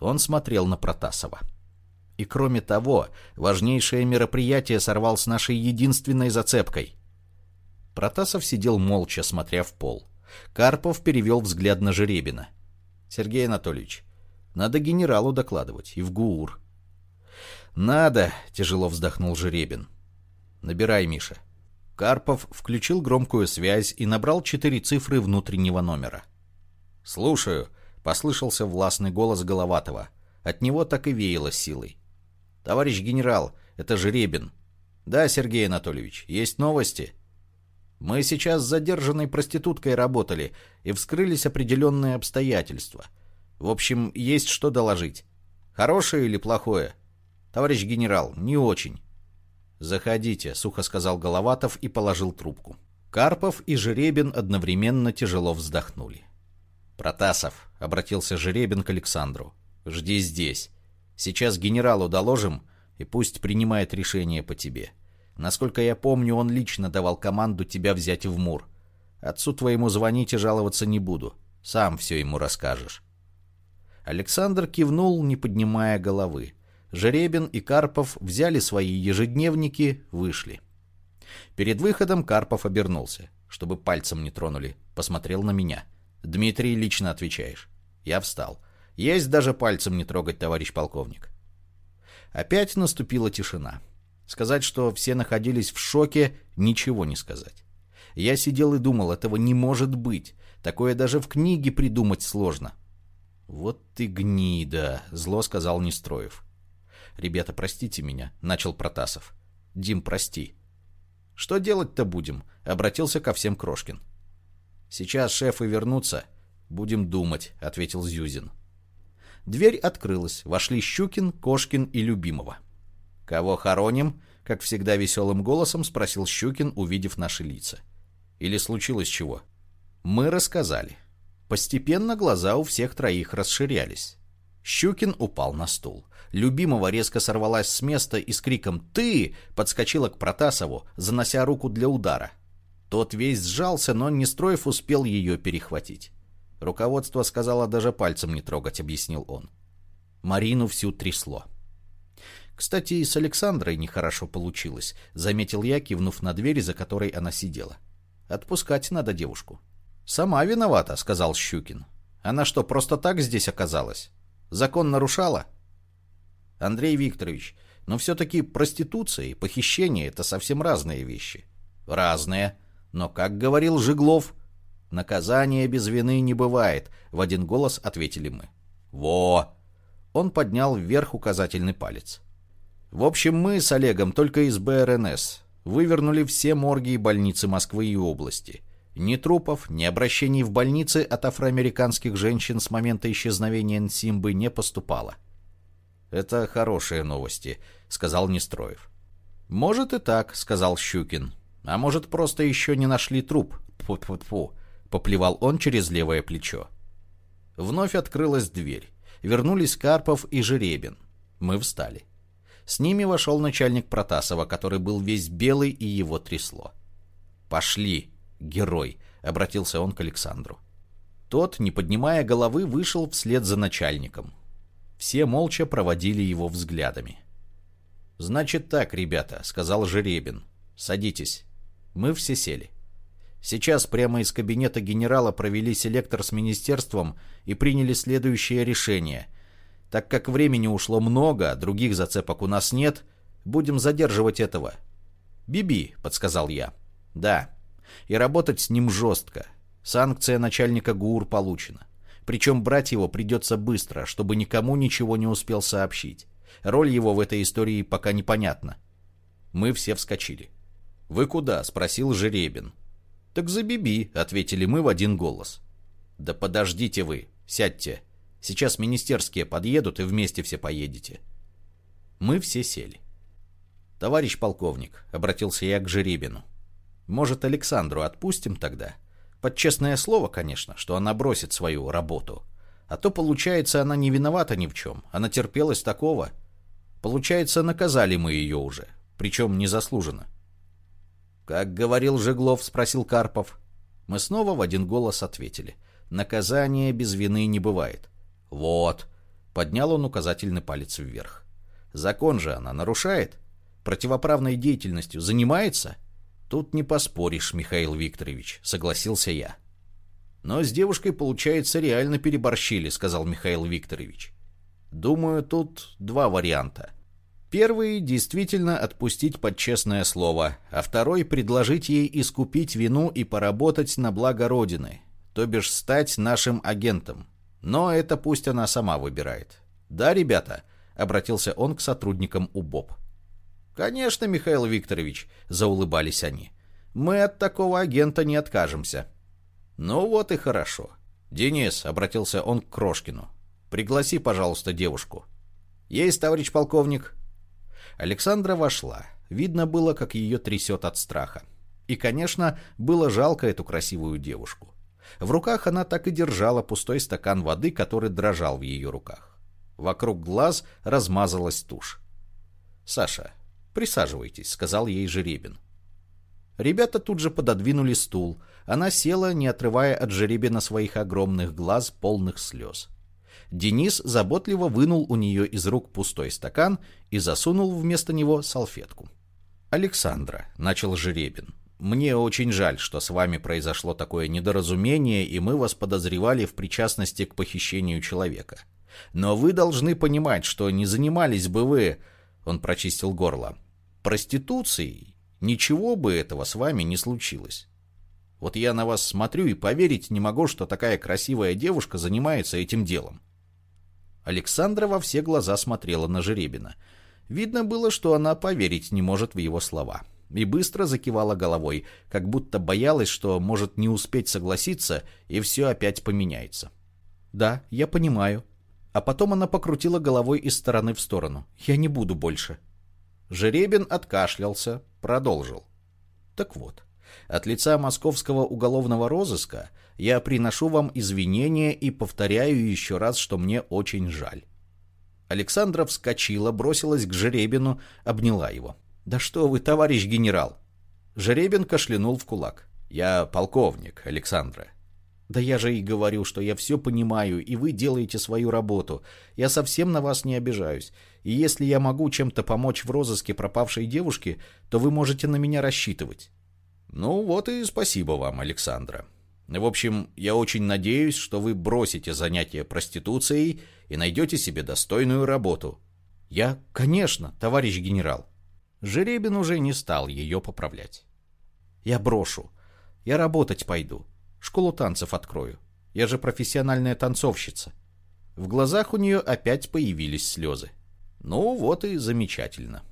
Он смотрел на Протасова. И кроме того, важнейшее мероприятие сорвал с нашей единственной зацепкой. Протасов сидел молча, смотря в пол. Карпов перевел взгляд на Жеребина. — Сергей Анатольевич, надо генералу докладывать и в ГУР. Надо, тяжело вздохнул Жеребин. Набирай, Миша. Карпов включил громкую связь и набрал четыре цифры внутреннего номера. «Слушаю», — послышался властный голос Головатова. От него так и веяло силой. «Товарищ генерал, это Жеребин». «Да, Сергей Анатольевич, есть новости?» Мы сейчас с задержанной проституткой работали, и вскрылись определенные обстоятельства. В общем, есть что доложить. Хорошее или плохое? Товарищ генерал, не очень. «Заходите», — сухо сказал Головатов и положил трубку. Карпов и Жеребин одновременно тяжело вздохнули. «Протасов», — обратился Жеребин к Александру, — «жди здесь. Сейчас генералу доложим, и пусть принимает решение по тебе». Насколько я помню, он лично давал команду тебя взять в Мур. Отцу твоему звонить и жаловаться не буду. Сам все ему расскажешь». Александр кивнул, не поднимая головы. Жеребин и Карпов взяли свои ежедневники, вышли. Перед выходом Карпов обернулся, чтобы пальцем не тронули. Посмотрел на меня. «Дмитрий, лично отвечаешь». Я встал. «Есть даже пальцем не трогать, товарищ полковник». Опять наступила тишина. Сказать, что все находились в шоке, ничего не сказать. Я сидел и думал, этого не может быть. Такое даже в книге придумать сложно. «Вот ты гнида», — зло сказал Нестроев. «Ребята, простите меня», — начал Протасов. «Дим, прости». «Что делать-то будем?» — обратился ко всем Крошкин. «Сейчас шефы вернутся. Будем думать», — ответил Зюзин. Дверь открылась. Вошли Щукин, Кошкин и Любимова. «Кого хороним?» — как всегда веселым голосом спросил Щукин, увидев наши лица. «Или случилось чего?» Мы рассказали. Постепенно глаза у всех троих расширялись. Щукин упал на стул. Любимого резко сорвалась с места и с криком «Ты!» подскочила к Протасову, занося руку для удара. Тот весь сжался, но Нестроев успел ее перехватить. Руководство сказало даже пальцем не трогать, объяснил он. Марину всю трясло. Кстати, и с Александрой нехорошо получилось, заметил я, кивнув на дверь, за которой она сидела. Отпускать надо девушку. Сама виновата, сказал Щукин. Она что, просто так здесь оказалась? Закон нарушала? Андрей Викторович, но все-таки проституция и похищение – это совсем разные вещи. Разные. Но, как говорил Жиглов, наказания без вины не бывает, в один голос ответили мы. Во! Он поднял вверх указательный палец. В общем, мы с Олегом только из БРНС вывернули все морги и больницы Москвы и области. Ни трупов, ни обращений в больницы от афроамериканских женщин с момента исчезновения Нсимбы не поступало. «Это хорошие новости», — сказал Нестроев. «Может и так», — сказал Щукин. «А может, просто еще не нашли труп?» Тьфу-тьфу-тьфу. Поплевал он через левое плечо. Вновь открылась дверь. Вернулись Карпов и Жеребин. Мы встали. С ними вошел начальник Протасова, который был весь белый и его трясло. «Пошли, герой», — обратился он к Александру. Тот, не поднимая головы, вышел вслед за начальником. Все молча проводили его взглядами. «Значит так, ребята», — сказал Жеребин. «Садитесь». Мы все сели. Сейчас прямо из кабинета генерала провели селектор с министерством и приняли следующее решение. Так как времени ушло много, других зацепок у нас нет, будем задерживать этого. «Биби», — подсказал я. «Да. И работать с ним жестко. Санкция начальника ГУР получена. Причем брать его придется быстро, чтобы никому ничего не успел сообщить. Роль его в этой истории пока непонятна. Мы все вскочили. «Вы куда?» — спросил Жеребин. «Так за Биби», — ответили мы в один голос. «Да подождите вы, сядьте. Сейчас министерские подъедут и вместе все поедете». Мы все сели. «Товарищ полковник», — обратился я к Жеребину. «Может, Александру отпустим тогда?» Под честное слово, конечно, что она бросит свою работу. А то, получается, она не виновата ни в чем. Она терпелась такого. Получается, наказали мы ее уже. Причем незаслуженно. «Как говорил Жеглов?» — спросил Карпов. Мы снова в один голос ответили. «Наказание без вины не бывает». «Вот». Поднял он указательный палец вверх. «Закон же она нарушает? Противоправной деятельностью занимается?» Тут не поспоришь, Михаил Викторович, согласился я. Но с девушкой, получается, реально переборщили, сказал Михаил Викторович. Думаю, тут два варианта. Первый – действительно отпустить под честное слово, а второй – предложить ей искупить вину и поработать на благо Родины, то бишь стать нашим агентом. Но это пусть она сама выбирает. «Да, ребята?» – обратился он к сотрудникам УБОП. «Конечно, Михаил Викторович», — заулыбались они. «Мы от такого агента не откажемся». «Ну вот и хорошо». «Денис», — обратился он к Крошкину, — «пригласи, пожалуйста, девушку». «Есть, товарищ полковник». Александра вошла. Видно было, как ее трясет от страха. И, конечно, было жалко эту красивую девушку. В руках она так и держала пустой стакан воды, который дрожал в ее руках. Вокруг глаз размазалась тушь. «Саша, «Присаживайтесь», — сказал ей Жеребин. Ребята тут же пододвинули стул. Она села, не отрывая от Жеребина своих огромных глаз, полных слез. Денис заботливо вынул у нее из рук пустой стакан и засунул вместо него салфетку. «Александра», — начал Жеребин, — «мне очень жаль, что с вами произошло такое недоразумение, и мы вас подозревали в причастности к похищению человека. Но вы должны понимать, что не занимались бы вы...» Он прочистил горло проституцией, ничего бы этого с вами не случилось. Вот я на вас смотрю и поверить не могу, что такая красивая девушка занимается этим делом. Александра во все глаза смотрела на Жеребина. Видно было, что она поверить не может в его слова. И быстро закивала головой, как будто боялась, что может не успеть согласиться, и все опять поменяется. «Да, я понимаю». А потом она покрутила головой из стороны в сторону. «Я не буду больше». Жеребин откашлялся, продолжил. Так вот, от лица московского уголовного розыска я приношу вам извинения и повторяю еще раз, что мне очень жаль. Александра вскочила, бросилась к Жеребину, обняла его. «Да что вы, товарищ генерал!» Жеребин кашлянул в кулак. «Я полковник, Александра». Да я же и говорю, что я все понимаю, и вы делаете свою работу. Я совсем на вас не обижаюсь. И если я могу чем-то помочь в розыске пропавшей девушки, то вы можете на меня рассчитывать. Ну вот и спасибо вам, Александра. В общем, я очень надеюсь, что вы бросите занятия проституцией и найдете себе достойную работу. Я, конечно, товарищ генерал. Жеребин уже не стал ее поправлять. Я брошу. Я работать пойду. Школу танцев открою. Я же профессиональная танцовщица. В глазах у нее опять появились слезы. Ну вот и замечательно.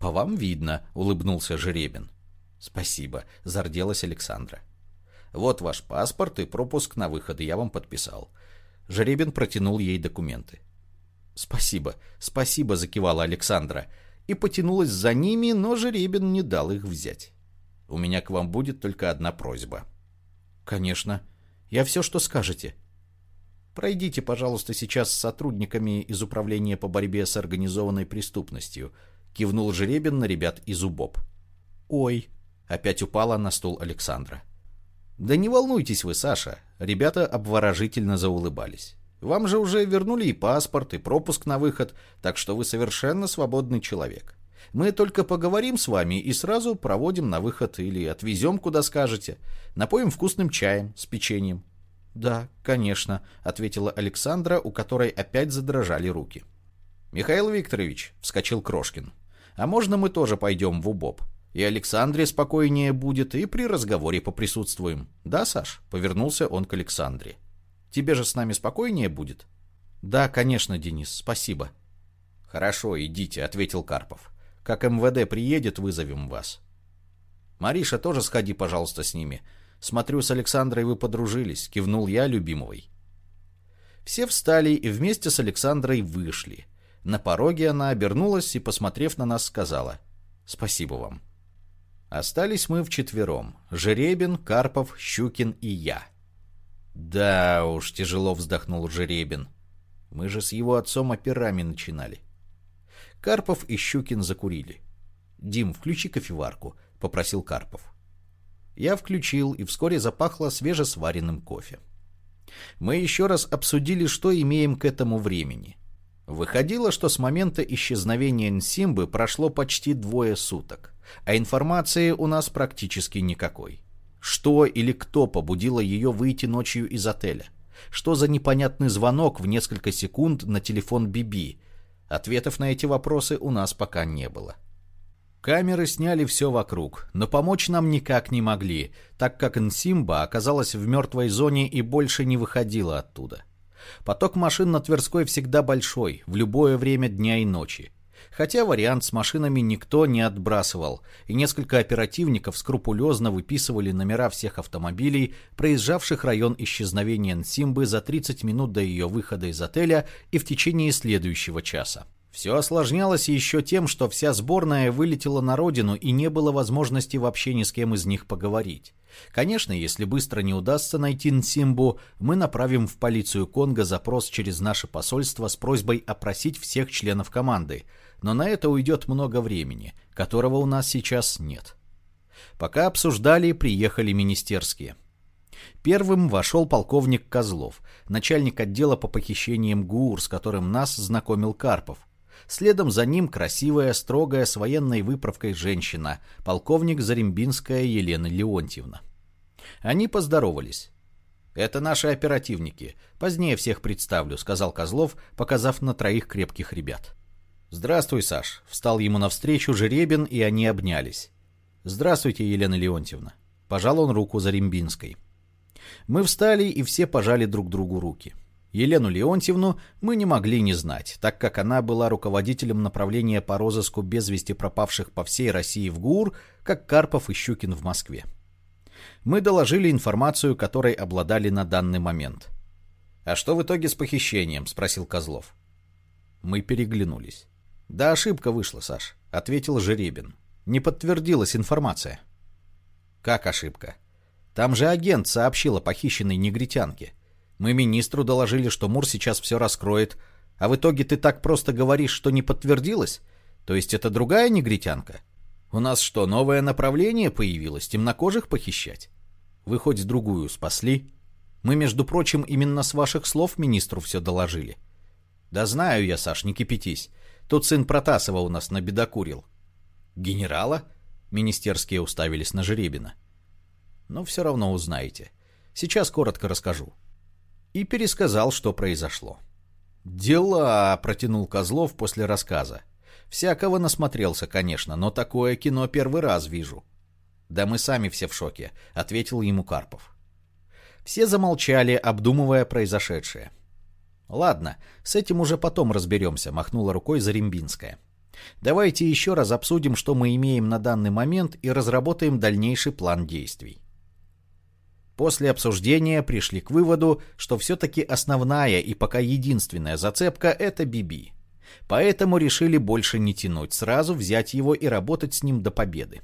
По вам видно, улыбнулся Жеребин. Спасибо, зарделась Александра. Вот ваш паспорт и пропуск на выход, я вам подписал. Жеребин протянул ей документы. Спасибо, спасибо, закивала Александра и потянулась за ними, но Жеребин не дал их взять. У меня к вам будет только одна просьба. «Конечно. Я все, что скажете». «Пройдите, пожалуйста, сейчас с сотрудниками из Управления по борьбе с организованной преступностью», — кивнул Жеребин на ребят из УБОП. «Ой», — опять упала на стул Александра. «Да не волнуйтесь вы, Саша», — ребята обворожительно заулыбались. «Вам же уже вернули и паспорт, и пропуск на выход, так что вы совершенно свободный человек. Мы только поговорим с вами и сразу проводим на выход или отвезем, куда скажете. Напоим вкусным чаем с печеньем». «Да, конечно», — ответила Александра, у которой опять задрожали руки. «Михаил Викторович», — вскочил Крошкин, — «а можно мы тоже пойдем в УБОП? И Александре спокойнее будет, и при разговоре поприсутствуем. Да, Саш?» — повернулся он к Александре. «Тебе же с нами спокойнее будет?» «Да, конечно, Денис, спасибо». «Хорошо, идите», — ответил Карпов. Как МВД приедет, вызовем вас. Мариша, тоже сходи, пожалуйста, с ними. Смотрю, с Александрой вы подружились, кивнул я любимовой. Все встали и вместе с Александрой вышли. На пороге она обернулась и, посмотрев на нас, сказала «Спасибо вам». Остались мы вчетвером. Жеребин, Карпов, Щукин и я. Да уж, тяжело вздохнул Жеребин. Мы же с его отцом операми начинали. Карпов и Щукин закурили. «Дим, включи кофеварку», — попросил Карпов. Я включил, и вскоре запахло свежесваренным кофе. Мы еще раз обсудили, что имеем к этому времени. Выходило, что с момента исчезновения Нсимбы прошло почти двое суток, а информации у нас практически никакой. Что или кто побудило ее выйти ночью из отеля? Что за непонятный звонок в несколько секунд на телефон Биби, Ответов на эти вопросы у нас пока не было. Камеры сняли все вокруг, но помочь нам никак не могли, так как Нсимба оказалась в мертвой зоне и больше не выходила оттуда. Поток машин на Тверской всегда большой, в любое время дня и ночи. Хотя вариант с машинами никто не отбрасывал, и несколько оперативников скрупулезно выписывали номера всех автомобилей, проезжавших район исчезновения Нсимбы за 30 минут до ее выхода из отеля и в течение следующего часа. Все осложнялось еще тем, что вся сборная вылетела на родину и не было возможности вообще ни с кем из них поговорить. Конечно, если быстро не удастся найти Нсимбу, мы направим в полицию Конго запрос через наше посольство с просьбой опросить всех членов команды, но на это уйдет много времени, которого у нас сейчас нет. Пока обсуждали, приехали министерские. Первым вошел полковник Козлов, начальник отдела по похищениям ГУР, с которым нас знакомил Карпов. Следом за ним красивая, строгая, с военной выправкой женщина, полковник Зарембинская Елена Леонтьевна. Они поздоровались. «Это наши оперативники. Позднее всех представлю», — сказал Козлов, показав на троих крепких ребят. «Здравствуй, Саш!» — встал ему навстречу Жеребин, и они обнялись. «Здравствуйте, Елена Леонтьевна!» — пожал он руку Зарембинской. Мы встали, и все пожали друг другу руки. Елену Леонтьевну мы не могли не знать, так как она была руководителем направления по розыску без вести пропавших по всей России в ГУР, как Карпов и Щукин в Москве. Мы доложили информацию, которой обладали на данный момент. «А что в итоге с похищением?» — спросил Козлов. Мы переглянулись. «Да ошибка вышла, Саш», — ответил Жеребин. «Не подтвердилась информация». «Как ошибка?» «Там же агент сообщил о похищенной негритянке. Мы министру доложили, что Мур сейчас все раскроет, а в итоге ты так просто говоришь, что не подтвердилось? То есть это другая негритянка? У нас что, новое направление появилось, темнокожих похищать? Вы хоть другую спасли?» Мы, между прочим, именно с ваших слов министру все доложили. Да знаю я, Саш, не кипятись. Тут сын Протасова у нас набедокурил. Генерала? Министерские уставились на Жеребина. Но все равно узнаете. Сейчас коротко расскажу. И пересказал, что произошло. «Дела!» — протянул Козлов после рассказа. «Всякого насмотрелся, конечно, но такое кино первый раз вижу». «Да мы сами все в шоке», — ответил ему Карпов. Все замолчали, обдумывая произошедшее. «Ладно, с этим уже потом разберемся», — махнула рукой Зарембинская. «Давайте еще раз обсудим, что мы имеем на данный момент, и разработаем дальнейший план действий». После обсуждения пришли к выводу, что все-таки основная и пока единственная зацепка – это Биби. Поэтому решили больше не тянуть, сразу взять его и работать с ним до победы.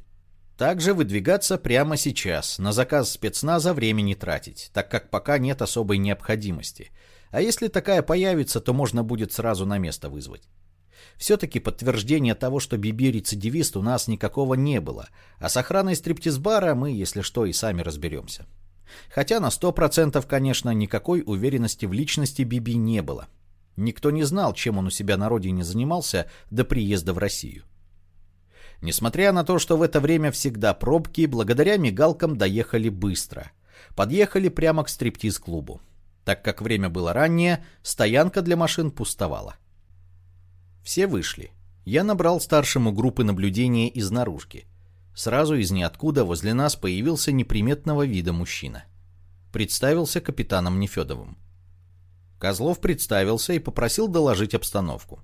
Также выдвигаться прямо сейчас, на заказ спецназа времени тратить, так как пока нет особой необходимости. А если такая появится, то можно будет сразу на место вызвать. Все-таки подтверждения того, что Биби рецидивист, у нас никакого не было, а с охраной стриптиз-бара мы, если что, и сами разберемся. Хотя на сто процентов, конечно, никакой уверенности в личности Биби не было. Никто не знал, чем он у себя на родине занимался до приезда в Россию. Несмотря на то, что в это время всегда пробки, благодаря мигалкам доехали быстро. Подъехали прямо к стриптиз-клубу. Так как время было раннее, стоянка для машин пустовала. Все вышли. Я набрал старшему группы наблюдения из наружки. Сразу из ниоткуда возле нас появился неприметного вида мужчина. Представился капитаном Нефедовым. Козлов представился и попросил доложить обстановку.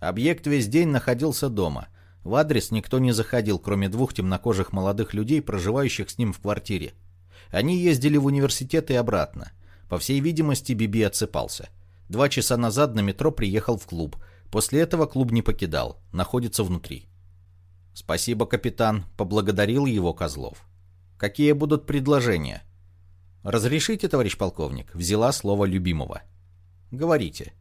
Объект весь день находился дома. В адрес никто не заходил, кроме двух темнокожих молодых людей, проживающих с ним в квартире. Они ездили в университет и обратно. По всей видимости, Биби отсыпался. Два часа назад на метро приехал в клуб. После этого клуб не покидал, находится внутри. «Спасибо, капитан», — поблагодарил его Козлов. «Какие будут предложения?» «Разрешите, товарищ полковник?» — взяла слово любимого. «Говорите».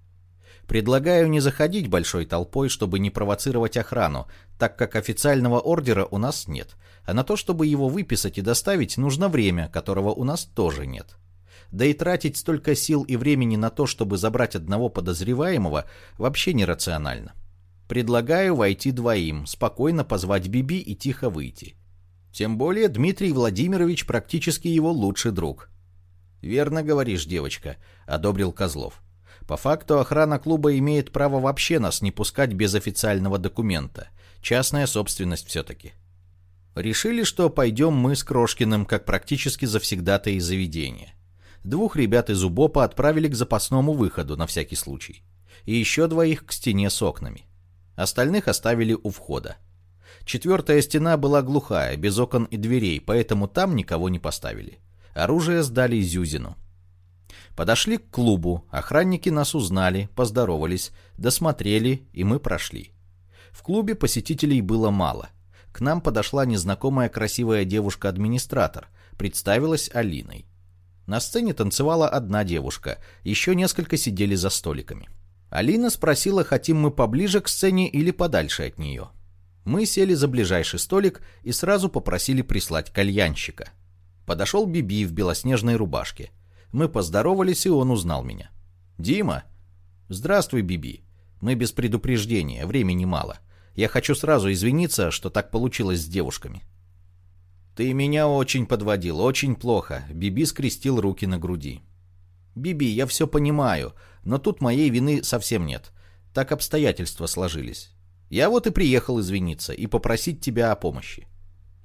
«Предлагаю не заходить большой толпой, чтобы не провоцировать охрану, так как официального ордера у нас нет, а на то, чтобы его выписать и доставить, нужно время, которого у нас тоже нет». Да и тратить столько сил и времени на то, чтобы забрать одного подозреваемого, вообще нерационально. Предлагаю войти двоим, спокойно позвать Биби и тихо выйти. Тем более Дмитрий Владимирович практически его лучший друг. «Верно говоришь, девочка», — одобрил Козлов. «По факту охрана клуба имеет право вообще нас не пускать без официального документа. Частная собственность все-таки». Решили, что пойдем мы с Крошкиным, как практически завсегдата из заведения. Двух ребят из УБОПа отправили к запасному выходу на всякий случай. И еще двоих к стене с окнами. Остальных оставили у входа. Четвертая стена была глухая, без окон и дверей, поэтому там никого не поставили. Оружие сдали Зюзину. Подошли к клубу, охранники нас узнали, поздоровались, досмотрели, и мы прошли. В клубе посетителей было мало. К нам подошла незнакомая красивая девушка-администратор, представилась Алиной. На сцене танцевала одна девушка, еще несколько сидели за столиками. Алина спросила, хотим мы поближе к сцене или подальше от нее. Мы сели за ближайший столик и сразу попросили прислать кальянщика. Подошел Биби в белоснежной рубашке. Мы поздоровались, и он узнал меня. «Дима?» «Здравствуй, Биби. Мы без предупреждения, времени мало. Я хочу сразу извиниться, что так получилось с девушками». «Ты меня очень подводил, очень плохо», — Биби скрестил руки на груди. «Биби, я все понимаю, но тут моей вины совсем нет. Так обстоятельства сложились. Я вот и приехал извиниться и попросить тебя о помощи.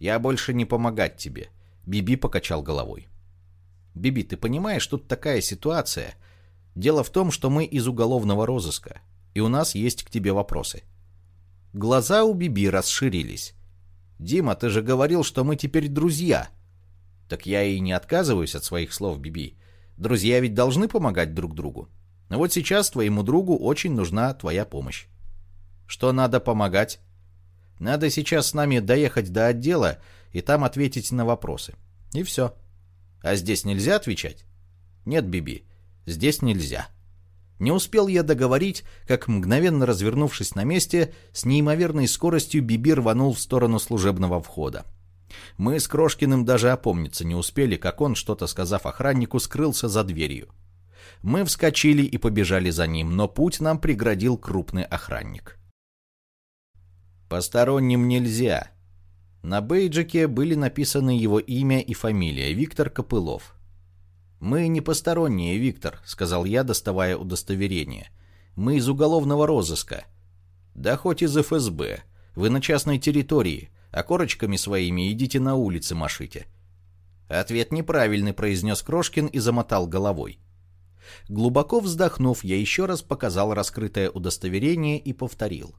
Я больше не помогать тебе. Биби покачал головой. Биби, ты понимаешь, тут такая ситуация. Дело в том, что мы из уголовного розыска, и у нас есть к тебе вопросы. Глаза у Биби расширились. Дима, ты же говорил, что мы теперь друзья. Так я и не отказываюсь от своих слов, Биби. Друзья ведь должны помогать друг другу. Но вот сейчас твоему другу очень нужна твоя помощь. Что надо помогать? Надо сейчас с нами доехать до отдела и там ответить на вопросы. И все. А здесь нельзя отвечать? Нет, Биби, здесь нельзя. Не успел я договорить, как, мгновенно развернувшись на месте, с неимоверной скоростью Биби рванул в сторону служебного входа. Мы с Крошкиным даже опомниться не успели, как он, что-то сказав охраннику, скрылся за дверью. Мы вскочили и побежали за ним, но путь нам преградил крупный охранник. Посторонним нельзя. На бейджике были написаны его имя и фамилия – Виктор Копылов. «Мы не посторонние, Виктор», — сказал я, доставая удостоверение. «Мы из уголовного розыска». «Да хоть из ФСБ. Вы на частной территории, а корочками своими идите на улице машите». Ответ неправильный, произнес Крошкин и замотал головой. Глубоко вздохнув, я еще раз показал раскрытое удостоверение и повторил.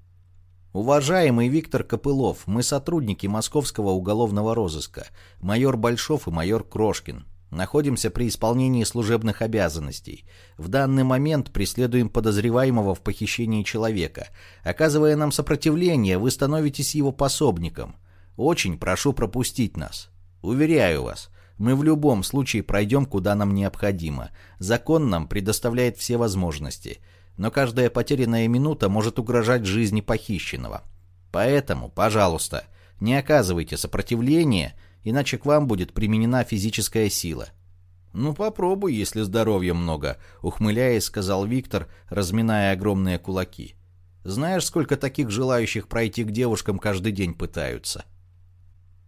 «Уважаемый Виктор Копылов, мы сотрудники Московского уголовного розыска, майор Большов и майор Крошкин. Находимся при исполнении служебных обязанностей. В данный момент преследуем подозреваемого в похищении человека. Оказывая нам сопротивление, вы становитесь его пособником. Очень прошу пропустить нас. Уверяю вас, мы в любом случае пройдем, куда нам необходимо. Закон нам предоставляет все возможности. Но каждая потерянная минута может угрожать жизни похищенного. Поэтому, пожалуйста, не оказывайте сопротивления иначе к вам будет применена физическая сила. «Ну, попробуй, если здоровья много», — ухмыляясь, сказал Виктор, разминая огромные кулаки. «Знаешь, сколько таких желающих пройти к девушкам каждый день пытаются?»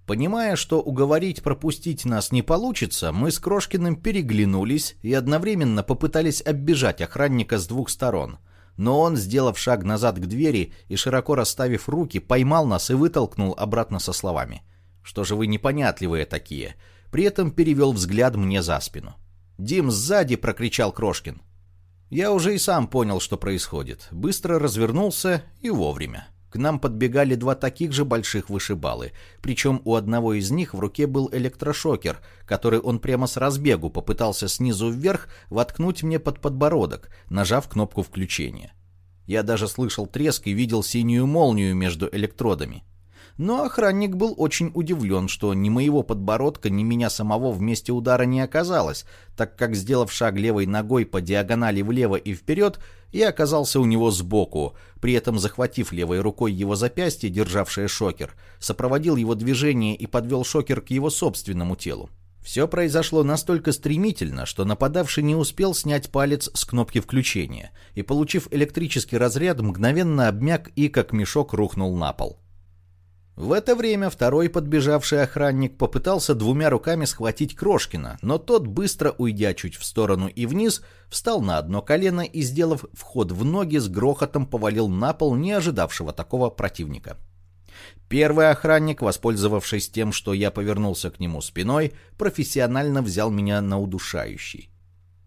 Понимая, что уговорить пропустить нас не получится, мы с Крошкиным переглянулись и одновременно попытались оббежать охранника с двух сторон. Но он, сделав шаг назад к двери и широко расставив руки, поймал нас и вытолкнул обратно со словами — что же вы непонятливые такие? При этом перевел взгляд мне за спину. «Дим, сзади!» — прокричал Крошкин. Я уже и сам понял, что происходит. Быстро развернулся и вовремя. К нам подбегали два таких же больших вышибалы, причем у одного из них в руке был электрошокер, который он прямо с разбегу попытался снизу вверх воткнуть мне под подбородок, нажав кнопку включения. Я даже слышал треск и видел синюю молнию между электродами. Но охранник был очень удивлен, что ни моего подбородка, ни меня самого в месте удара не оказалось, так как, сделав шаг левой ногой по диагонали влево и вперед, я оказался у него сбоку, при этом захватив левой рукой его запястье, державшее шокер, сопроводил его движение и подвел шокер к его собственному телу. Все произошло настолько стремительно, что нападавший не успел снять палец с кнопки включения, и, получив электрический разряд, мгновенно обмяк и, как мешок, рухнул на пол. В это время второй подбежавший охранник попытался двумя руками схватить Крошкина, но тот, быстро уйдя чуть в сторону и вниз, встал на одно колено и, сделав вход в ноги, с грохотом повалил на пол не ожидавшего такого противника. Первый охранник, воспользовавшись тем, что я повернулся к нему спиной, профессионально взял меня на удушающий.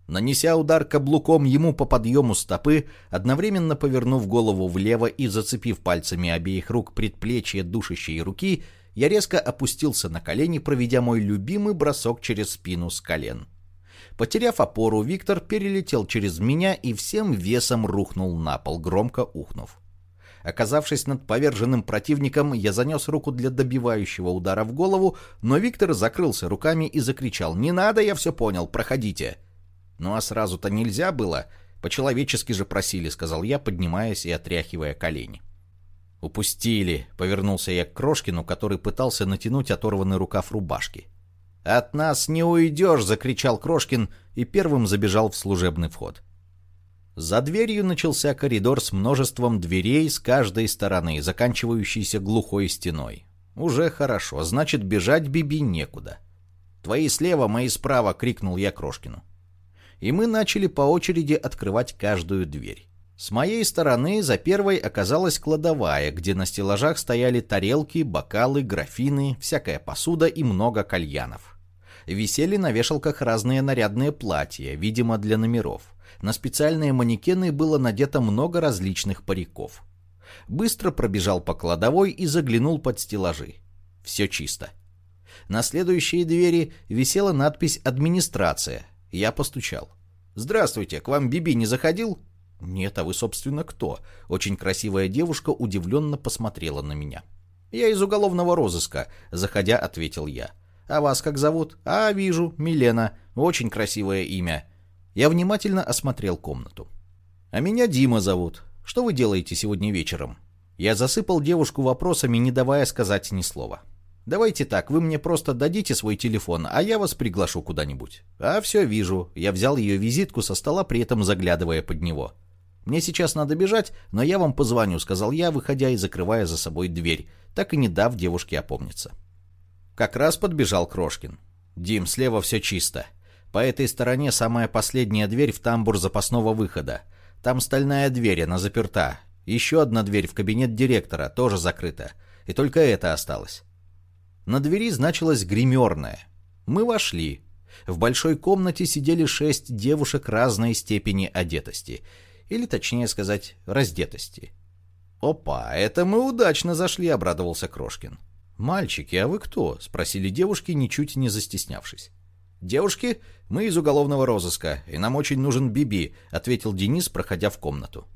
Нанеся удар каблуком ему по подъему стопы, одновременно повернув голову влево и зацепив пальцами обеих рук предплечье душащей руки, я резко опустился на колени, проведя мой любимый бросок через спину с колен. Потеряв опору, Виктор перелетел через меня и всем весом рухнул на пол, громко ухнув. Оказавшись над поверженным противником, я занес руку для добивающего удара в голову, но Виктор закрылся руками и закричал «Не надо, я все понял, проходите!» «Ну а сразу-то нельзя было. По-человечески же просили», — сказал я, поднимаясь и отряхивая колени. «Упустили», — повернулся я к Крошкину, который пытался натянуть оторванный рукав рубашки. «От нас не уйдешь!» — закричал Крошкин и первым забежал в служебный вход. За дверью начался коридор с множеством дверей с каждой стороны, заканчивающийся глухой стеной. «Уже хорошо, значит, бежать Биби некуда». «Твои слева, мои справа!» — крикнул я Крошкину и мы начали по очереди открывать каждую дверь. С моей стороны за первой оказалась кладовая, где на стеллажах стояли тарелки, бокалы, графины, всякая посуда и много кальянов. Висели на вешалках разные нарядные платья, видимо, для номеров. На специальные манекены было надето много различных париков. Быстро пробежал по кладовой и заглянул под стеллажи. Все чисто. На следующей двери висела надпись «Администрация», я постучал. «Здравствуйте, к вам Биби не заходил?» «Нет, а вы, собственно, кто?» Очень красивая девушка удивленно посмотрела на меня. «Я из уголовного розыска», — заходя, ответил я. «А вас как зовут?» «А, вижу, Милена. Очень красивое имя». Я внимательно осмотрел комнату. «А меня Дима зовут. Что вы делаете сегодня вечером?» Я засыпал девушку вопросами, не давая сказать ни слова. Давайте так, вы мне просто дадите свой телефон, а я вас приглашу куда-нибудь. А все вижу. Я взял ее визитку со стола, при этом заглядывая под него. Мне сейчас надо бежать, но я вам позвоню, сказал я, выходя и закрывая за собой дверь, так и не дав девушке опомниться. Как раз подбежал Крошкин. Дим, слева все чисто. По этой стороне самая последняя дверь в тамбур запасного выхода. Там стальная дверь, она заперта. Еще одна дверь в кабинет директора, тоже закрыта. И только это осталось. На двери значилось «гримерная». Мы вошли. В большой комнате сидели шесть девушек разной степени одетости. Или, точнее сказать, раздетости. «Опа, это мы удачно зашли», — обрадовался Крошкин. «Мальчики, а вы кто?» — спросили девушки, ничуть не застеснявшись. «Девушки, мы из уголовного розыска, и нам очень нужен Биби», — ответил Денис, проходя в комнату.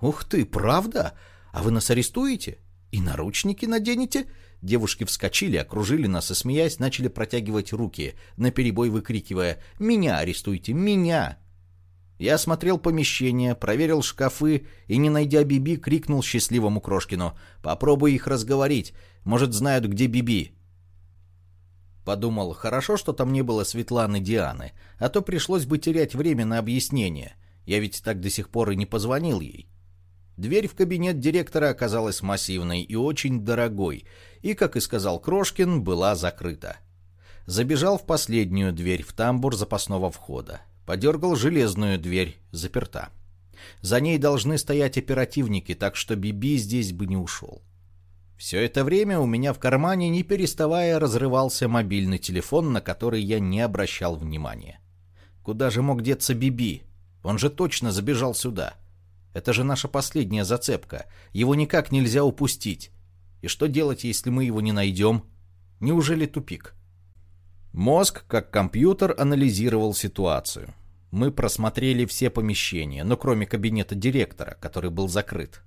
«Ух ты, правда? А вы нас арестуете? И наручники наденете?» Девушки вскочили, окружили нас и, смеясь, начали протягивать руки, наперебой выкрикивая «Меня арестуйте! Меня!» Я осмотрел помещение, проверил шкафы и, не найдя Биби, крикнул счастливому Крошкину «Попробуй их разговорить, может, знают, где Биби». Подумал, хорошо, что там не было Светланы Дианы, а то пришлось бы терять время на объяснение. Я ведь так до сих пор и не позвонил ей. Дверь в кабинет директора оказалась массивной и очень дорогой, и, как и сказал Крошкин, была закрыта. Забежал в последнюю дверь в тамбур запасного входа. Подергал железную дверь, заперта. За ней должны стоять оперативники, так что Биби здесь бы не ушел. Все это время у меня в кармане, не переставая, разрывался мобильный телефон, на который я не обращал внимания. Куда же мог деться Биби? Он же точно забежал сюда. Это же наша последняя зацепка. Его никак нельзя упустить. И что делать, если мы его не найдем? Неужели тупик? Мозг, как компьютер, анализировал ситуацию. Мы просмотрели все помещения, но кроме кабинета директора, который был закрыт.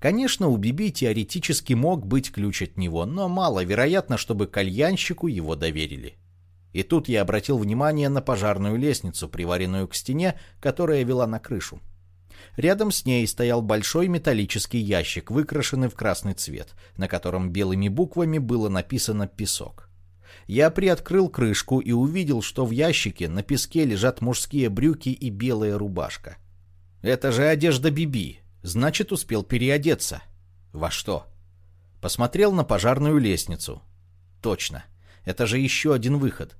Конечно, у Биби теоретически мог быть ключ от него, но маловероятно, чтобы кальянщику его доверили. И тут я обратил внимание на пожарную лестницу, приваренную к стене, которая вела на крышу. Рядом с ней стоял большой металлический ящик, выкрашенный в красный цвет, на котором белыми буквами было написано «песок». Я приоткрыл крышку и увидел, что в ящике на песке лежат мужские брюки и белая рубашка. Это же одежда Биби, Значит, успел переодеться. Во что? Посмотрел на пожарную лестницу. Точно. Это же еще один выход.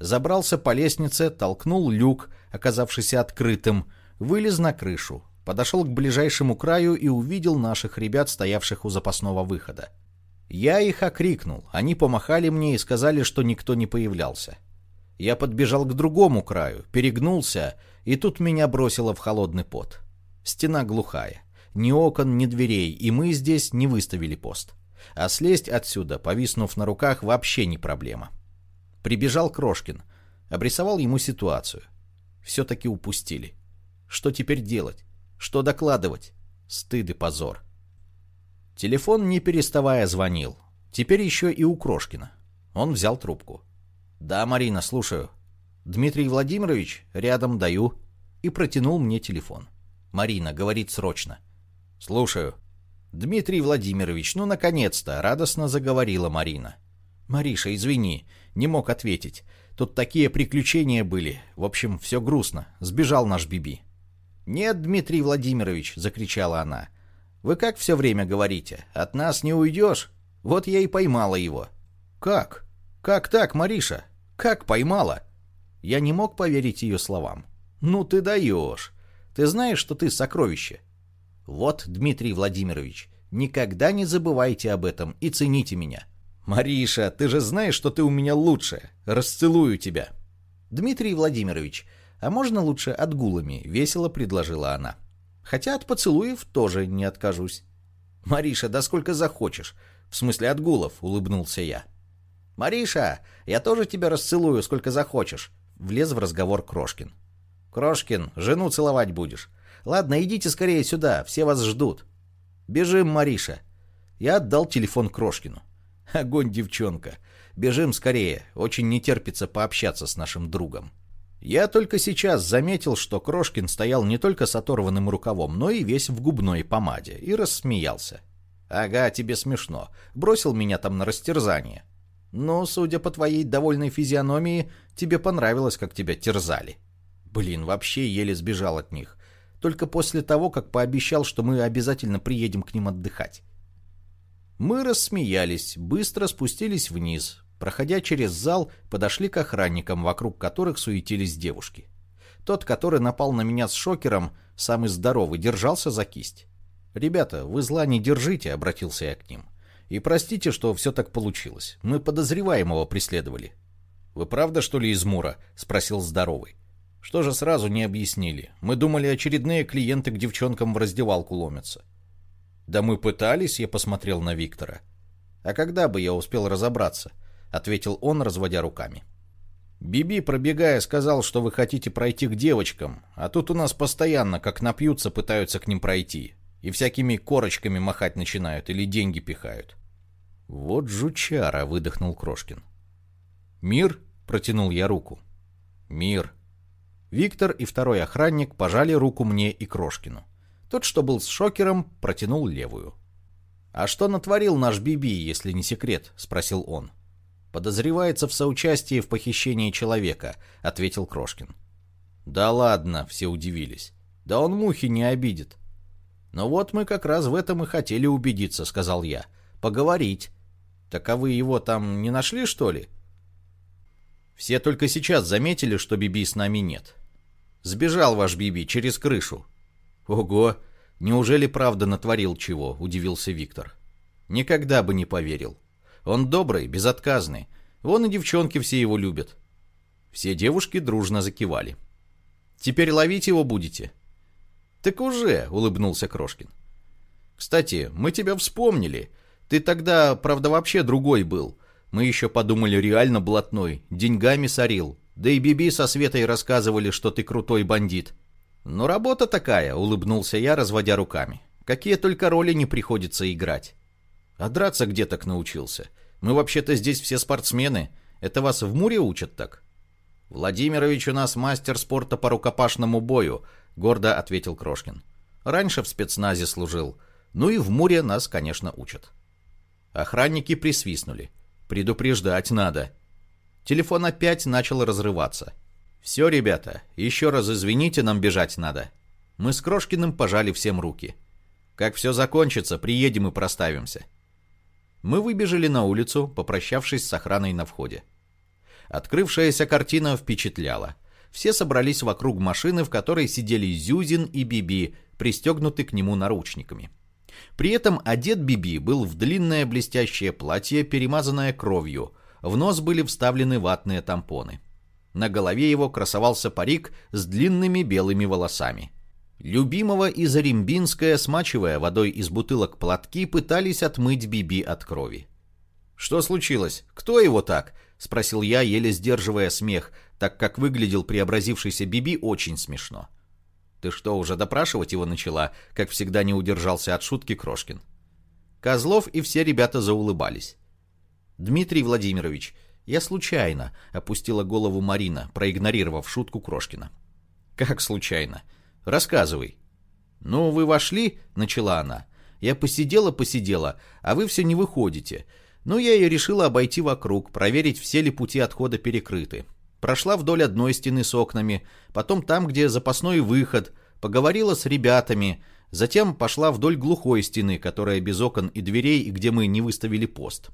Забрался по лестнице, толкнул люк, оказавшийся открытым, вылез на крышу, подошел к ближайшему краю и увидел наших ребят, стоявших у запасного выхода. Я их окрикнул, они помахали мне и сказали, что никто не появлялся. Я подбежал к другому краю, перегнулся, и тут меня бросило в холодный пот. Стена глухая. Ни окон, ни дверей, и мы здесь не выставили пост. А слезть отсюда, повиснув на руках, вообще не проблема. Прибежал Крошкин. Обрисовал ему ситуацию. Все-таки упустили. Что теперь делать? Что докладывать? Стыд и позор. Телефон, не переставая, звонил. Теперь еще и у Крошкина. Он взял трубку. «Да, Марина, слушаю». «Дмитрий Владимирович, рядом даю». И протянул мне телефон. Марина говорит срочно. «Слушаю». «Дмитрий Владимирович, ну, наконец-то!» — радостно заговорила Марина. «Мариша, извини, не мог ответить. Тут такие приключения были. В общем, все грустно. Сбежал наш Биби». «Нет, Дмитрий Владимирович!» — закричала она. «Вы как все время говорите? От нас не уйдешь? Вот я и поймала его». «Как? Как так, Мариша? Как поймала?» Я не мог поверить ее словам. «Ну ты даешь! Ты знаешь, что ты сокровище. Вот, Дмитрий Владимирович, никогда не забывайте об этом и цените меня. Мариша, ты же знаешь, что ты у меня лучшая. Расцелую тебя. Дмитрий Владимирович, а можно лучше отгулами? Весело предложила она. Хотя от поцелуев тоже не откажусь. Мариша, да сколько захочешь. В смысле отгулов, улыбнулся я. Мариша, я тоже тебя расцелую, сколько захочешь. Влез в разговор Крошкин. Крошкин, жену целовать будешь. Ладно, идите скорее сюда, все вас ждут. Бежим, Мариша. Я отдал телефон Крошкину. Огонь, девчонка. Бежим скорее, очень не терпится пообщаться с нашим другом. Я только сейчас заметил, что Крошкин стоял не только с оторванным рукавом, но и весь в губной помаде, и рассмеялся. «Ага, тебе смешно. Бросил меня там на растерзание». Но, судя по твоей довольной физиономии, тебе понравилось, как тебя терзали. Блин, вообще еле сбежал от них. Только после того, как пообещал, что мы обязательно приедем к ним отдыхать. Мы рассмеялись, быстро спустились вниз. Проходя через зал, подошли к охранникам, вокруг которых суетились девушки. Тот, который напал на меня с шокером, самый здоровый, держался за кисть. «Ребята, вы зла не держите», — обратился я к ним. «И простите, что все так получилось. Мы подозреваемого преследовали». «Вы правда, что ли, из Мура?» — спросил здоровый. «Что же сразу не объяснили? Мы думали, очередные клиенты к девчонкам в раздевалку ломятся». «Да мы пытались», — я посмотрел на Виктора. «А когда бы я успел разобраться?» — ответил он, разводя руками. Биби, пробегая, сказал, что вы хотите пройти к девочкам, а тут у нас постоянно, как напьются, пытаются к ним пройти. И всякими корочками махать начинают или деньги пихают. Вот жучара, выдохнул Крошкин. Мир? Протянул я руку. Мир. Виктор и второй охранник пожали руку мне и Крошкину. Тот, что был с шокером, протянул левую. «А что натворил наш Биби, если не секрет?» — спросил он. «Подозревается в соучастии в похищении человека», — ответил Крошкин. «Да ладно», — все удивились. «Да он мухи не обидит». «Ну вот мы как раз в этом и хотели убедиться», — сказал я. «Поговорить». «Так а вы его там не нашли, что ли?» Все только сейчас заметили, что Биби с нами нет. «Сбежал ваш Биби через крышу». «Ого! Неужели правда натворил чего?» — удивился Виктор. «Никогда бы не поверил. Он добрый, безотказный. Вон и девчонки все его любят. Все девушки дружно закивали. «Теперь ловить его будете?» «Так уже», — улыбнулся Крошкин. «Кстати, мы тебя вспомнили. Ты тогда, правда, вообще другой был. Мы еще подумали, реально блатной, деньгами сорил. Да и Биби со Светой рассказывали, что ты крутой бандит». «Ну, работа такая», — улыбнулся я, разводя руками. «Какие только роли не приходится играть». А драться где так научился? Мы вообще-то здесь все спортсмены. Это вас в Муре учат так? Владимирович у нас мастер спорта по рукопашному бою, гордо ответил Крошкин. Раньше в спецназе служил. Ну и в Муре нас, конечно, учат. Охранники присвистнули. Предупреждать надо. Телефон опять начал разрываться. «Все, ребята, еще раз извините, нам бежать надо». Мы с Крошкиным пожали всем руки. «Как все закончится, приедем и проставимся». Мы выбежали на улицу, попрощавшись с охраной на входе. Открывшаяся картина впечатляла. Все собрались вокруг машины, в которой сидели Зюзин и Биби, пристегнуты к нему наручниками. При этом одет Биби был в длинное блестящее платье, перемазанное кровью. В нос были вставлены ватные тампоны. На голове его красовался парик с длинными белыми волосами. Любимого из Римбинская, смачивая водой из бутылок платки, пытались отмыть Биби от крови. «Что случилось? Кто его так?» — спросил я, еле сдерживая смех, так как выглядел преобразившийся Биби очень смешно. «Ты что, уже допрашивать его начала?» — как всегда не удержался от шутки Крошкин. Козлов и все ребята заулыбались. «Дмитрий Владимирович, я случайно», — опустила голову Марина, проигнорировав шутку Крошкина. «Как случайно?» Рассказывай». «Ну, вы вошли?» — начала она. «Я посидела-посидела, а вы все не выходите. Ну, я и решила обойти вокруг, проверить, все ли пути отхода перекрыты. Прошла вдоль одной стены с окнами, потом там, где запасной выход, поговорила с ребятами, затем пошла вдоль глухой стены, которая без окон и дверей, и где мы не выставили пост.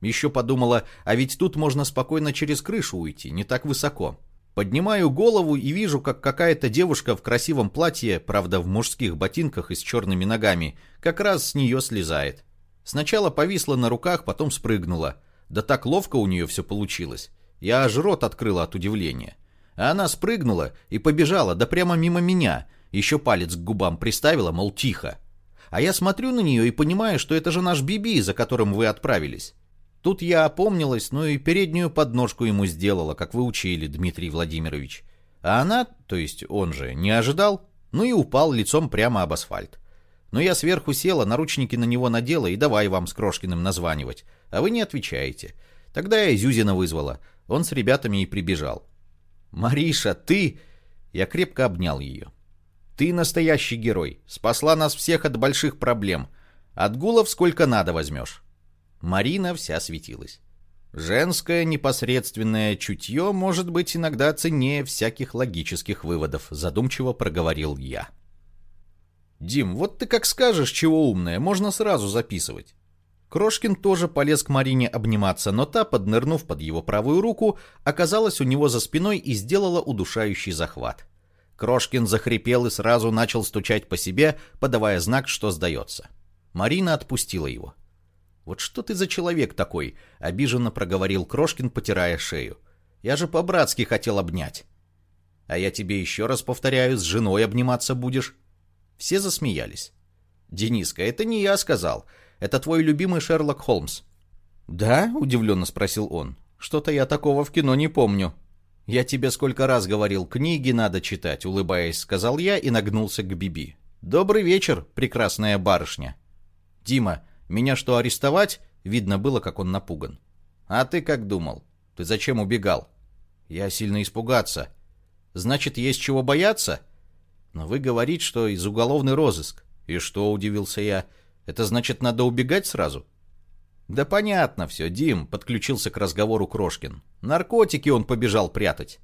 Еще подумала, а ведь тут можно спокойно через крышу уйти, не так высоко. Поднимаю голову и вижу, как какая-то девушка в красивом платье, правда в мужских ботинках и с черными ногами, как раз с нее слезает. Сначала повисла на руках, потом спрыгнула. Да так ловко у нее все получилось. Я аж рот открыла от удивления. А она спрыгнула и побежала, да прямо мимо меня. Еще палец к губам приставила, мол, тихо. А я смотрю на нее и понимаю, что это же наш Биби, за которым вы отправились. Тут я опомнилась, ну и переднюю подножку ему сделала, как вы учили, Дмитрий Владимирович. А она, то есть он же, не ожидал, ну и упал лицом прямо об асфальт. Но я сверху села, наручники на него надела и давай вам с Крошкиным названивать. А вы не отвечаете. Тогда я Зюзина вызвала. Он с ребятами и прибежал. «Мариша, ты...» Я крепко обнял ее. «Ты настоящий герой. Спасла нас всех от больших проблем. Отгулов сколько надо возьмешь». Марина вся светилась. Женское непосредственное чутье может быть иногда ценнее всяких логических выводов, задумчиво проговорил я. Дим, вот ты как скажешь, чего умное, можно сразу записывать. Крошкин тоже полез к Марине обниматься, но та, поднырнув под его правую руку, оказалась у него за спиной и сделала удушающий захват. Крошкин захрипел и сразу начал стучать по себе, подавая знак, что сдается. Марина отпустила его. «Вот что ты за человек такой?» — обиженно проговорил Крошкин, потирая шею. «Я же по-братски хотел обнять». «А я тебе еще раз повторяю, с женой обниматься будешь». Все засмеялись. «Дениска, это не я сказал. Это твой любимый Шерлок Холмс». «Да?» — удивленно спросил он. «Что-то я такого в кино не помню». «Я тебе сколько раз говорил, книги надо читать», — улыбаясь, сказал я и нагнулся к Биби. «Добрый вечер, прекрасная барышня». «Дима, меня что, арестовать?» Видно было, как он напуган. «А ты как думал? Ты зачем убегал?» «Я сильно испугаться». «Значит, есть чего бояться?» «Но вы говорите, что из уголовный розыск». «И что?» — удивился я. Это значит, надо убегать сразу? Да понятно все, Дим, подключился к разговору Крошкин. Наркотики он побежал прятать.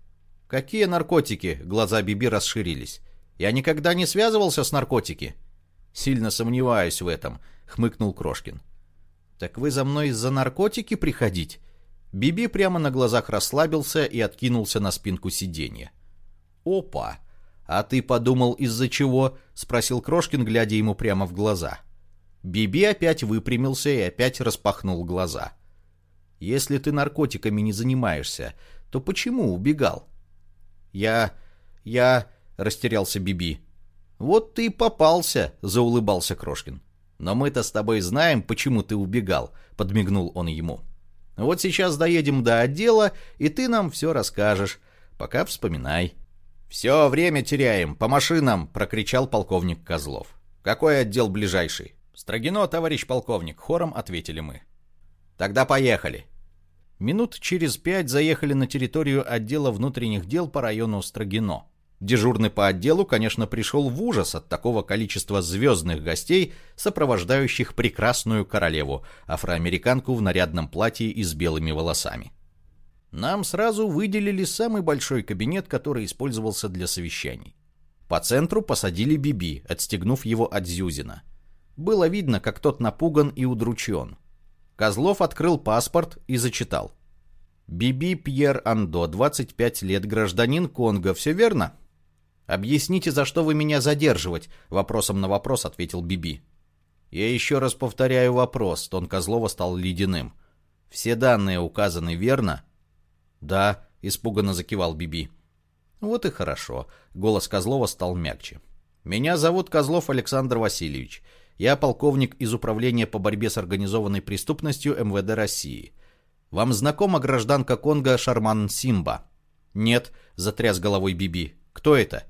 Какие наркотики? Глаза Биби расширились. Я никогда не связывался с наркотики. Сильно сомневаюсь в этом, хмыкнул Крошкин. Так вы за мной из-за наркотики приходить? Биби прямо на глазах расслабился и откинулся на спинку сиденья. Опа! А ты подумал из-за чего? спросил Крошкин, глядя ему прямо в глаза. Биби опять выпрямился и опять распахнул глаза. «Если ты наркотиками не занимаешься, то почему убегал?» «Я... я...» — растерялся Биби. «Вот ты и попался», — заулыбался Крошкин. «Но мы-то с тобой знаем, почему ты убегал», — подмигнул он ему. «Вот сейчас доедем до отдела, и ты нам все расскажешь. Пока вспоминай». «Все время теряем, по машинам!» — прокричал полковник Козлов. «Какой отдел ближайший?» «Строгино, товарищ полковник», — хором ответили мы. «Тогда поехали». Минут через пять заехали на территорию отдела внутренних дел по району Строгино. Дежурный по отделу, конечно, пришел в ужас от такого количества звездных гостей, сопровождающих прекрасную королеву, афроамериканку в нарядном платье и с белыми волосами. Нам сразу выделили самый большой кабинет, который использовался для совещаний. По центру посадили Биби, отстегнув его от Зюзина. Было видно, как тот напуган и удручен. Козлов открыл паспорт и зачитал. «Биби Пьер Андо, 25 лет, гражданин Конго, все верно?» «Объясните, за что вы меня задерживать?» — вопросом на вопрос ответил Биби. «Я еще раз повторяю вопрос», — тон Козлова стал ледяным. «Все данные указаны верно?» «Да», — испуганно закивал Биби. «Вот и хорошо», — голос Козлова стал мягче. «Меня зовут Козлов Александр Васильевич. Я полковник из Управления по борьбе с организованной преступностью МВД России. Вам знакома гражданка Конго Шарман Симба? Нет, затряс головой Биби. Кто это?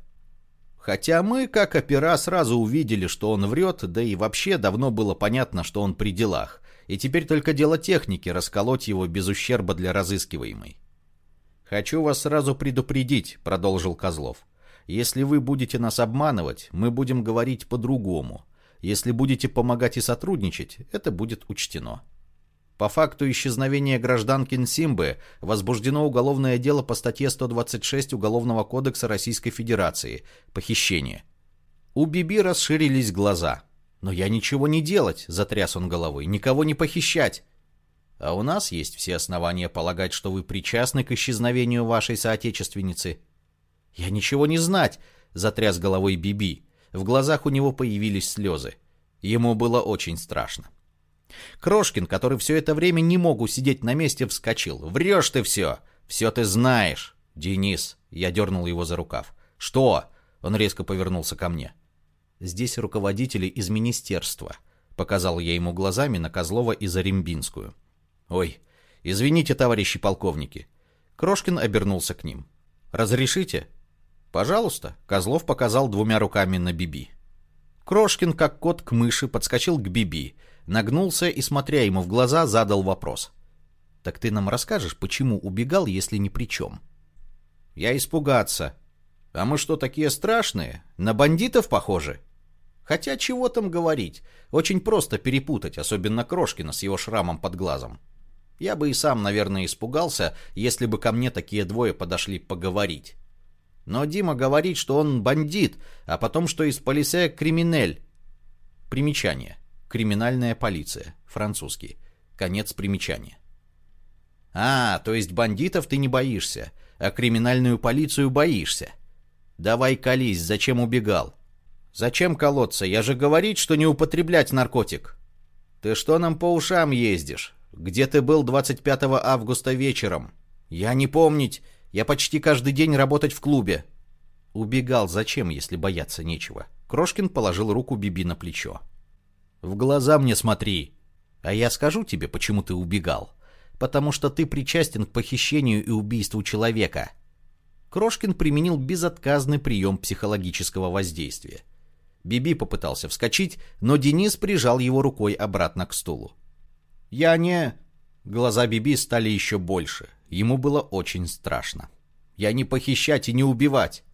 Хотя мы, как опера, сразу увидели, что он врет, да и вообще давно было понятно, что он при делах. И теперь только дело техники расколоть его без ущерба для разыскиваемой. «Хочу вас сразу предупредить», — продолжил Козлов. «Если вы будете нас обманывать, мы будем говорить по-другому. Если будете помогать и сотрудничать, это будет учтено. По факту исчезновения гражданки Нсимбы возбуждено уголовное дело по статье 126 Уголовного кодекса Российской Федерации «Похищение». У Биби расширились глаза. «Но я ничего не делать», — затряс он головой, — «никого не похищать». «А у нас есть все основания полагать, что вы причастны к исчезновению вашей соотечественницы». «Я ничего не знать», — затряс головой Биби. В глазах у него появились слезы. Ему было очень страшно. Крошкин, который все это время не мог усидеть на месте, вскочил. «Врешь ты все! Все ты знаешь!» «Денис!» Я дернул его за рукав. «Что?» Он резко повернулся ко мне. «Здесь руководители из министерства», — показал я ему глазами на Козлова и Зарембинскую. «Ой, извините, товарищи полковники». Крошкин обернулся к ним. «Разрешите?» «Пожалуйста», — Козлов показал двумя руками на Биби. Крошкин, как кот к мыши, подскочил к Биби, нагнулся и, смотря ему в глаза, задал вопрос. «Так ты нам расскажешь, почему убегал, если ни при чем?» «Я испугаться. А мы что, такие страшные? На бандитов похожи?» «Хотя чего там говорить? Очень просто перепутать, особенно Крошкина с его шрамом под глазом». Я бы и сам, наверное, испугался, если бы ко мне такие двое подошли поговорить. Но Дима говорит, что он бандит, а потом, что из полиция криминель. Примечание. Криминальная полиция. Французский. Конец примечания. А, то есть бандитов ты не боишься, а криминальную полицию боишься. Давай колись, зачем убегал? Зачем колоться? Я же говорить, что не употреблять наркотик. Ты что нам по ушам ездишь? Где ты был 25 августа вечером? Я не помнить. Я почти каждый день работать в клубе. Убегал зачем, если бояться нечего? Крошкин положил руку Биби на плечо. В глаза мне смотри. А я скажу тебе, почему ты убегал. Потому что ты причастен к похищению и убийству человека. Крошкин применил безотказный прием психологического воздействия. Биби попытался вскочить, но Денис прижал его рукой обратно к стулу. «Я не...» Глаза Биби стали еще больше. Ему было очень страшно. «Я не похищать и не убивать».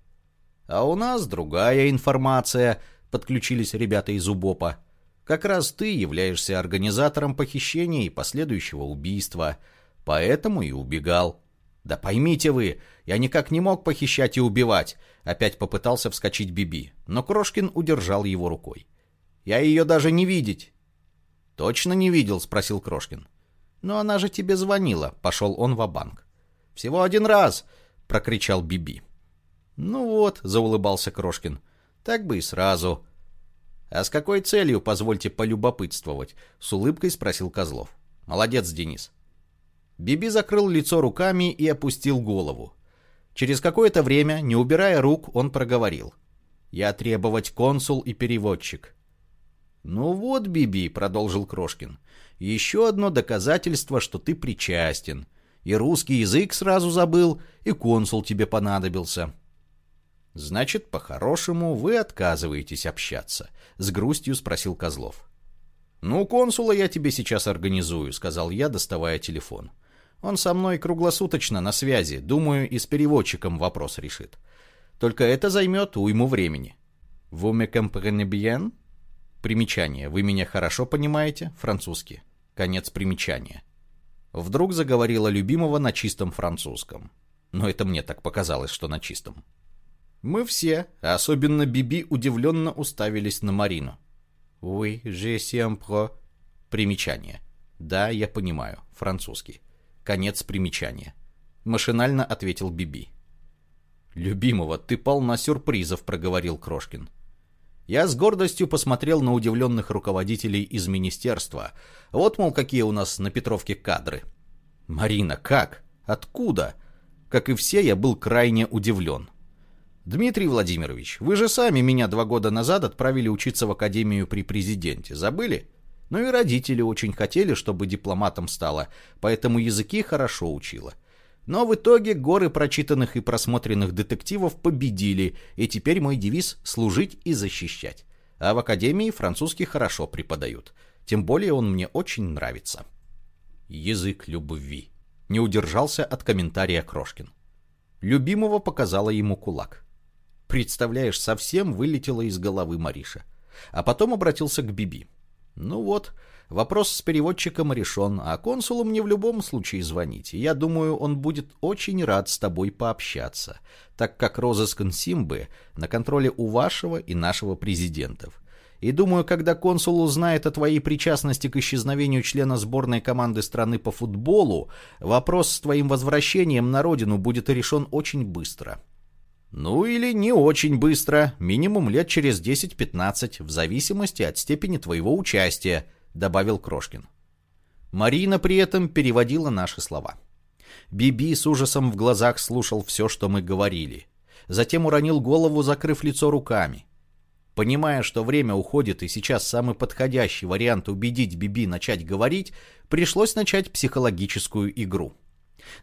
«А у нас другая информация», — подключились ребята из УБОПа. «Как раз ты являешься организатором похищения и последующего убийства, поэтому и убегал». «Да поймите вы, я никак не мог похищать и убивать», — опять попытался вскочить Биби, но Крошкин удержал его рукой. «Я ее даже не видеть». «Точно не видел?» — спросил Крошкин. «Но она же тебе звонила», — пошел он в банк «Всего один раз!» — прокричал Биби. «Ну вот», — заулыбался Крошкин, — «так бы и сразу». «А с какой целью, позвольте полюбопытствовать?» — с улыбкой спросил Козлов. «Молодец, Денис». Биби закрыл лицо руками и опустил голову. Через какое-то время, не убирая рук, он проговорил. «Я требовать консул и переводчик». «Ну вот, Биби», — продолжил Крошкин, — «еще одно доказательство, что ты причастен. И русский язык сразу забыл, и консул тебе понадобился». «Значит, по-хорошему, вы отказываетесь общаться?» — с грустью спросил Козлов. «Ну, консула я тебе сейчас организую», — сказал я, доставая телефон. Он со мной круглосуточно на связи, думаю, и с переводчиком вопрос решит. Только это займет уйму времени. Vous me comprenez bien? Примечание. Вы меня хорошо понимаете? Французский. Конец примечания. Вдруг заговорила любимого на чистом французском. Но это мне так показалось, что на чистом. Мы все, а особенно Биби, удивленно уставились на Марину. «Oui, je suis Примечание. Да, я понимаю. Французский. Конец примечания. Машинально ответил Биби. «Любимого, ты полна сюрпризов», — проговорил Крошкин. Я с гордостью посмотрел на удивленных руководителей из министерства. Вот, мол, какие у нас на Петровке кадры. «Марина, как? Откуда?» Как и все, я был крайне удивлен. «Дмитрий Владимирович, вы же сами меня два года назад отправили учиться в академию при президенте. Забыли?» Но и родители очень хотели, чтобы дипломатом стала, поэтому языки хорошо учила. Но в итоге горы прочитанных и просмотренных детективов победили, и теперь мой девиз — служить и защищать. А в академии французский хорошо преподают. Тем более он мне очень нравится. Язык любви. Не удержался от комментария Крошкин. Любимого показала ему кулак. Представляешь, совсем вылетело из головы Мариша. А потом обратился к Биби. Ну вот, вопрос с переводчиком решен, а консулу мне в любом случае звонить. Я думаю, он будет очень рад с тобой пообщаться, так как розыск Нсимбы на контроле у вашего и нашего президентов. И думаю, когда консул узнает о твоей причастности к исчезновению члена сборной команды страны по футболу, вопрос с твоим возвращением на родину будет решен очень быстро. Ну или не очень быстро, минимум лет через 10-15, в зависимости от степени твоего участия, добавил Крошкин. Марина при этом переводила наши слова. Биби с ужасом в глазах слушал все, что мы говорили. Затем уронил голову, закрыв лицо руками. Понимая, что время уходит и сейчас самый подходящий вариант убедить Биби начать говорить, пришлось начать психологическую игру.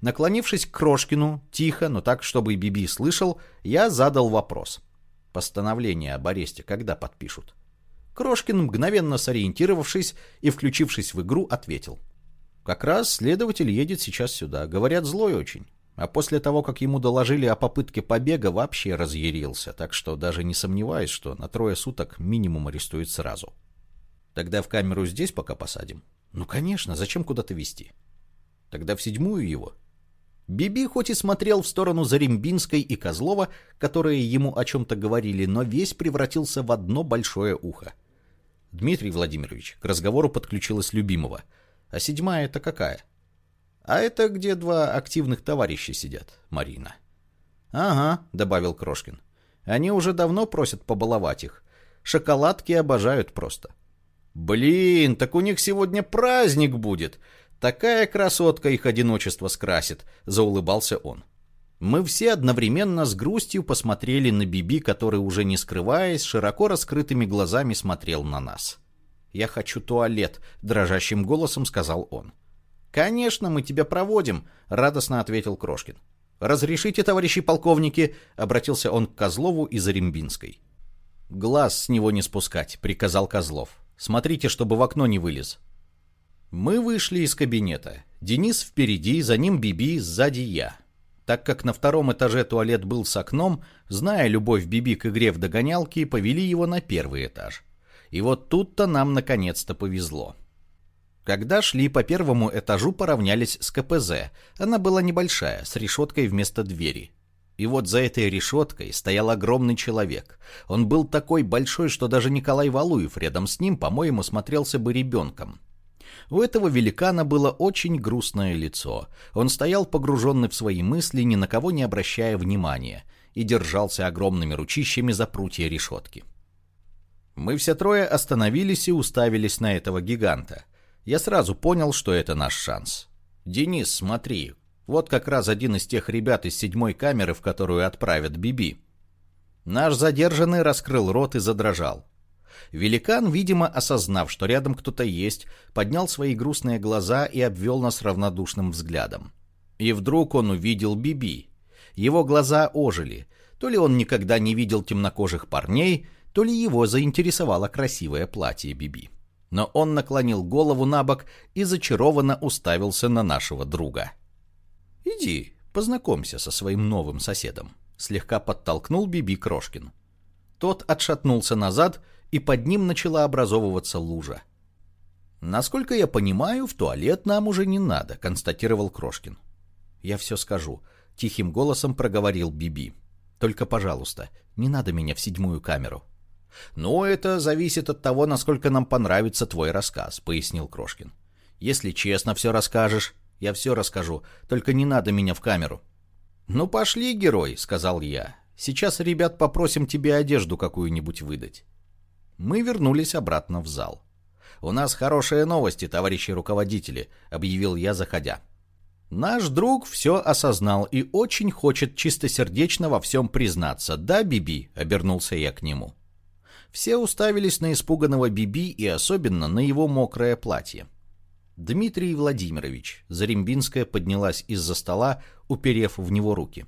Наклонившись к Крошкину, тихо, но так, чтобы и Биби слышал, я задал вопрос. Постановление об аресте когда подпишут? Крошкин, мгновенно сориентировавшись и включившись в игру, ответил. Как раз следователь едет сейчас сюда. Говорят, злой очень. А после того, как ему доложили о попытке побега, вообще разъярился. Так что даже не сомневаюсь, что на трое суток минимум арестует сразу. Тогда в камеру здесь пока посадим? Ну, конечно, зачем куда-то везти? Тогда в седьмую его. Биби хоть и смотрел в сторону Зарембинской и Козлова, которые ему о чем-то говорили, но весь превратился в одно большое ухо. Дмитрий Владимирович, к разговору подключилась любимого. А седьмая это какая? А это где два активных товарища сидят, Марина. Ага, добавил Крошкин. Они уже давно просят побаловать их. Шоколадки обожают просто. Блин, так у них сегодня праздник будет. Такая красотка их одиночество скрасит, заулыбался он. Мы все одновременно с грустью посмотрели на Биби, который уже не скрываясь, широко раскрытыми глазами смотрел на нас. «Я хочу туалет», — дрожащим голосом сказал он. «Конечно, мы тебя проводим», — радостно ответил Крошкин. «Разрешите, товарищи полковники», — обратился он к Козлову из Рембинской. «Глаз с него не спускать», — приказал Козлов. «Смотрите, чтобы в окно не вылез». Мы вышли из кабинета. Денис впереди, за ним Биби, сзади я. Так как на втором этаже туалет был с окном, зная любовь Биби к игре в догонялки, повели его на первый этаж. И вот тут-то нам наконец-то повезло. Когда шли по первому этажу, поравнялись с КПЗ. Она была небольшая, с решеткой вместо двери. И вот за этой решеткой стоял огромный человек. Он был такой большой, что даже Николай Валуев рядом с ним, по-моему, смотрелся бы ребенком. У этого великана было очень грустное лицо. Он стоял погруженный в свои мысли, ни на кого не обращая внимания, и держался огромными ручищами за прутья решетки. Мы все трое остановились и уставились на этого гиганта. Я сразу понял, что это наш шанс. «Денис, смотри, вот как раз один из тех ребят из седьмой камеры, в которую отправят Биби». Наш задержанный раскрыл рот и задрожал. Великан, видимо, осознав, что рядом кто-то есть, поднял свои грустные глаза и обвел нас равнодушным взглядом. И вдруг он увидел Биби. Его глаза ожили. То ли он никогда не видел темнокожих парней, то ли его заинтересовало красивое платье Биби. Но он наклонил голову на бок и зачарованно уставился на нашего друга. «Иди, познакомься со своим новым соседом», — слегка подтолкнул Биби Крошкин. Тот отшатнулся назад и под ним начала образовываться лужа. «Насколько я понимаю, в туалет нам уже не надо», — констатировал Крошкин. «Я все скажу», — тихим голосом проговорил Биби. «Только, пожалуйста, не надо меня в седьмую камеру». «Ну, это зависит от того, насколько нам понравится твой рассказ», — пояснил Крошкин. «Если честно все расскажешь, я все расскажу, только не надо меня в камеру». «Ну, пошли, герой», — сказал я. «Сейчас, ребят, попросим тебе одежду какую-нибудь выдать». Мы вернулись обратно в зал. «У нас хорошие новости, товарищи руководители», — объявил я, заходя. Наш друг все осознал и очень хочет чистосердечно во всем признаться. «Да, Биби?» — обернулся я к нему. Все уставились на испуганного Биби и особенно на его мокрое платье. «Дмитрий Владимирович», — Зарембинская поднялась из-за стола, уперев в него руки.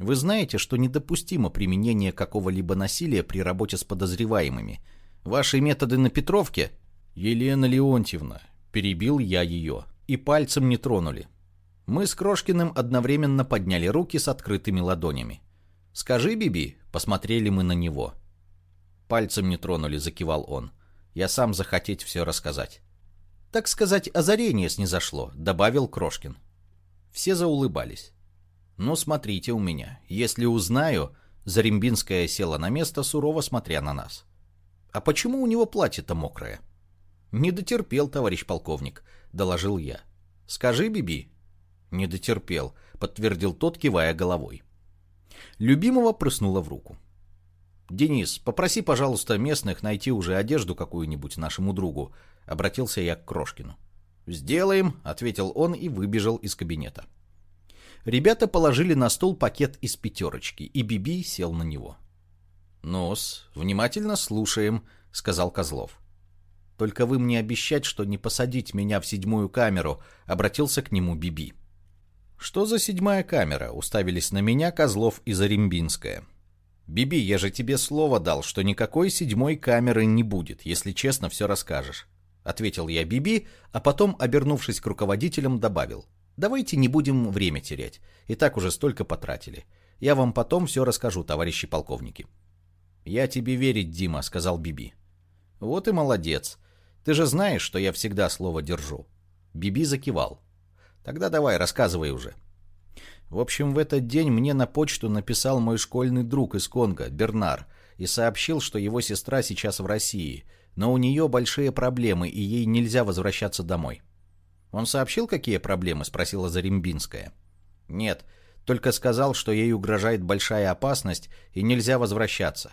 «Вы знаете, что недопустимо применение какого-либо насилия при работе с подозреваемыми — Ваши методы на Петровке? Елена Леонтьевна, перебил я ее, и пальцем не тронули. Мы с Крошкиным одновременно подняли руки с открытыми ладонями. «Скажи, Биби», — посмотрели мы на него. Пальцем не тронули, закивал он. Я сам захотеть все рассказать. Так сказать, озарение снизошло, добавил Крошкин. Все заулыбались. «Ну, смотрите у меня. Если узнаю...» Зарембинская села на место, сурово смотря на нас. «А почему у него платье-то мокрое?» «Не дотерпел, товарищ полковник», — доложил я. «Скажи, Биби». «Не дотерпел», — подтвердил тот, кивая головой. Любимого прыснула в руку. «Денис, попроси, пожалуйста, местных найти уже одежду какую-нибудь нашему другу», — обратился я к Крошкину. «Сделаем», — ответил он и выбежал из кабинета. Ребята положили на стол пакет из пятерочки, и Биби сел на него. «Нос, внимательно слушаем», — сказал Козлов. «Только вы мне обещать, что не посадить меня в седьмую камеру», — обратился к нему Биби. «Что за седьмая камера?» — уставились на меня Козлов и Зарембинская. «Биби, я же тебе слово дал, что никакой седьмой камеры не будет, если честно все расскажешь», — ответил я Биби, а потом, обернувшись к руководителям, добавил. «Давайте не будем время терять, и так уже столько потратили. Я вам потом все расскажу, товарищи полковники». «Я тебе верить, Дима», — сказал Биби. «Вот и молодец. Ты же знаешь, что я всегда слово держу». Биби закивал. Тогда давай, рассказывай уже. В общем, в этот день мне на почту написал мой школьный друг из Конго, Бернар, и сообщил, что его сестра сейчас в России, но у нее большие проблемы, и ей нельзя возвращаться домой. «Он сообщил, какие проблемы?» — спросила Зарембинская. «Нет, только сказал, что ей угрожает большая опасность, и нельзя возвращаться».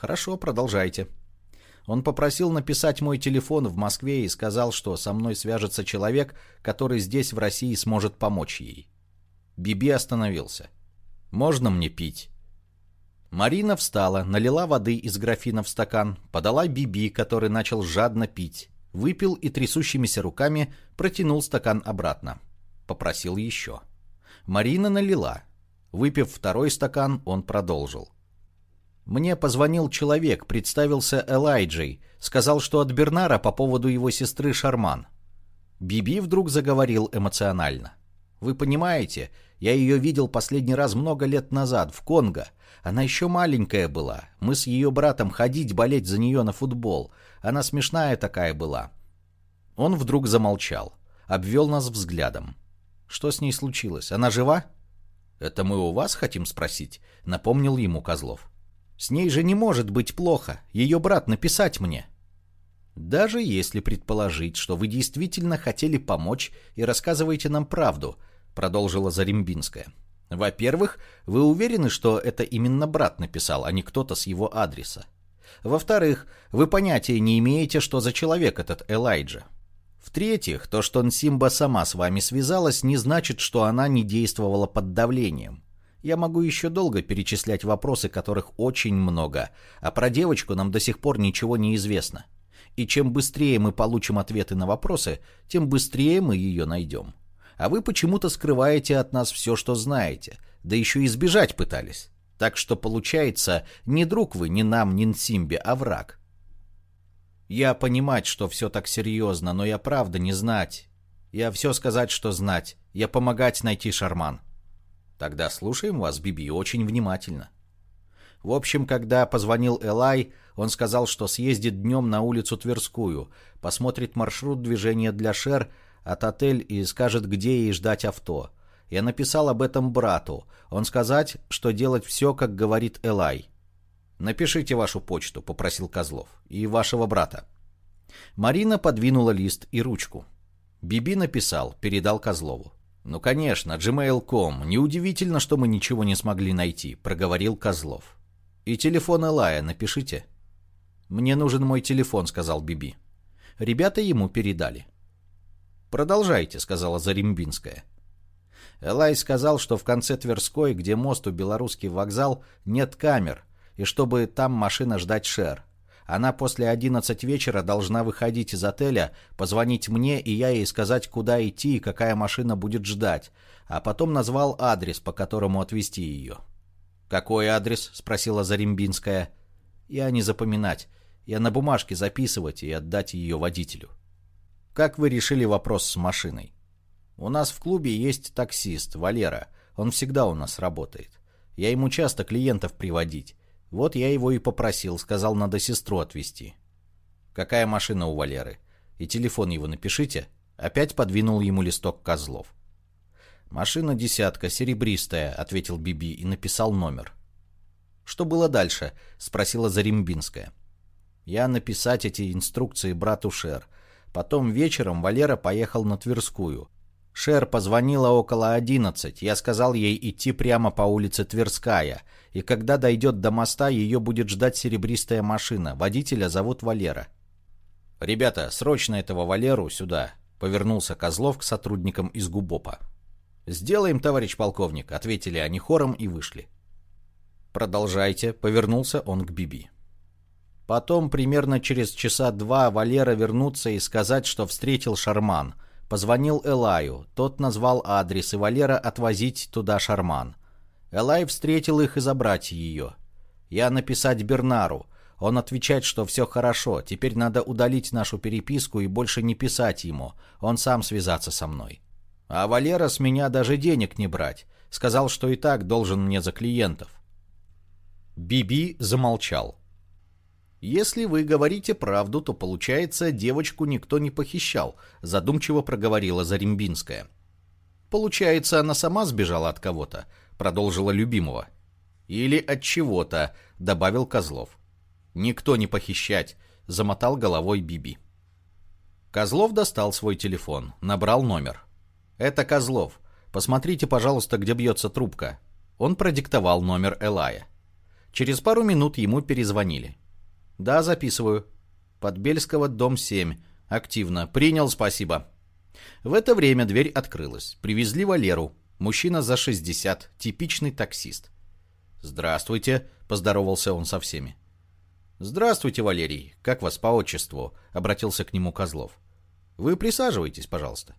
«Хорошо, продолжайте». Он попросил написать мой телефон в Москве и сказал, что со мной свяжется человек, который здесь, в России, сможет помочь ей. Биби остановился. «Можно мне пить?» Марина встала, налила воды из графина в стакан, подала Биби, который начал жадно пить, выпил и трясущимися руками протянул стакан обратно. Попросил еще. Марина налила. Выпив второй стакан, он продолжил. Мне позвонил человек, представился Элайджей, сказал, что от Бернара по поводу его сестры Шарман. Биби вдруг заговорил эмоционально. Вы понимаете, я ее видел последний раз много лет назад, в Конго. Она еще маленькая была. Мы с ее братом ходить болеть за нее на футбол. Она смешная такая была. Он вдруг замолчал. Обвел нас взглядом. Что с ней случилось? Она жива? Это мы у вас хотим спросить, напомнил ему Козлов. С ней же не может быть плохо. Ее брат написать мне. Даже если предположить, что вы действительно хотели помочь и рассказываете нам правду, продолжила Зарембинская. Во-первых, вы уверены, что это именно брат написал, а не кто-то с его адреса? Во-вторых, вы понятия не имеете, что за человек этот Элайджа. В-третьих, то, что Нсимба сама с вами связалась, не значит, что она не действовала под давлением. Я могу еще долго перечислять вопросы, которых очень много, а про девочку нам до сих пор ничего не известно. И чем быстрее мы получим ответы на вопросы, тем быстрее мы ее найдем а вы почему-то скрываете от нас все, что знаете, да еще и избежать пытались. Так что получается, не друг вы ни нам, ни Нсимбе, а враг. Я понимать, что все так серьезно, но я правда не знать. Я все сказать, что знать. Я помогать найти Шарман. Тогда слушаем вас, Биби, очень внимательно. В общем, когда позвонил Элай, он сказал, что съездит днем на улицу Тверскую, посмотрит маршрут движения для Шер, от отель и скажет, где ей ждать авто. Я написал об этом брату. Он сказать, что делать все, как говорит Элай. «Напишите вашу почту», — попросил Козлов. «И вашего брата». Марина подвинула лист и ручку. Биби написал, передал Козлову. «Ну, конечно, gmail.com. Неудивительно, что мы ничего не смогли найти», — проговорил Козлов. «И телефон Элая напишите». «Мне нужен мой телефон», — сказал Биби. Ребята ему передали. «Продолжайте», — сказала Зарембинская. Элай сказал, что в конце Тверской, где мост у Белорусский вокзал, нет камер, и чтобы там машина ждать Шер. Она после 11 вечера должна выходить из отеля, позвонить мне и я ей сказать, куда идти и какая машина будет ждать, а потом назвал адрес, по которому отвезти ее. «Какой адрес?» — спросила Зарембинская. «Я не запоминать. Я на бумажке записывать и отдать ее водителю». Как вы решили вопрос с машиной? У нас в клубе есть таксист, Валера. Он всегда у нас работает. Я ему часто клиентов приводить. Вот я его и попросил, сказал, надо сестру отвезти. Какая машина у Валеры? И телефон его напишите. Опять подвинул ему листок Козлов. «Машина десятка, серебристая», — ответил Биби и написал номер. «Что было дальше?» — спросила Зарембинская. «Я написать эти инструкции брату Шер. Потом вечером Валера поехал на Тверскую. Шер позвонила около 11. Я сказал ей идти прямо по улице Тверская. И когда дойдет до моста, ее будет ждать серебристая машина. Водителя зовут Валера. «Ребята, срочно этого Валеру сюда», — повернулся Козлов к сотрудникам из ГУБОПа. «Сделаем, товарищ полковник», — ответили они хором и вышли. «Продолжайте», — повернулся он к Биби. Потом, примерно через часа два, Валера вернуться и сказать, что встретил Шарман. Позвонил Элаю, тот назвал адрес, и Валера отвозить туда Шарман. Элай встретил их и забрать ее. Я написать Бернару. Он отвечает, что все хорошо, теперь надо удалить нашу переписку и больше не писать ему. Он сам связаться со мной. А Валера с меня даже денег не брать. Сказал, что и так должен мне за клиентов. Биби замолчал. «Если вы говорите правду, то, получается, девочку никто не похищал», задумчиво проговорила Зарембинская. Получается, она сама сбежала от кого-то, продолжила любимого. Или от чего-то, добавил Козлов. Никто не похищать, замотал головой Биби. Козлов достал свой телефон, набрал номер. Это Козлов. Посмотрите, пожалуйста, где бьется трубка. Он продиктовал номер Элая. Через пару минут ему перезвонили. Да, записываю. Подбельского, дом 7. Активно. Принял, спасибо. В это время дверь открылась. Привезли Валеру. Мужчина за 60, типичный таксист. «Здравствуйте», — поздоровался он со всеми. «Здравствуйте, Валерий. Как вас по отчеству?» — обратился к нему Козлов. «Вы присаживайтесь, пожалуйста».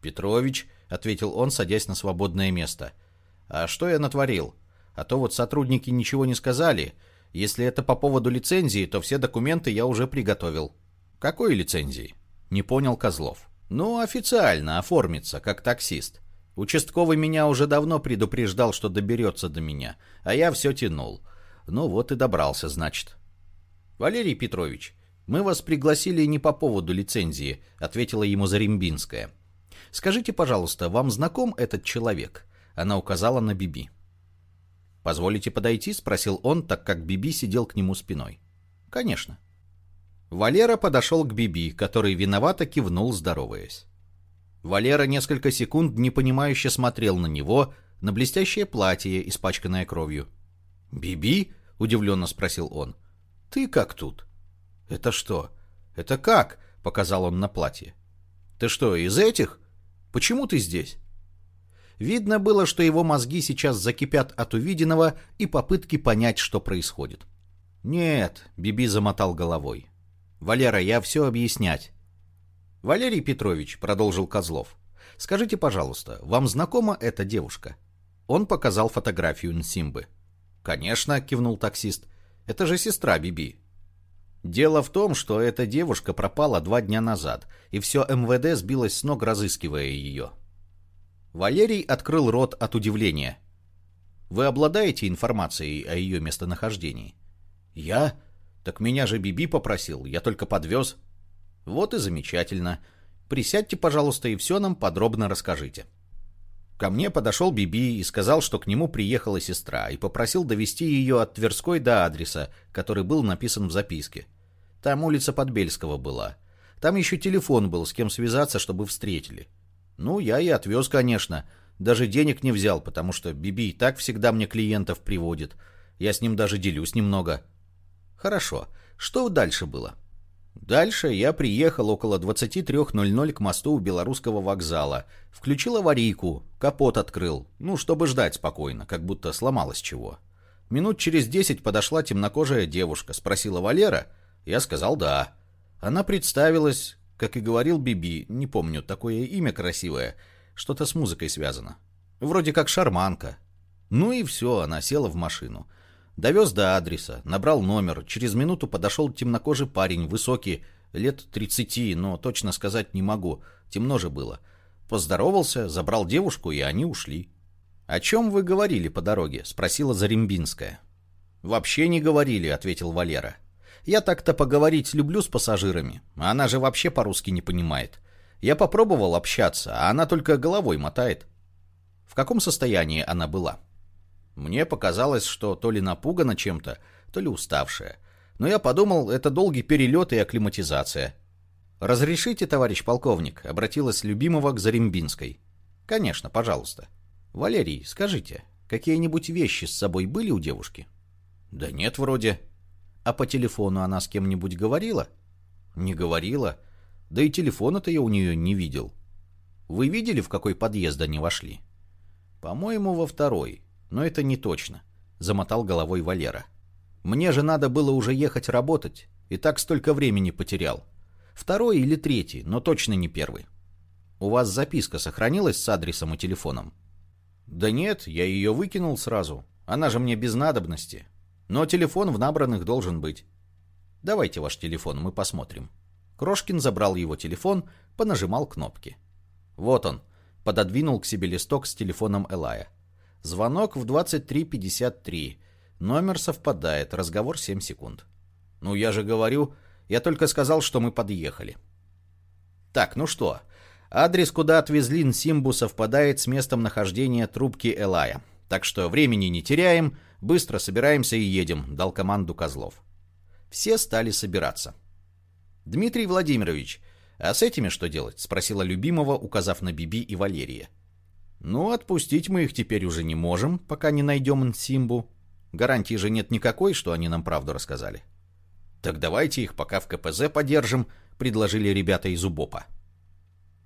«Петрович», — ответил он, садясь на свободное место. «А что я натворил? А то вот сотрудники ничего не сказали. Если это по поводу лицензии, то все документы я уже приготовил». «Какой лицензии?» — не понял Козлов. Ну, официально оформиться, как таксист. Участковый меня уже давно предупреждал, что доберется до меня, а я все тянул. Ну вот и добрался, значит. Валерий Петрович, мы вас пригласили не по поводу лицензии, ответила ему Зарембинская. Скажите, пожалуйста, вам знаком этот человек? Она указала на Биби. «Позволите подойти?» — спросил он, так как Биби сидел к нему спиной. «Конечно». Валера подошел к Биби, который виновато кивнул, здороваясь. Валера несколько секунд непонимающе смотрел на него, на блестящее платье, испачканное кровью. «Биби?» — удивленно спросил он. «Ты как тут?» «Это что? Это как?» — показал он на платье. «Ты что, из этих? Почему ты здесь?» Видно было, что его мозги сейчас закипят от увиденного и попытки понять, что происходит. «Нет», — Биби замотал головой, Валера, я все объяснять. Валерий Петрович, продолжил Козлов, скажите, пожалуйста, вам знакома эта девушка? Он показал фотографию Нсимбы. Конечно, кивнул таксист. Это же сестра Биби. Дело в том, что эта девушка пропала два дня назад, и все МВД сбилось с ног, разыскивая ее. Валерий открыл рот от удивления. «Вы обладаете информацией о ее местонахождении?» «Я? Так меня же Биби попросил, я только подвез. Вот и замечательно. Присядьте, пожалуйста, и все нам подробно расскажите. Ко мне подошел Биби и сказал, что к нему приехала сестра, и попросил довести ее от Тверской до адреса, который был написан в записке. Там улица Подбельского была. Там еще телефон был, с кем связаться, чтобы встретили. Ну, я и отвез, конечно. Даже денег не взял, потому что Биби и так всегда мне клиентов приводит. Я с ним даже делюсь немного. Хорошо. Что дальше было? Дальше я приехал около 23.00 к мосту у Белорусского вокзала. Включил аварийку, капот открыл. Ну, чтобы ждать спокойно, как будто сломалось чего. Минут через десять подошла темнокожая девушка, спросила Валера. Я сказал «да». Она представилась, как и говорил Биби, не помню, такое имя красивое, что-то с музыкой связано. Вроде как шарманка. Ну и все, она села в машину. Довез до адреса, набрал номер. Через минуту подошел темнокожий парень, высокий, лет 30, но точно сказать не могу. Темно же было. Поздоровался, забрал девушку, и они ушли. «О чем вы говорили по дороге?» — спросила Зарембинская. «Вообще не говорили», — ответил Валера. «Я так-то поговорить люблю с пассажирами, а она же вообще по-русски не понимает. Я попробовал общаться, а она только головой мотает». «В каком состоянии она была?» Мне показалось, что то ли напугана чем-то, то ли уставшая. Но я подумал, это долгий перелет и акклиматизация. «Разрешите, товарищ полковник?» — обратилась любимого к Зарембинской. «Конечно, пожалуйста». «Валерий, скажите, какие-нибудь вещи с собой были у девушки?» «Да нет, вроде». «А по телефону она с кем-нибудь говорила?» «Не говорила. Да и телефона-то я у нее не видел». «Вы видели, в какой подъезд они вошли?» «По-моему, во второй но это не точно», — замотал головой Валера. «Мне же надо было уже ехать работать, и так столько времени потерял. Второй или третий, но точно не первый. У вас записка сохранилась с адресом и телефоном?» «Да нет, я ее выкинул сразу. Она же мне без надобности. Но телефон в набранных должен быть. Давайте ваш телефон, мы посмотрим». Крошкин забрал его телефон, понажимал кнопки. Вот он, пододвинул к себе листок с телефоном Элая. Звонок в 23.53. Номер совпадает, разговор 7 секунд. Ну, я же говорю, я только сказал, что мы подъехали. Так, ну что, Адрес, куда отвезли Нсимбу, совпадает с местом нахождения трубки Элая. Так что времени не теряем, быстро собираемся и едем, дал команду Козлов. Все стали собираться. Дмитрий Владимирович, а с этими что делать? Спросила любимого, указав на Биби и Валерия. Ну, отпустить мы их теперь уже не можем, пока не найдем Нсимбу. Гарантии же нет никакой, что они нам правду рассказали. Так давайте их пока в КПЗ подержим, предложили ребята из УБОПа.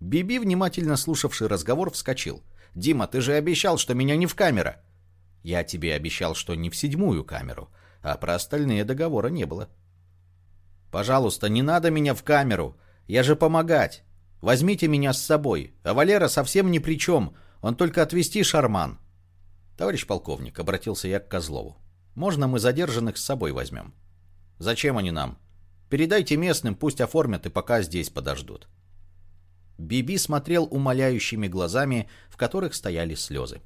Биби, внимательно слушавший разговор, вскочил. «Дима, ты же обещал, что меня не в камера!» «Я тебе обещал, что не в седьмую камеру, а про остальные договора не было». «Пожалуйста, не надо меня в камеру! Я же помогать! Возьмите меня с собой, а Валера совсем ни при чем, он только отвезти шарман!» «Товарищ полковник», — обратился я к Козлову, — «можно мы задержанных с собой возьмем?» «Зачем они нам? Передайте местным, пусть оформят и пока здесь подождут». Биби смотрел умоляющими глазами, в которых стояли слезы.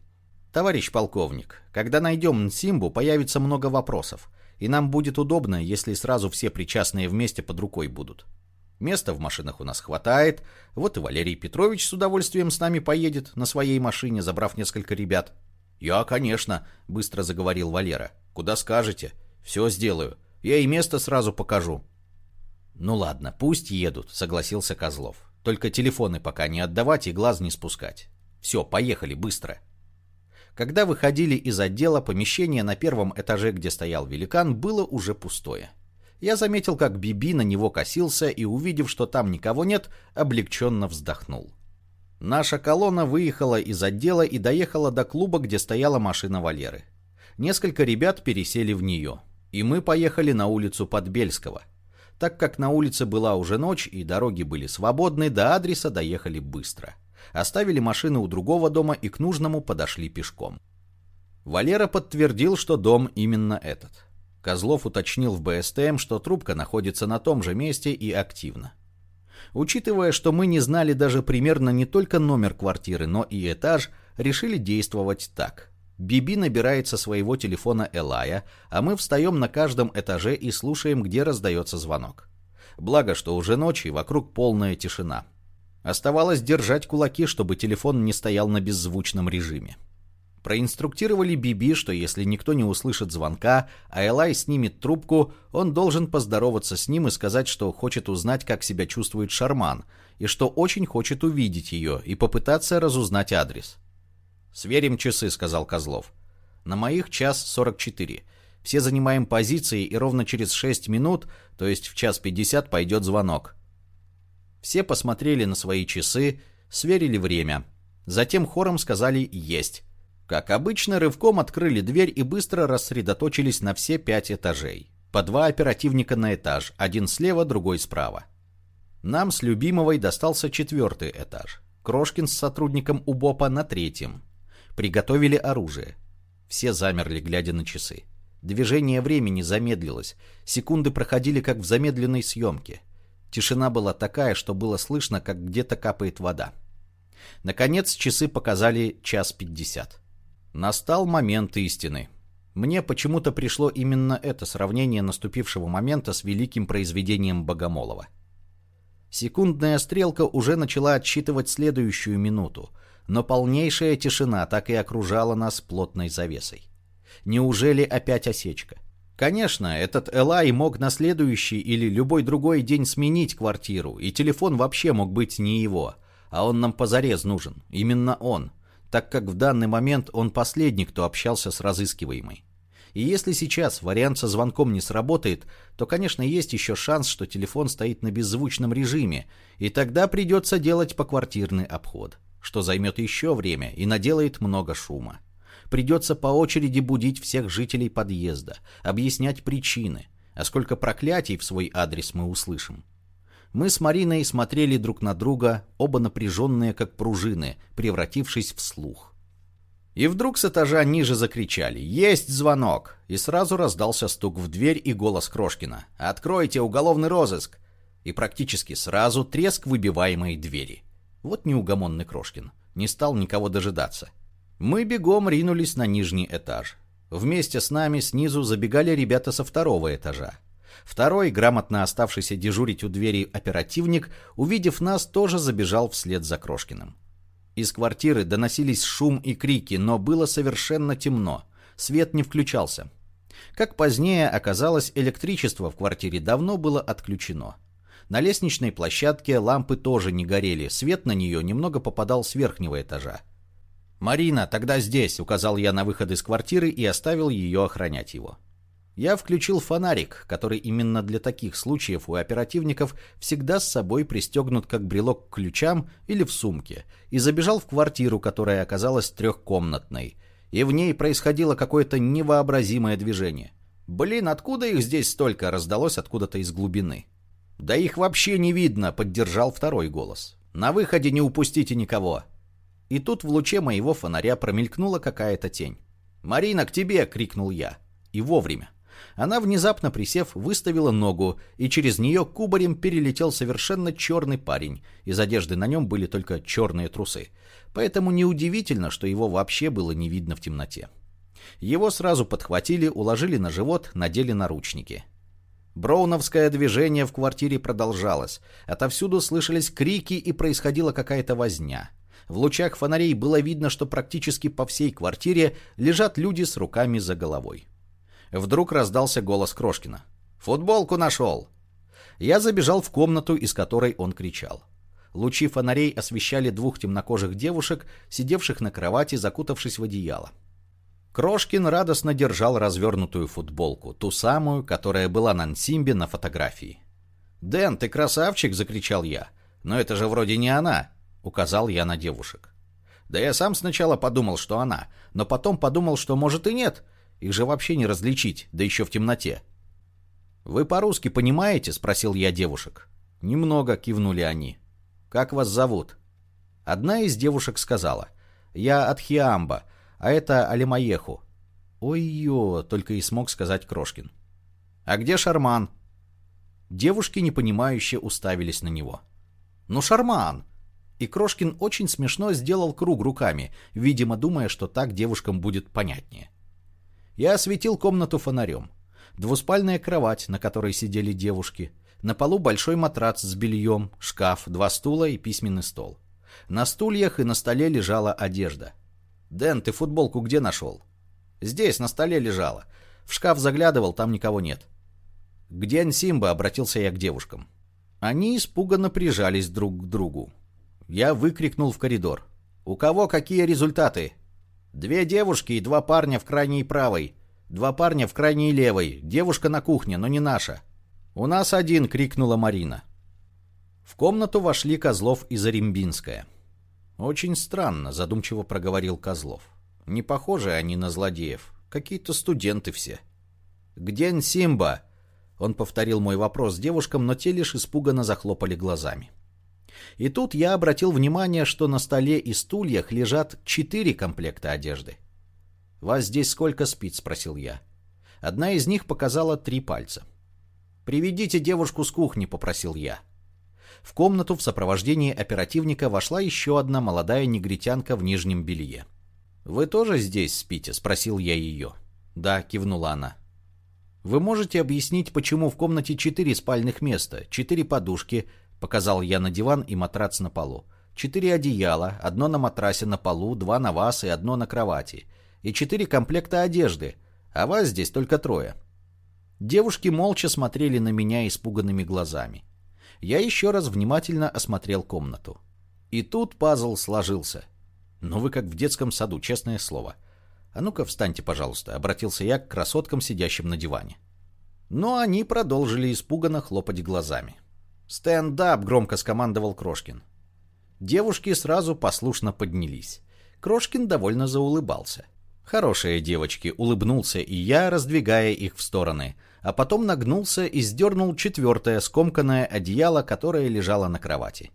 «Товарищ полковник, когда найдем Нсимбу, появится много вопросов, и нам будет удобно, если сразу все причастные вместе под рукой будут. Места в машинах у нас хватает, вот и Валерий Петрович с удовольствием с нами поедет на своей машине, забрав несколько ребят». «Я, конечно», — быстро заговорил Валера. «Куда скажете? Все сделаю. Я и место сразу покажу». «Ну ладно, пусть едут», — согласился Козлов. Только телефоны пока не отдавать и глаз не спускать. Все, поехали, быстро. Когда выходили из отдела, помещение на первом этаже, где стоял великан, было уже пустое. Я заметил, как Биби на него косился и, увидев, что там никого нет, облегченно вздохнул. Наша колонна выехала из отдела и доехала до клуба, где стояла машина Валеры. Несколько ребят пересели в нее, и мы поехали на улицу Подбельского. Так как на улице была уже ночь и дороги были свободны, до адреса доехали быстро. Оставили машины у другого дома и к нужному подошли пешком. Валера подтвердил, что дом именно этот. Козлов уточнил в БСТМ, что трубка находится на том же месте и активна. Учитывая, что мы не знали даже примерно не только номер квартиры, но и этаж, решили действовать так. Биби набирает со своего телефона Элая, а мы встаем на каждом этаже и слушаем, где раздается звонок. Благо, что уже ночь и вокруг полная тишина. Оставалось держать кулаки, чтобы телефон не стоял на беззвучном режиме. Проинструктировали Биби, что если никто не услышит звонка, а Элай снимет трубку, он должен поздороваться с ним и сказать, что хочет узнать, как себя чувствует Шарман, и что очень хочет увидеть ее и попытаться разузнать адрес. «Сверим часы», — сказал Козлов. «На моих час 44. Все занимаем позиции, и ровно через 6 минут, то есть в час 50, пойдет звонок». Все посмотрели на свои часы, сверили время. Затем хором сказали «Есть». Как обычно, рывком открыли дверь и быстро рассредоточились на все пять этажей. По два оперативника на этаж, один слева, другой справа. Нам с Любимовой достался четвертый этаж. Крошкин с сотрудником УБОПа на третьем. Приготовили оружие. Все замерли, глядя на часы. Движение времени замедлилось. Секунды проходили, как в замедленной съемке. Тишина была такая, что было слышно, как где-то капает вода. Наконец часы показали час пятьдесят. Настал момент истины. Мне почему-то пришло именно это сравнение наступившего момента с великим произведением Богомолова. Секундная стрелка уже начала отсчитывать следующую минуту — но полнейшая тишина так и окружала нас плотной завесой. Неужели опять осечка? Конечно, этот Элай мог на следующий или любой другой день сменить квартиру, и телефон вообще мог быть не его, а он нам позарез нужен, именно он, так как в данный момент он последний, кто общался с разыскиваемой. И если сейчас вариант со звонком не сработает, то, конечно, есть еще шанс, что телефон стоит на беззвучном режиме, и тогда придется делать поквартирный обход что займет еще время и наделает много шума. Придется по очереди будить всех жителей подъезда, объяснять причины, а сколько проклятий в свой адрес мы услышим. Мы с Мариной смотрели друг на друга, оба напряженные, как пружины, превратившись в слух. И вдруг с этажа ниже закричали «Есть звонок!» И сразу раздался стук в дверь и голос Крошкина «Откройте уголовный розыск!» И практически сразу треск выбиваемой двери. Вот неугомонный Крошкин. Не стал никого дожидаться. Мы бегом ринулись на нижний этаж. Вместе с нами снизу забегали ребята со второго этажа. Второй, грамотно оставшийся дежурить у двери оперативник, увидев нас, тоже забежал вслед за Крошкиным. Из квартиры доносились шум и крики, но было совершенно темно. Свет не включался. Как позднее оказалось, электричество в квартире давно было отключено. На лестничной площадке лампы тоже не горели, свет на нее немного попадал с верхнего этажа. «Марина, тогда здесь», — указал я на выход из квартиры и оставил ее охранять его. Я включил фонарик, который именно для таких случаев у оперативников всегда с собой пристегнут как брелок к ключам или в сумке, и забежал в квартиру, которая оказалась трехкомнатной, и в ней происходило какое-то невообразимое движение. «Блин, откуда их здесь столько?» — раздалось откуда-то из глубины. «Да их вообще не видно», — поддержал второй голос. «На выходе не упустите никого». И тут в луче моего фонаря промелькнула какая-то тень. «Марина, к тебе!» — крикнул я. И вовремя. Она, внезапно присев, выставила ногу, и через нее кубарем перелетел совершенно черный парень. Из одежды на нем были только черные трусы. Поэтому неудивительно, что его вообще было не видно в темноте. Его сразу подхватили, уложили на живот, надели наручники. Броуновское движение в квартире продолжалось. Отовсюду слышались крики и происходила какая-то возня. В лучах фонарей было видно, что практически по всей квартире лежат люди с руками за головой. Вдруг раздался голос Крошкина. «Футболку нашел!» Я забежал в комнату, из которой он кричал. Лучи фонарей освещали двух темнокожих девушек, сидевших на кровати, закутавшись в одеяло. Крошкин радостно держал развернутую футболку, ту самую, которая была на Нсимбе на фотографии. «Дэн, ты красавчик!» — закричал я. «Но это же вроде не она!» — указал я на девушек. Да я сам сначала подумал, что она, но потом подумал, что может и нет, их же вообще не различить, да еще в темноте. «Вы по-русски понимаете?» — спросил я девушек. «Немного», — кивнули они. «Как вас зовут?» Одна из девушек сказала. «Я от Хиамба, а это Алимаеху». «Ой-ё», — только и смог сказать Крошкин. «А где Шарман?» Девушки непонимающе уставились на него. «Ну, Шарман!» И Крошкин очень смешно сделал круг руками, видимо, думая, что так девушкам будет понятнее. Я осветил комнату фонарем. Двуспальная кровать, на которой сидели девушки. На полу большой матрац с бельем, шкаф, два стула и письменный стол. На стульях и на столе лежала одежда. «Дэн, ты футболку где нашел?» «Здесь, на столе лежала. В шкаф заглядывал, там никого нет». «Где Ансимба?» — обратился я к девушкам. Они испуганно прижались друг к другу. Я выкрикнул в коридор. «У кого какие результаты?» Две девушки и два парня в крайней правой. Два парня в крайней левой. Девушка на кухне, но не наша. «У нас один!» — крикнула Марина. В комнату вошли Козлов и Зарембинская. «Очень странно», — задумчиво проговорил Козлов. «Не похожи они на злодеев. Какие-то студенты все». «Где Нсимба?» Он повторил мой вопрос девушкам, но те лишь испуганно захлопали глазами. И тут я обратил внимание, что на столе и стульях лежат четыре комплекта одежды. «Вас здесь сколько спит?» — спросил я. Одна из них показала три пальца. «Приведите девушку с кухни», — попросил я. В комнату в сопровождении оперативника вошла еще одна молодая негритянка в нижнем белье. «Вы тоже здесь спите?» — спросил я ее. «Да», — кивнула она. «Вы можете объяснить, почему в комнате четыре спальных места, четыре подушки, Показал я на диван и матрац на полу. Четыре одеяла, одно на матрасе на полу, два на вас и одно на кровати. И четыре комплекта одежды. А вас здесь только трое. Девушки молча смотрели на меня испуганными глазами. Я еще раз внимательно осмотрел комнату. И тут пазл сложился. Ну вы как в детском саду, честное слово. А ну-ка встаньте, пожалуйста, обратился я к красоткам, сидящим на диване. Но они продолжили испуганно хлопать глазами. «Стендап!» — громко скомандовал Крошкин. Девушки сразу послушно поднялись. Крошкин довольно заулыбался. «Хорошие девочки!» — улыбнулся и я, раздвигая их в стороны, а потом нагнулся и сдернул четвертое скомканное одеяло, которое лежало на кровати.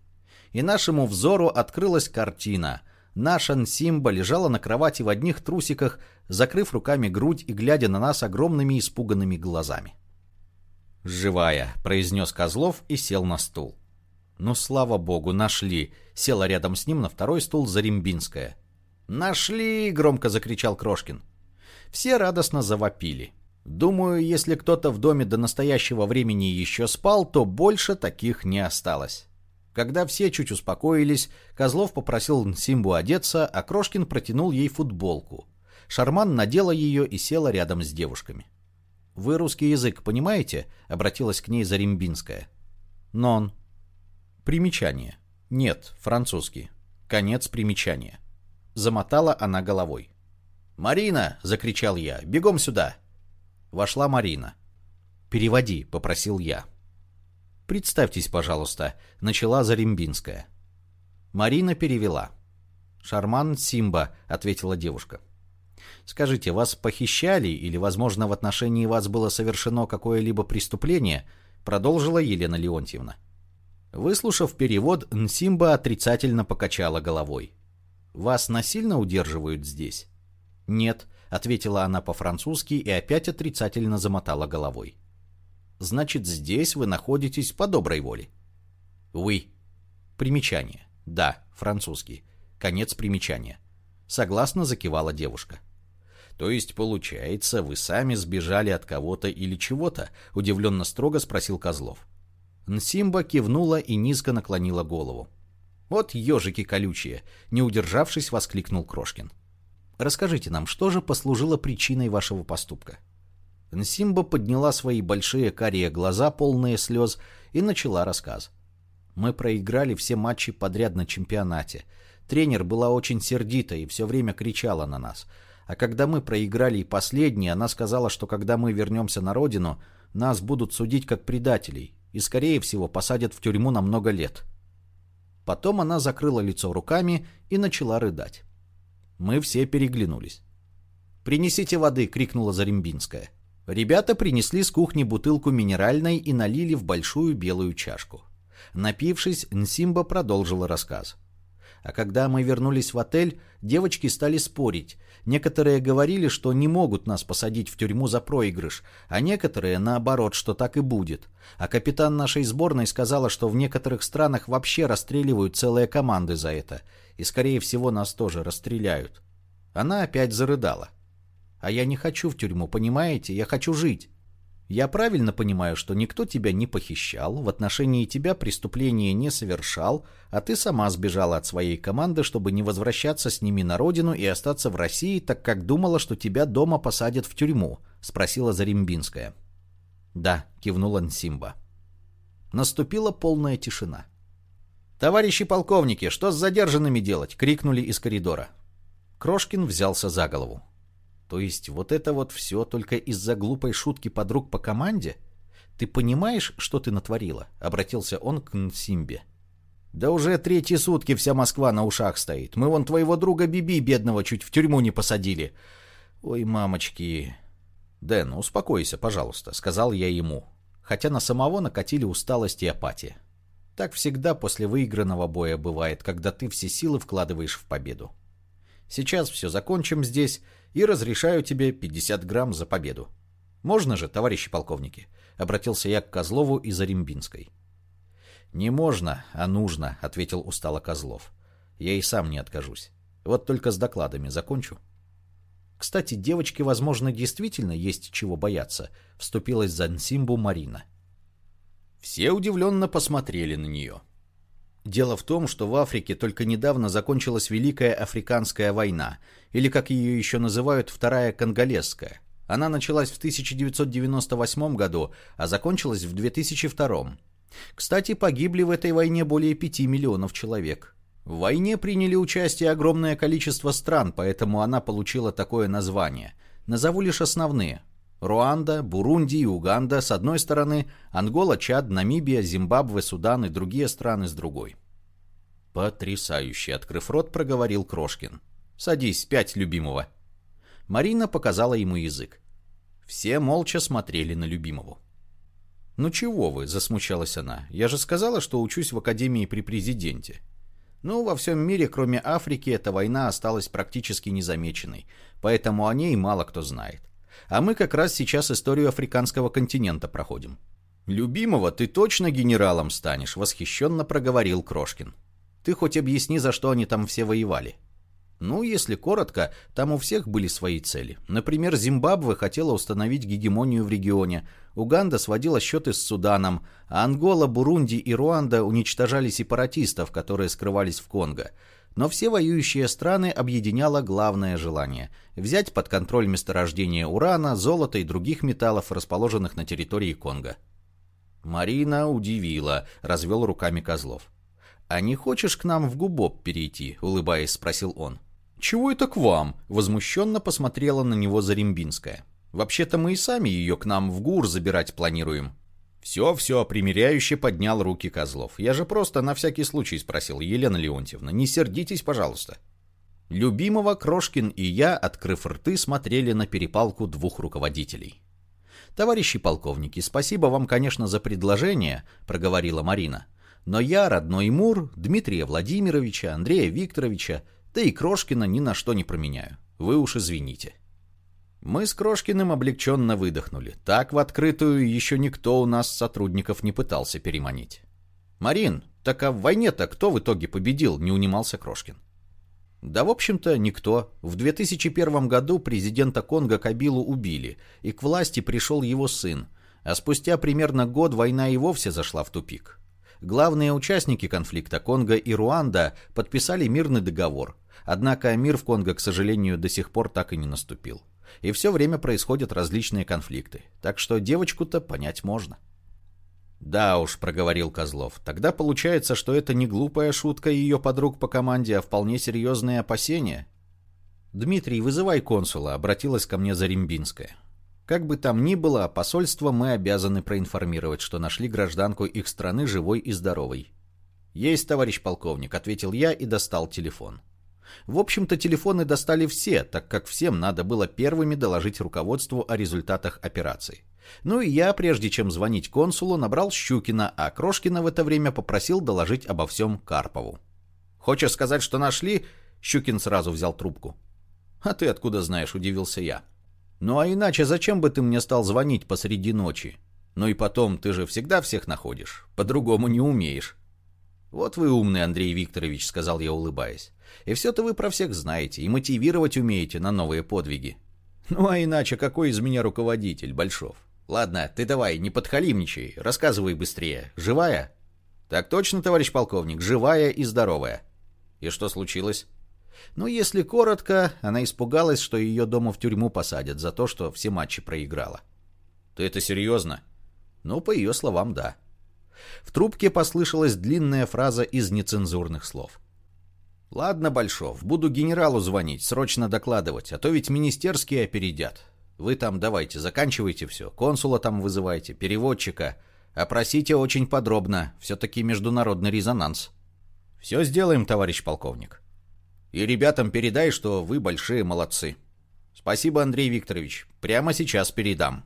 И нашему взору открылась картина. Наша Нсимба лежала на кровати в одних трусиках, закрыв руками грудь и глядя на нас огромными испуганными глазами. «Живая», — произнес Козлов и сел на стул. «Ну, слава богу, нашли!» — села рядом с ним на второй стул Зарембинская. «Нашли!» — громко закричал Крошкин. Все радостно завопили. Думаю, если кто-то в доме до настоящего времени еще спал, то больше таких не осталось. Когда все чуть успокоились, Козлов попросил Симбу одеться, а Крошкин протянул ей футболку. Шарман надела ее и села рядом с девушками. «Вы русский язык понимаете?» — обратилась к ней Зарембинская. «Нон». Примечание. «Нет, французский». Конец примечания. Замотала она головой. «Марина!» — закричал я. «Бегом сюда!» Вошла Марина. «Переводи», — попросил я. «Представьтесь, пожалуйста», — начала Зарембинская. Марина перевела. «Шарман Симба», — ответила девушка. «Скажите, вас похищали или, возможно, в отношении вас было совершено какое-либо преступление?» — продолжила Елена Леонтьевна. Выслушав перевод, Нсимба отрицательно покачала головой. «Вас насильно удерживают здесь?» «Нет», — ответила она по-французски и опять отрицательно замотала головой. «Значит, здесь вы находитесь по доброй воле?» «Вы». Примечание. «Да», французский. Конец примечания. Согласно закивала девушка. «То есть, получается, вы сами сбежали от кого-то или чего-то?» — удивленно строго спросил Козлов. Нсимба кивнула и низко наклонила голову. «Вот ежики колючие!» — не удержавшись, воскликнул Крошкин. Расскажите нам, что же послужило причиной вашего поступка?» Нсимба подняла свои большие карие глаза, полные слез, и начала рассказ. «Мы проиграли все матчи подряд на чемпионате. Тренер была очень сердита и все время кричала на нас. А когда мы проиграли и последний, она сказала, что когда мы вернемся на родину, нас будут судить как предателей и, скорее всего, посадят в тюрьму на много лет». Потом она закрыла лицо руками и начала рыдать. Мы все переглянулись. «Принесите воды!» — крикнула Зарембинская. Ребята принесли с кухни бутылку минеральной и налили в большую белую чашку. Напившись, Нсимба продолжила рассказ. А когда мы вернулись в отель, девочки стали спорить. Некоторые говорили, что не могут нас посадить в тюрьму за проигрыш, а некоторые, наоборот, что так и будет. А капитан нашей сборной сказала, что в некоторых странах вообще расстреливают целые команды за это и, скорее всего, нас тоже расстреляют. Она опять зарыдала. А я не хочу в тюрьму, понимаете? Я хочу жить. Я правильно понимаю, что никто тебя не похищал, в отношении тебя преступления не совершал, а ты сама сбежала от своей команды, чтобы не возвращаться с ними на родину и остаться в России, так как думала, что тебя дома посадят в тюрьму?» — спросила Зарембинская. «Да», — кивнула Нсимба. Наступила полная тишина. «Товарищи полковники, что с задержанными делать?» — крикнули из коридора. Крошкин взялся за голову. «То есть вот это вот все только из-за глупой шутки подруг по команде? Ты понимаешь, что ты натворила?» — обратился он к Нсимбе. «Да уже третьи сутки вся Москва на ушах стоит. Мы вон твоего друга Биби, бедного, чуть в тюрьму не посадили. Ой, мамочки...» «Дэн, успокойся, пожалуйста», — сказал я ему, хотя на самого накатили усталость и апатия. Так всегда после выигранного боя бывает, когда ты все силы вкладываешь в победу. Сейчас все закончим здесь и разрешаю тебе 50 грамм за победу. Можно же, товарищи полковники?» — обратился я к Козлову из Орембинской. «Не можно, а нужно», — ответил устало Козлов. «Я и сам не откажусь. Вот только с докладами закончу». «Кстати, девочке, возможно, действительно есть чего бояться», — вступилась за Нсимбу Марина. — все удивленно посмотрели на нее. Дело в том, что в Африке только недавно закончилась Великая Африканская война, или, как ее еще называют, Вторая Конголезская. Она началась в 1998 году, а закончилась в 2002. Кстати, погибли в этой войне более 5 миллионов человек. В войне приняли участие огромное количество стран, поэтому она получила такое название. Назову лишь основные. Руанда, Бурунди и Уганда с одной стороны, Ангола, Чад, Намибия, Зимбабве, Судан и другие страны с другой. «Потрясающе!» — открыв рот, проговорил Крошкин. «Садись, пять любимого». Марина показала ему язык. Все молча смотрели на любимого. «Ну чего вы?» — засмущалась она. «Я же сказала, что учусь в академии при президенте». Ну, во всем мире, кроме Африки, эта война осталась практически незамеченной, поэтому о ней мало кто знает. А мы как раз сейчас историю африканского континента проходим. «Любимого, ты точно генералом станешь», — восхищенно проговорил Крошкин. «Ты хоть объясни, за что они там все воевали». Ну, если коротко, там у всех были свои цели. Например, Зимбабве хотела установить гегемонию в регионе, Уганда сводила счеты с Суданом, а Ангола, Бурунди и Руанда уничтожали сепаратистов, которые скрывались в Конго. Но все воюющие страны объединяло главное желание – взять под контроль месторождения урана, золота и других металлов, расположенных на территории Конго. Марина удивила, развел руками Козлов. «А не хочешь к нам в Губоп перейти?» – улыбаясь, спросил он. «Чего это к вам?» – возмущенно посмотрела на него Зарембинская. «Вообще-то мы и сами ее к нам в ГУР забирать планируем». «Все-все», — примиряюще поднял руки Козлов. «Я же просто на всякий случай спросил, Елена Леонтьевна, не сердитесь, пожалуйста». Любимого Крошкин и я, открыв рты, смотрели на перепалку двух руководителей. «Товарищи полковники, спасибо вам, конечно, за предложение», — проговорила Марина. «Но я, родной Мур, Дмитрия Владимировича, Андрея Викторовича, да и Крошкина ни на что не променяю. Вы уж извините». Мы с Крошкиным облегченно выдохнули. Так в открытую еще никто у нас сотрудников не пытался переманить. «Марин, так а в войне-то кто в итоге победил?» — не унимался Крошкин. Да, в общем-то, никто. В 2001 году президента Конго Кабилу убили, и к власти пришел его сын, а спустя примерно год война и вовсе зашла в тупик. Главные участники конфликта Конго и Руанда подписали мирный договор, однако мир в Конго, к сожалению, до сих пор так и не наступил. И все время происходят различные конфликты, так что девочку-то понять можно. «Да уж», — проговорил Козлов, — «тогда получается, что это не глупая шутка ее подруг по команде, а вполне серьезные опасения». «Дмитрий, вызывай консула», — обратилась ко мне Зарембинская. Как бы там ни было, посольство мы обязаны проинформировать, что нашли гражданку их страны живой и здоровой. «Есть, товарищ полковник», — ответил я и достал телефон. В общем-то, телефоны достали все, так как всем надо было первыми доложить руководству о результатах операции. Ну и я, прежде чем звонить консулу, набрал Щукина, а Крошкина в это время попросил доложить обо всем Карпову. «Хочешь сказать, что нашли?» Щукин сразу взял трубку. «А ты откуда знаешь?» – удивился я. Ну а иначе зачем бы ты мне стал звонить посреди ночи? Ну и потом, ты же всегда всех находишь. По-другому не умеешь. Вот вы умный, Андрей Викторович, сказал я, улыбаясь. И все-то вы про всех знаете, и мотивировать умеете на новые подвиги. Ну а иначе какой из меня руководитель, Большов? Ладно, ты давай, не подхалимничай, рассказывай быстрее. Живая? Так точно, товарищ полковник, живая и здоровая. И что случилось? Ну, если коротко, она испугалась, что ее дома в тюрьму посадят за то, что все матчи проиграла. «Ты это серьезно?» Ну, по ее словам, да. В трубке послышалась длинная фраза из нецензурных слов. «Ладно, Большов, буду генералу звонить, срочно докладывать, а то ведь министерские опередят. Вы там давайте, заканчивайте все, консула там вызывайте, переводчика. Опросите очень подробно, все-таки международный резонанс». «Все сделаем, товарищ полковник». И ребятам передай, что вы большие молодцы. Спасибо, Андрей Викторович. Прямо сейчас передам.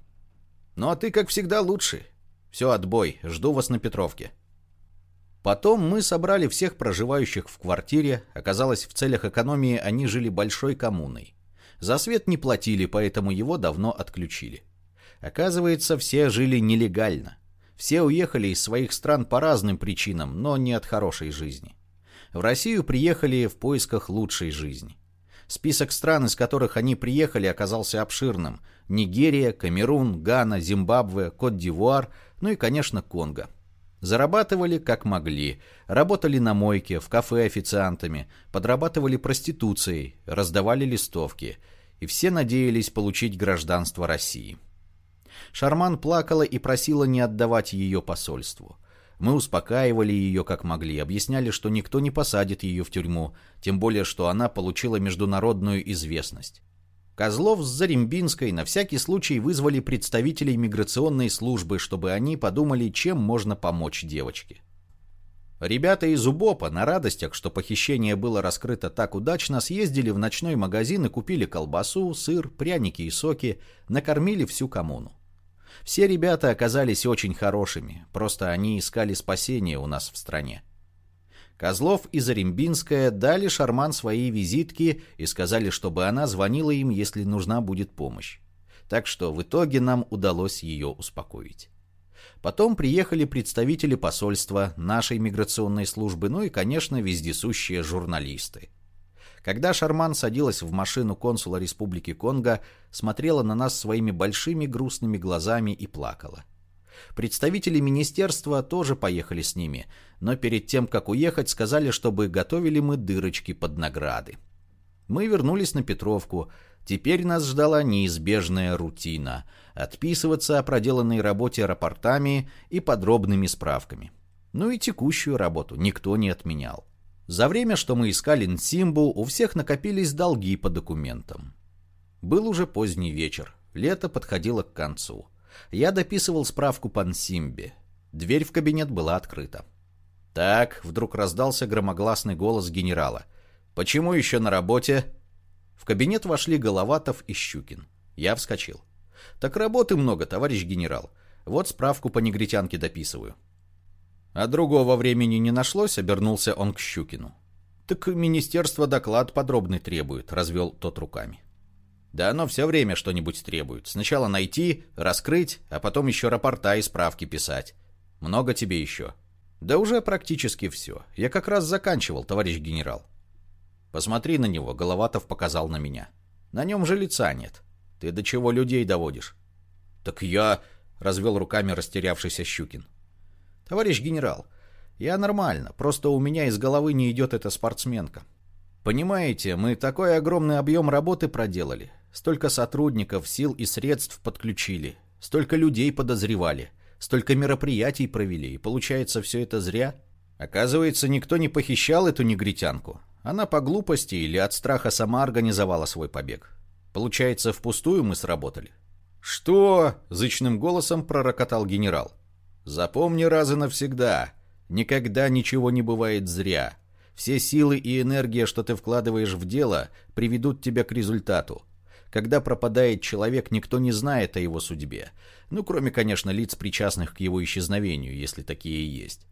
Ну а ты, как всегда, лучший. Все, отбой. Жду вас на Петровке. Потом мы собрали всех проживающих в квартире. Оказалось, в целях экономии они жили большой коммуной. За свет не платили, поэтому его давно отключили. Оказывается, все жили нелегально. Все уехали из своих стран по разным причинам, но не от хорошей жизни в Россию приехали в поисках лучшей жизни. Список стран, из которых они приехали, оказался обширным. Нигерия, Камерун, Гана, Зимбабве, Кот-д'Ивуар, ну и, конечно, Конго. Зарабатывали как могли, работали на мойке, в кафе официантами, подрабатывали проституцией, раздавали листовки. И все надеялись получить гражданство России. Шарман плакала и просила не отдавать ее посольству. Мы успокаивали ее как могли, объясняли, что никто не посадит ее в тюрьму, тем более, что она получила международную известность. Козлов с Зарембинской на всякий случай вызвали представителей миграционной службы, чтобы они подумали, чем можно помочь девочке. Ребята из УБОПа на радостях, что похищение было раскрыто так удачно, съездили в ночной магазин и купили колбасу, сыр, пряники и соки, накормили всю коммуну. Все ребята оказались очень хорошими, просто они искали спасения у нас в стране. Козлов и Зарембинская дали Шарман свои визитки и сказали, чтобы она звонила им, если нужна будет помощь. Так что в итоге нам удалось ее успокоить. Потом приехали представители посольства, нашей миграционной службы, ну и, конечно, вездесущие журналисты. Когда Шарман садилась в машину консула Республики Конго, смотрела на нас своими большими грустными глазами и плакала. Представители министерства тоже поехали с ними, но перед тем, как уехать, сказали, чтобы готовили мы дырочки под награды. Мы вернулись на Петровку. Теперь нас ждала неизбежная рутина – отписываться о проделанной работе рапортами и подробными справками. Ну и текущую работу никто не отменял. За время, что мы искали Нсимбу, у всех накопились долги по документам. Был уже поздний вечер, лето подходило к концу. Я дописывал справку по Нсимбе. Дверь в кабинет была открыта. «Так», — вдруг раздался громогласный голос генерала. «Почему еще на работе?» В кабинет вошли Головатов и Щукин. Я вскочил. «Так работы много, товарищ генерал. Вот справку по негритянке дописываю». А другого времени не нашлось, обернулся он к Щукину. «Так министерство доклад подробный требует», — развел тот руками. «Да оно все время что-нибудь требует. Сначала найти, раскрыть, а потом еще рапорта и справки писать. Много тебе еще?» «Да уже практически все. Я как раз заканчивал, товарищ генерал». «Посмотри на него», — Головатов показал на меня. «На нем же лица нет. Ты до чего людей доводишь?» «Так я...» — развел руками растерявшийся Щукин. «Товарищ генерал, я нормально, просто у меня из головы не идет эта спортсменка. Понимаете, мы такой огромный объем работы проделали, столько сотрудников, сил и средств подключили, столько людей подозревали, столько мероприятий провели, и получается все это зря? Оказывается, никто не похищал эту негритянку. Она по глупости или от страха сама организовала свой побег. Получается, впустую мы сработали. «Что?» — зычным голосом пророкотал генерал. Запомни раз и навсегда, никогда ничего не бывает зря. Все силы и энергия, что ты вкладываешь в дело, приведут тебя к результату. Когда пропадает человек, никто не знает о его судьбе. Ну, кроме, конечно, лиц, причастных к его исчезновению, если такие есть.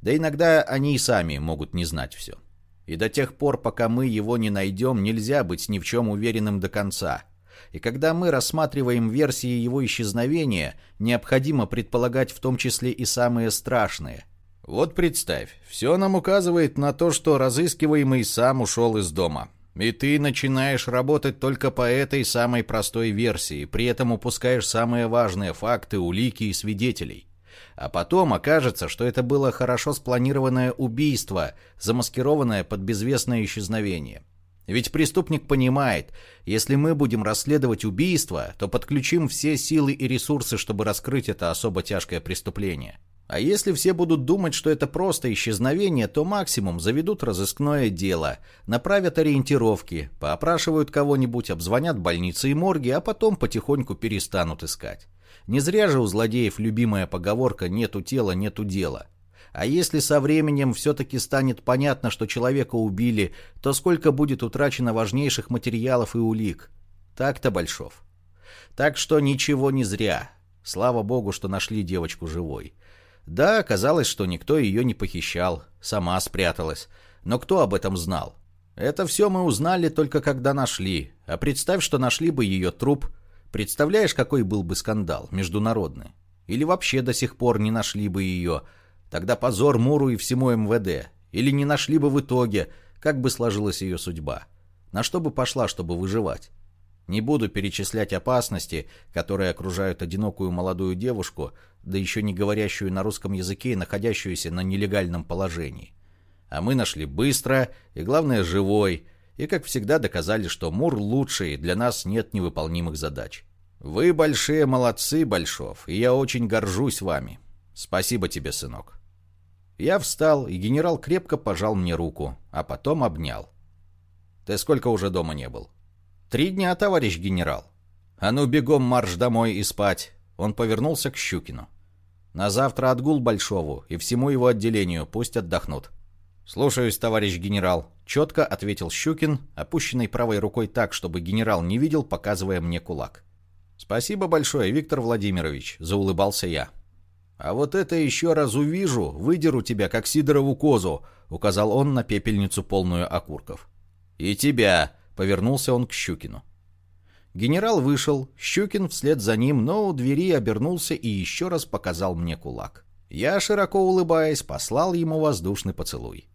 Да иногда они и сами могут не знать все. И до тех пор, пока мы его не найдем, нельзя быть ни в чем уверенным до конца. И когда мы рассматриваем версии его исчезновения, необходимо предполагать в том числе и самые страшные. Вот представь, все нам указывает на то, что разыскиваемый сам ушел из дома. И ты начинаешь работать только по этой самой простой версии, при этом упускаешь самые важные факты, улики и свидетелей. А потом окажется, что это было хорошо спланированное убийство, замаскированное под безвестное исчезновение. Ведь преступник понимает, если мы будем расследовать убийство, то подключим все силы и ресурсы, чтобы раскрыть это особо тяжкое преступление. А если все будут думать, что это просто исчезновение, то максимум заведут разыскное дело, направят ориентировки, поопрашивают кого-нибудь, обзвонят больницы и морги, а потом потихоньку перестанут искать. Не зря же у злодеев любимая поговорка «нету тела, нету дела». А если со временем все-таки станет понятно, что человека убили, то сколько будет утрачено важнейших материалов и улик? Так-то, Большов. Так что ничего не зря. Слава богу, что нашли девочку живой. Да, оказалось, что никто ее не похищал, сама спряталась. Но кто об этом знал? Это все мы узнали только когда нашли. А представь, что нашли бы ее труп. Представляешь, какой был бы скандал международный? Или вообще до сих пор не нашли бы ее, Тогда позор Муру и всему МВД. Или не нашли бы в итоге, как бы сложилась ее судьба. На что бы пошла, чтобы выживать. Не буду перечислять опасности, которые окружают одинокую молодую девушку, да еще не говорящую на русском языке и находящуюся на нелегальном положении. А мы нашли быстро и, главное, живой, и, как всегда, доказали, что Мур лучший, для нас нет невыполнимых задач. Вы большие молодцы, Большов, и я очень горжусь вами. Спасибо тебе, сынок. Я встал, и генерал крепко пожал мне руку, а потом обнял. «Ты сколько уже дома не был?» «Три дня, товарищ генерал». «А ну, бегом марш домой и спать!» Он повернулся к Щукину. «На завтра отгул Большову и всему его отделению, пусть отдохнут». «Слушаюсь, товарищ генерал», — четко ответил Щукин, опущенной правой рукой так, чтобы генерал не видел, показывая мне кулак. «Спасибо большое, Виктор Владимирович», — заулыбался я. «А вот это еще раз увижу, выдеру тебя, как Сидорову козу», — указал он на пепельницу, полную окурков. «И тебя», — повернулся он к Щукину. Генерал вышел, Щукин вслед за ним, но у двери обернулся и еще раз показал мне кулак. Я, широко улыбаясь, послал ему воздушный поцелуй.